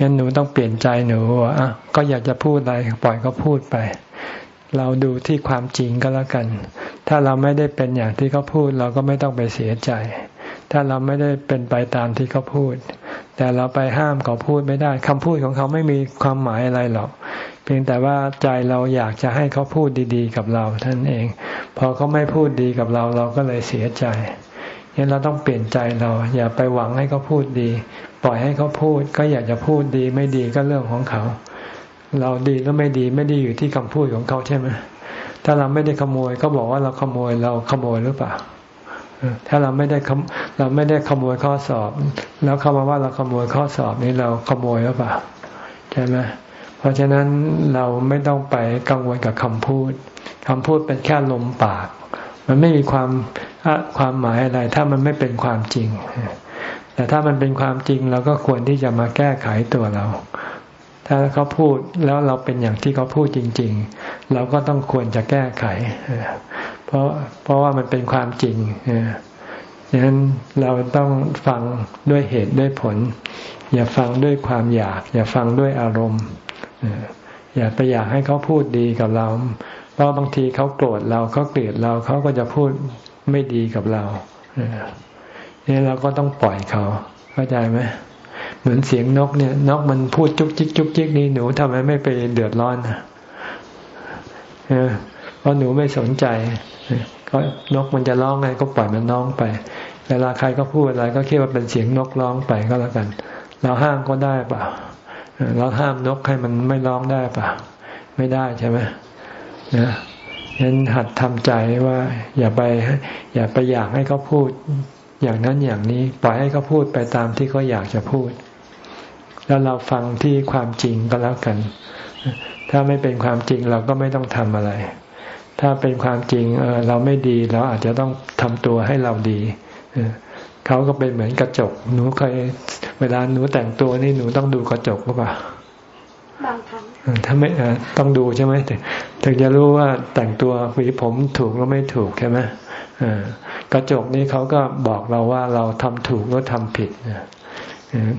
งั้นหนูต้องเปลี่ยนใจหนูอะก็อยากจะพูดอะไรปล่อยเขาพูดไป เราดูที่ความจริงก็แล้วกัน ถ้าเราไม่ได้เป็นอย่างที่เขาพูด เราก็ไม่ต้องไปเสียใจ ถ้าเราไม่ได้เป็นไปตามที่เขาพูด แต่เราไปห้ามเขาพูดไม่ได้คำพูดของเขาไม่มีความหมายอะไรหรอกเพียงแต่ว่าใจเราอยากจะให้เขาพูดดี ๆ กับเราท่านเอง พอเขาไม่พูดดีกับเราเราก็เลยเสียใจงั้นเราต้องเปลี่ยนใจเรา อย่าไปหวังให้เขาพูดดี ปล่อยให้เขาพูด ก็อยากจะพูดดีไม่ดีก็เรื่องของเขา เราดีแล้วไม่ดีไม่ดีอยู่ที่คำพูดของเขาใช่ไหมถ้าเราไม่ได้ขโมยก็บอกว่าเราขโมยเราขโมยหรือเปล่า ถ้าเราไม่ได้เราไม่ได้ขโมยข้อสอบ แล้วเขามาว่าเราขโมยข้อสอบนี้เราขโมยหรือเปล่าใช่ไหมเพราะฉะนั้นเราไม่ต้องไปกังวลกับคำพูดคำพูดเป็นแค่ลมปาก มันไม่มีความความหมายอะไร ถ้ามันไม่เป็นความจริง แต่ถ้ามันเป็นความจริงเราก็ควรที่จะมาแก้ไขตัวเรา ถ้าเขาพูดแล้วเราเป็นอย่างที่เขาพูดจริง ๆ เราก็ต้องควรจะแก้ไข เพราะเพราะว่ามันเป็นความจริงดังนั้นเราต้องฟังด้วยเหตุด้วยผล อย่าฟังด้วยความอยาก อย่าฟังด้วยอารมณ์อย่าไปอยากให้เขาพูดดีกับเรา เพราะบางทีเขาโกรธเราเขาเกลียดเราเขาก็จะพูดไม่ดีกับเราเนี่ยเราก็ต้องปล่อยเขาเข้าใจไหมเหมือนเสียงนกเนี่ย นกมันพูดจุกจิกจุกจิกนี่หนูทำไมไม่ไปเดือดร้อนเพ ราะหนูไม่สนใจ ก็นกมันจะร้องไงก็ปล่อยมันร้องไป เวลาใครก็พูดอะไรก็คิดว่าเป็นเสียงนกร้องไปก็แล้วกัน เราห้ามก็ได้เปล่าเราห้ามนกให้มันไม่ร้องได้เปล่าไม่ได้ใช่ไหมนะฉะนั้นหัดทำใจว่า อย่าไป อย่าไปอยากให้เขาพูด อย่างนั้นอย่างนี้ปล่อยให้เขาพูดไปตามที่เขาอยากจะพูด แล้วเราฟังที่ความจริงก็แล้วกัน ถ้าไม่เป็นความจริงเราก็ไม่ต้องทำอะไร ถ้าเป็นความจริงเเราไม่ดี เราอาจจะต้องทำตัวให้เราดีเขาก็เป็นเหมือนกระจก หนูเคยเวลาหนูแต่งตัวนี่หนูต้องดูกระจกหรือเปล่าบางครั้งถ้าไม่ต้องดูใช่ไหมถึงจะรู้ว่าแต่งตัวหวีผมถูกหรือไม่ถูกใช่ไหมกระจกนี้เขาก็บอกเราว่าเราทำถูกหรือทำผิด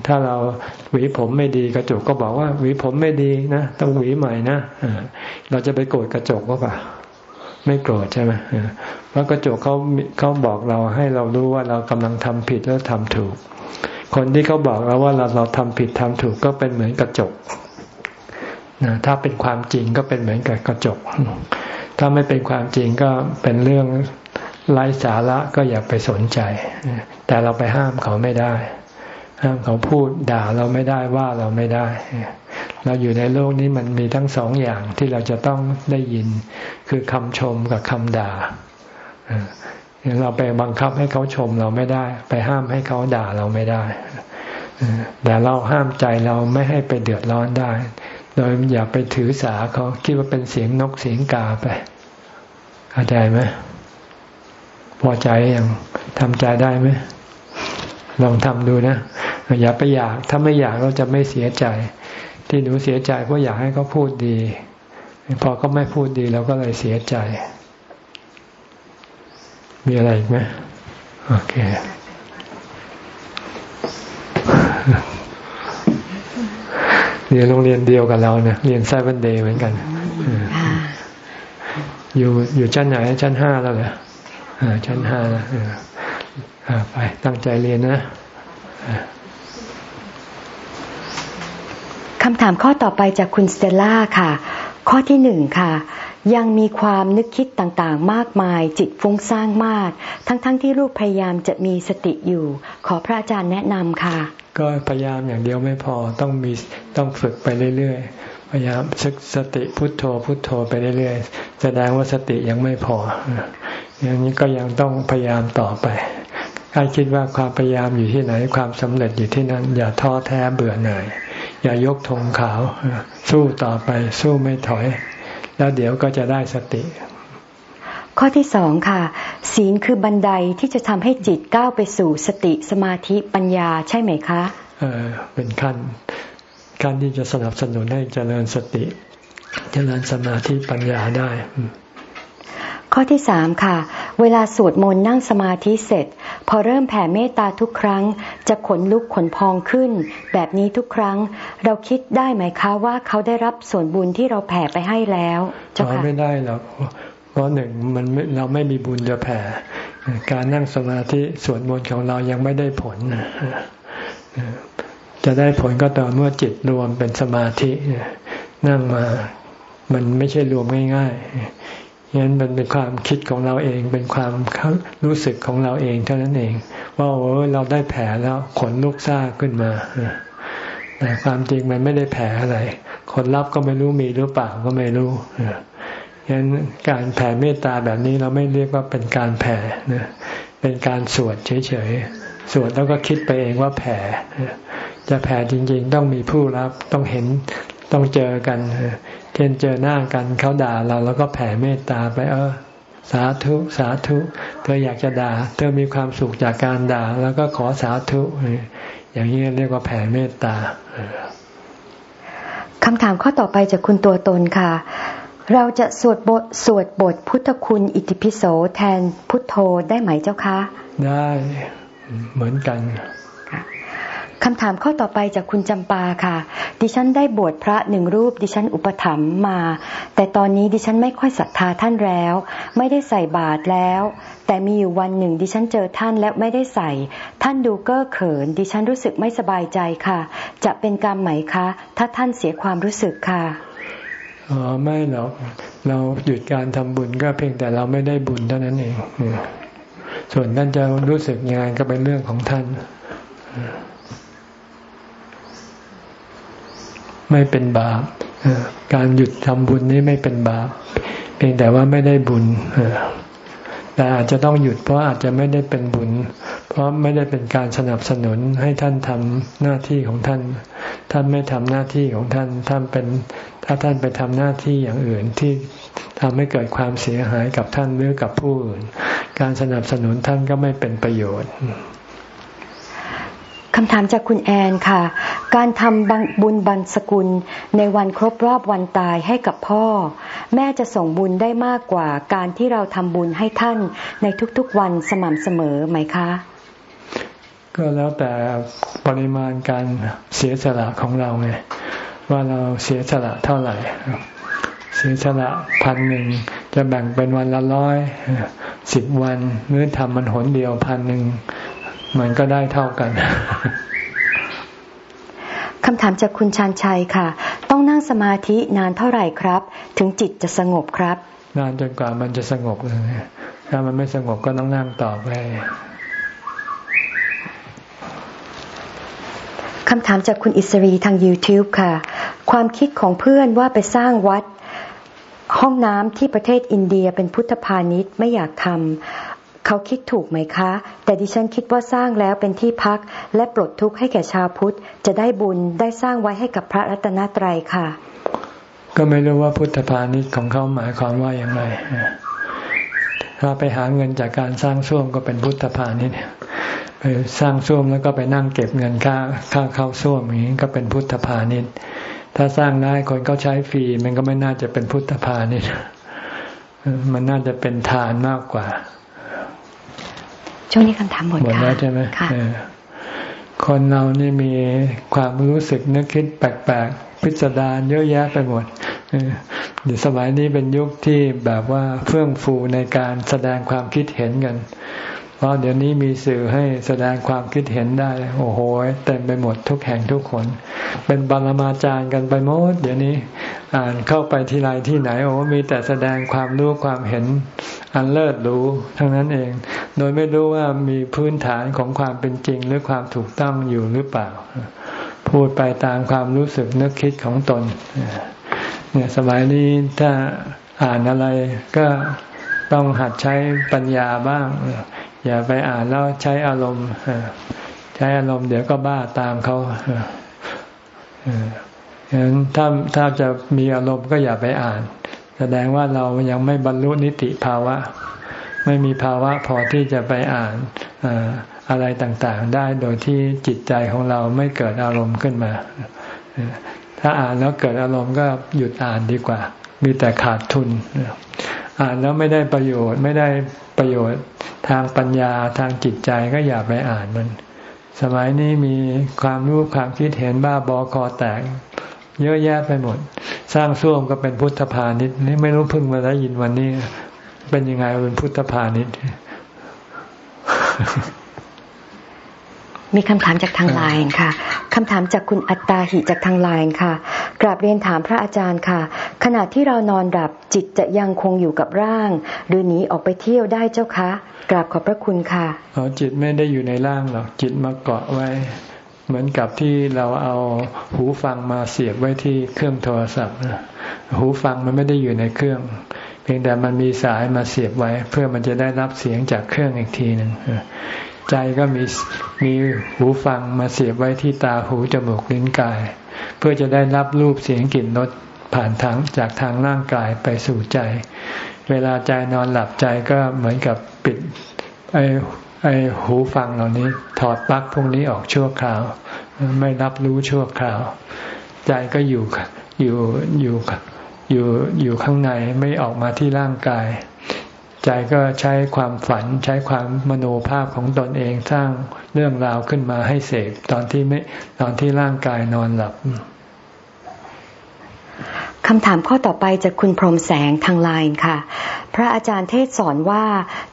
ถ้าเราหวีผมไม่ดีกระจกก็บอกว่าหวีผมไม่ดีนะต้องหวีใหม่นะเราจะไปโกรธกระจกก็ปล่า ไม่โกรธใช่ไหมพระกระจกเขาเขาบอกเราให้เรารู้ว่าเรากำลังทำผิดแล้วทำถูก คนที่เขาบอกเราว่าเราเราทำผิดทำถูกก็เป็นเหมือนกระจกนะถ้าเป็นความจริงก็เป็นเหมือนกับกระจก ถ้าไม่เป็นความจริงก็เป็นเรื่องไร้สาระก็อย่าไปสนใจ แต่เราไปห้ามเขาไม่ได้ ห้ามเขาพูดด่าเราไม่ได้ว่าเราไม่ได้ เราอยู่ในโลกนี้มันมีทั้งสองอย่างที่เราจะต้องได้ยิน คือคำชมกับคำด่าเราไปบังคับให้เขาชมเราไม่ได้ ไปห้ามให้เขาด่าเราไม่ได้แต่เราห้ามใจเราไม่ให้ไปเดือดร้อนได้ โดยอย่าไปถือสาเขาคิดว่าเป็นเสียงนกเสียงกาไปเข้าใจไหมพอใจยังทำใจได้ไหมลองทำดูนะ อย่าไปอยาก ถ้าไม่อยากเราจะไม่เสียใจ ที่หนูเสียใจเพราะอยากให้เขาพูดดี พอเขาไม่พูดดีเราก็เลยเสียใจ มีอะไรอีกไหมโอเคเรียนโรงเรียนเดียวกับเราเนี่ยเรียนไซเวนเดย์เหมือนกันอยู่อยู่ชั้นไหนชั้นห้าแล้วเหรอชั้นห้าแล้วไปตั้งใจเรียนนะ คำถามข้อต่อไปจากคุณสเตล่าค่ะ ข้อที่หนึ่งค่ะ ยังมีความนึกคิดต่างๆ มากมาย จิตฟุ้งซ่านมาก ทั้งๆทที่ลูกพยายามจะมีสติอยู่ ขอพระอาจารย์แนะนำค่ะ ก็พยายามอย่างเดียวไม่พอต้องมีต้องฝึกไปเรื่อยๆพยายามศึกสติพุทโธพุทโธไปเรื่อยๆแสดงว่าสติยังไม่พอ อย่างนี้ก็ยังต้องพยายามต่อไปถ้าคิดว่าความพยายามอยู่ที่ไหนความสำเร็จอยู่ที่นั้น อย่าท้อแท้เบื่อหน่าย อย่ายกธงขาว สู้ต่อไปสู้ไม่ถอย แล้วเดี๋ยวก็จะได้สติ ข้อที่สองค่ะ ศีลคือบันไดที่จะทำให้จิตก้าวไปสู่สติสมาธิปัญญาใช่ไหมคะ เออเป็นขั้นขั้นที่จะสนับสนุนให้เจริญสติ เจริญสมาธิปัญญาได้ข้อที่สามค่ะ เวลาสวดมนต์นั่งสมาธิเสร็จ พอเริ่มแผ่เมตตาทุกครั้ง จะขนลุกขนพองขึ้น แบบนี้ทุกครั้ง เราคิดได้ไหมคะว่าเขาได้รับส่วนบุญที่เราแผ่ไปให้แล้วเจ้าค่ะไม่ได้หรอกเพราะหนึ่งมันเราไม่มีบุญจะแผ่การนั่งสมาธิสวดมนต์ของเรายังไม่ได้ผลจะได้ผลก็ต่อเมื่อจิตรวมเป็นสมาธินั่งมามันไม่ใช่รวมง่าย ๆ ยันมันเป็นความคิดของเราเอง เป็นความรู้สึกของเราเองเท่านั้นเอง ว่าโอ้เราได้แผลแล้วขนลุกซ่าขึ้นมาแต่ความจริงมันไม่ได้แผลอะไร คนรับก็ไม่รู้มีหรือเปล่าก็ไม่รู้ยันการแผ่เมตตาแบบนี้เราไม่เรียกว่าเป็นการแผ่นะเป็นการสวดเฉยๆ สวดแล้วก็คิดไปเองว่าแผ่ จะแผ่จริงๆ ต้องมีผู้รับ ต้องเห็น ต้องเจอกัน เช่นเจอหน้ากันเขาด่าเราแล้วก็แผ่เมตตาไปเออ สาธุสาธุ เธออยากจะด่า เธอมีความสุขจากการด่า แล้วก็ขอสาธุ อย่างนี้เรียกว่าแผ่เมตตาคำถามข้อต่อไปจากคุณตัวตนค่ะเราจะสวดบทสวดบทพุทธคุณอิติปิโสแทนพุทโธได้ไหมเจ้าคะ ได้เหมือนกัน คำถามข้อต่อไปจากคุณจำปาค่ะ ดิฉันได้บวชพระหนึ่งรูปดิฉันอุปถัมภ์มา แต่ตอนนี้ดิฉันไม่ค่อยศรัทธาท่านแล้ว ไม่ได้ใส่บาตรแล้ว แต่มีอยู่วันหนึ่ง ดิฉันเจอท่านและไม่ได้ใส่ ท่านดูเก้อเขิน ดิฉันรู้สึกไม่สบายใจค่ะ จะเป็นกรรมไหมคะ ถ้าท่านเสียความรู้สึกค่ะอ๋อไม่หรอกเราหยุดการทำบุญก็เพียงแต่เราไม่ได้บุญเท่านั้นเองส่วนท่านจะรู้สึกยังไงก็เป็นเรื่องของท่าน ไม่เป็นบาปการหยุดทำบุญนี้ไม่เป็นบาป เพียงแต่ว่าไม่ได้บุญแต่อาจจะต้องหยุดเพราะอาจจะไม่ได้เป็นบุญ เพราะไม่ได้เป็นการสนับสนุนให้ท่านทำหน้าที่ของท่าน ท่านไม่ทำหน้าที่ของท่านท่านเป็น ถ้าท่านไปทำหน้าที่อย่างอื่นที่ทำให้เกิดความเสียหายกับท่านหรือกับผู้อื่น การสนับสนุนท่านก็ไม่เป็นประโยชน์คำถามจากคุณแอนค่ะ การทำบุญบันสกุลในวันครบรอบวันตายให้กับพ่อ แม่จะส่งบุญได้มากกว่าการที่เราทำบุญให้ท่านในทุกๆวันสม่ำเสมอไหมคะ ก็แล้วแต่ปริมาณการเสียสละของเราไงว่าเราเสียสละเท่าไหร่ เสียสละพันหนึ่งจะแบ่งเป็นวันละร้อยสิบวันหรือทำมันหนเดียวพันหนึ่งมันก็ได้เท่ากัน คำถามจากคุณชานชัยค่ะ ต้องนั่งสมาธินานเท่าไหร่ครับ ถึงจิตจะสงบครับ นานจนกว่ามันจะสงบเลยถ้ามันไม่สงบก็ต้องนั่งต่อไปคำถามจากคุณอิสรีทาง YouTube ค่ะ ความคิดของเพื่อนว่าไปสร้างวัดห้องน้ำที่ประเทศอินเดียเป็นพุทธพาณิชย์ไม่อยากทำ เขาคิดถูกไหมคะ แต่ดิฉันคิดว่าสร้างแล้วเป็นที่พัก และปลดทุกข์ให้แก่ชาวพุทธ จะได้บุญได้สร้างไว้ให้กับพระรัตนตรัยค่ะ ก็ไม่รู้ว่าพุทธพาณิชย์ของเขาหมายความว่าอย่างไรถ้าไปหาเงินจากการสร้างส้วมก็เป็นพุทธพาณิชย์ไปสร้างส้วมแล้วก็ไปนั่งเก็บเงินค่าค่าเข้าส้วมอย่างนี้ก็เป็นพุทธพาณิชย์ถ้าสร้างได้คนเขาใช้ฟรีมันก็ไม่น่าจะเป็นพุทธพาณิชย์มันน่าจะเป็นทานมากกว่า ช่วงนี้คำถามหมดค่ะหมดแล้วใช่ไหมคนเรานี่มีความรู้สึกนึกคิดแปลกๆพิสดารเยอะแยะไปหมดเดี๋ยวสมัยนี้เป็นยุคที่แบบว่าเฟื่องฟูในการแสดงความคิดเห็นกัน เพราะเดี๋ยวนี้มีสื่อให้แสดงความคิดเห็นได้ โอ้โห เต็มไปหมดทุกแห่งทุกคน เป็นบรมาจารย์กันไปหมด เดี๋ยวนี้อ่านเข้าไปที่ไรที่ไหน โอ้มีแต่แสดงความรู้ความเห็นอันเลิศรู้ทั้งนั้นเอง โดยไม่รู้ว่ามีพื้นฐานของความเป็นจริงหรือความถูกต้องอยู่หรือเปล่า พูดไปตามความรู้สึกนึกคิดของตนเนี่ยสมัยนี้ถ้าอ่านอะไรก็ต้องหัดใช้ปัญญาบ้าง อย่าไปอ่านแล้วใช้อารมณ์ใช้อารมณ์เดี๋ยวก็บ้าตามเขาฉะนั้นถ้าถ้าจะมีอารมณ์ก็อย่าไปอ่าน แสดงว่าเรายังไม่บรรลุนิติภาวะ ไม่มีภาวะพอที่จะไปอ่านอะไรต่างๆ ได้โดยที่จิตใจของเราไม่เกิดอารมณ์ขึ้นมา ถ้าอ่านแล้วเกิดอารมณ์ก็หยุดอ่านดีกว่า มีแต่ขาดทุน อ่านแล้วไม่ได้ประโยชน์ ไม่ได้ประโยชน์ทางปัญญาทางจิตใจก็อย่าไปอ่านมัน สมัยนี้มีความรู้ความคิดเห็นบ้าบอคอแตก เยอะแยะไปหมด สร้างส้วมก็เป็นพุทธพาณิชย์นี่ไม่รู้พึ่งมาได้ยินวันนี้ เป็นยังไงเป็นพุทธพาณิชย์ มีคำถามจากทางไลน์ค่ะ คำถามจากคุณอัตตาหิจากทางไลน์ค่ะ กราบเรียนถามพระอาจารย์ค่ะ ขณะที่เรานอนหลับจิตจะยังคงอยู่กับร่าง หรือหนีออกไปเที่ยวได้เจ้าคะ กราบขอบพระคุณค่ะอ๋อจิตไม่ได้อยู่ในร่างหรอก จิตมาเกาะไว้ เหมือนกับที่เราเอาหูฟังมาเสียบไว้ที่เครื่องโทรศัพท์ หูฟังมันไม่ได้อยู่ในเครื่อง เพียงแต่มันมีสายมาเสียบไว้ เพื่อมันจะได้รับเสียงจากเครื่องอีกทีหนึ่ง ใจก็มีมีหูฟังมาเสียบไว้ที่ตาหูจมูกลิ้นกาย เพื่อจะได้รับรูปเสียงกลิ่นรสผ่านทางจากทางร่างกายไปสู่ใจ เวลาใจนอนหลับใจก็เหมือนกับปิดไอไอหูฟังเหล่านี้ ถอดปลั๊กพวกนี้ออกชั่วคราว ไม่รับรู้ชั่วคราว ใจก็อยู่อยู่อยู่อยู่อยู่ข้างในไม่ออกมาที่ร่างกาย ใจก็ใช้ความฝันใช้ความมโนภาพของตนเองสร้างเรื่องราวขึ้นมาให้เสกตอนที่ไม่ตอนที่ร่างกายนอนหลับ คำถามข้อต่อไปจากคุณพรมแสงทางไลน์ค่ะ พระอาจารย์เทศสอนว่า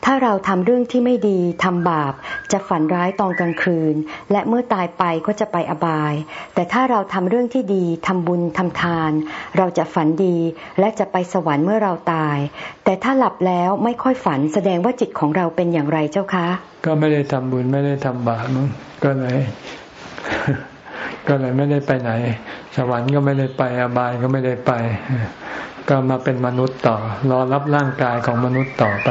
ถ้าเราทำเรื่องที่ไม่ดีทำบาป จะฝันร้ายตอนกลางคืน และเมื่อตายไปก็จะไปอบาย แต่ถ้าเราทำเรื่องที่ดีทำบุญทำทาน เราจะฝันดี และจะไปสวรรค์เมื่อเราตาย แต่ถ้าหลับแล้วไม่ค่อยฝันแสดงว่าจิตของเราเป็นอย่างไรเจ้าคะ ก็ไม่ได้ทำบุญไม่ได้ทำบาปมั้งก็เลย ก็เลยไม่ได้ไปไหน สวรรค์ก็ไม่ได้ไปอบายก็ไม่ได้ไป ก็มาเป็นมนุษย์ต่อ รอรับร่างกายของมนุษย์ต่อไป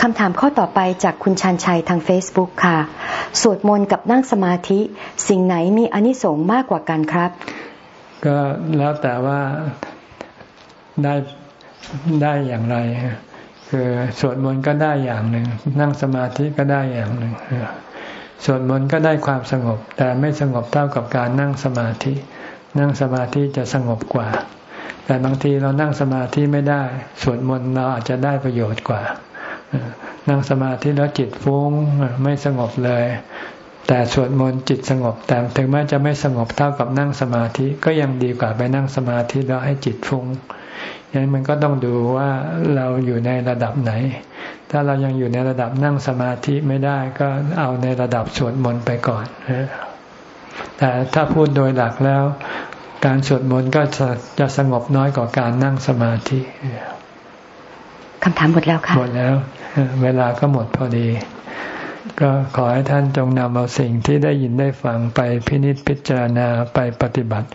คำถามข้อต่อไปจากคุณชันชัยทาง Facebook ค่ะ สวดมนต์กับนั่งสมาธิ สิ่งไหนมีอนิสงส์มากกว่ากันครับ ก็แล้วแต่ว่าได้ได้อย่างไร คือสวดมนต์ก็ได้อย่างหนึ่ง นั่งสมาธิก็ได้อย่างหนึ่ง สวดมนต์ก็ได้ความสงบ แต่ไม่สงบเท่ากับการนั่งสมาธิ นั่งสมาธิจะสงบกว่า แต่บางทีเรานั่งสมาธิไม่ได้สวดมนต์เราอาจจะได้ประโยชน์กว่า นั่งสมาธิแล้วจิตฟุ้งไม่สงบเลย แต่สวดมนต์จิตสงบ แต่ถึงแม้จะไม่สงบเท่ากับนั่งสมาธิก็ยังดีกว่าไปนั่งสมาธิแล้วให้จิตฟุ้ง อย่างนั้นมันก็ต้องดูว่าเราอยู่ในระดับไหน ถ้าเรายังอยู่ในระดับนั่งสมาธิไม่ได้ก็เอาในระดับสวดมนต์ไปก่อนแต่ถ้าพูดโดยหลักแล้ว การสวดมนต์ก็จะจะสงบน้อยกว่าการนั่งสมาธิคำถามหมดแล้วค่ะหมดแล้ว เวลาก็หมดพอดี ก็ขอให้ท่านจงนำเอาสิ่งที่ได้ยินได้ฟังไปพินิจพิจารณาไปปฏิบัติเ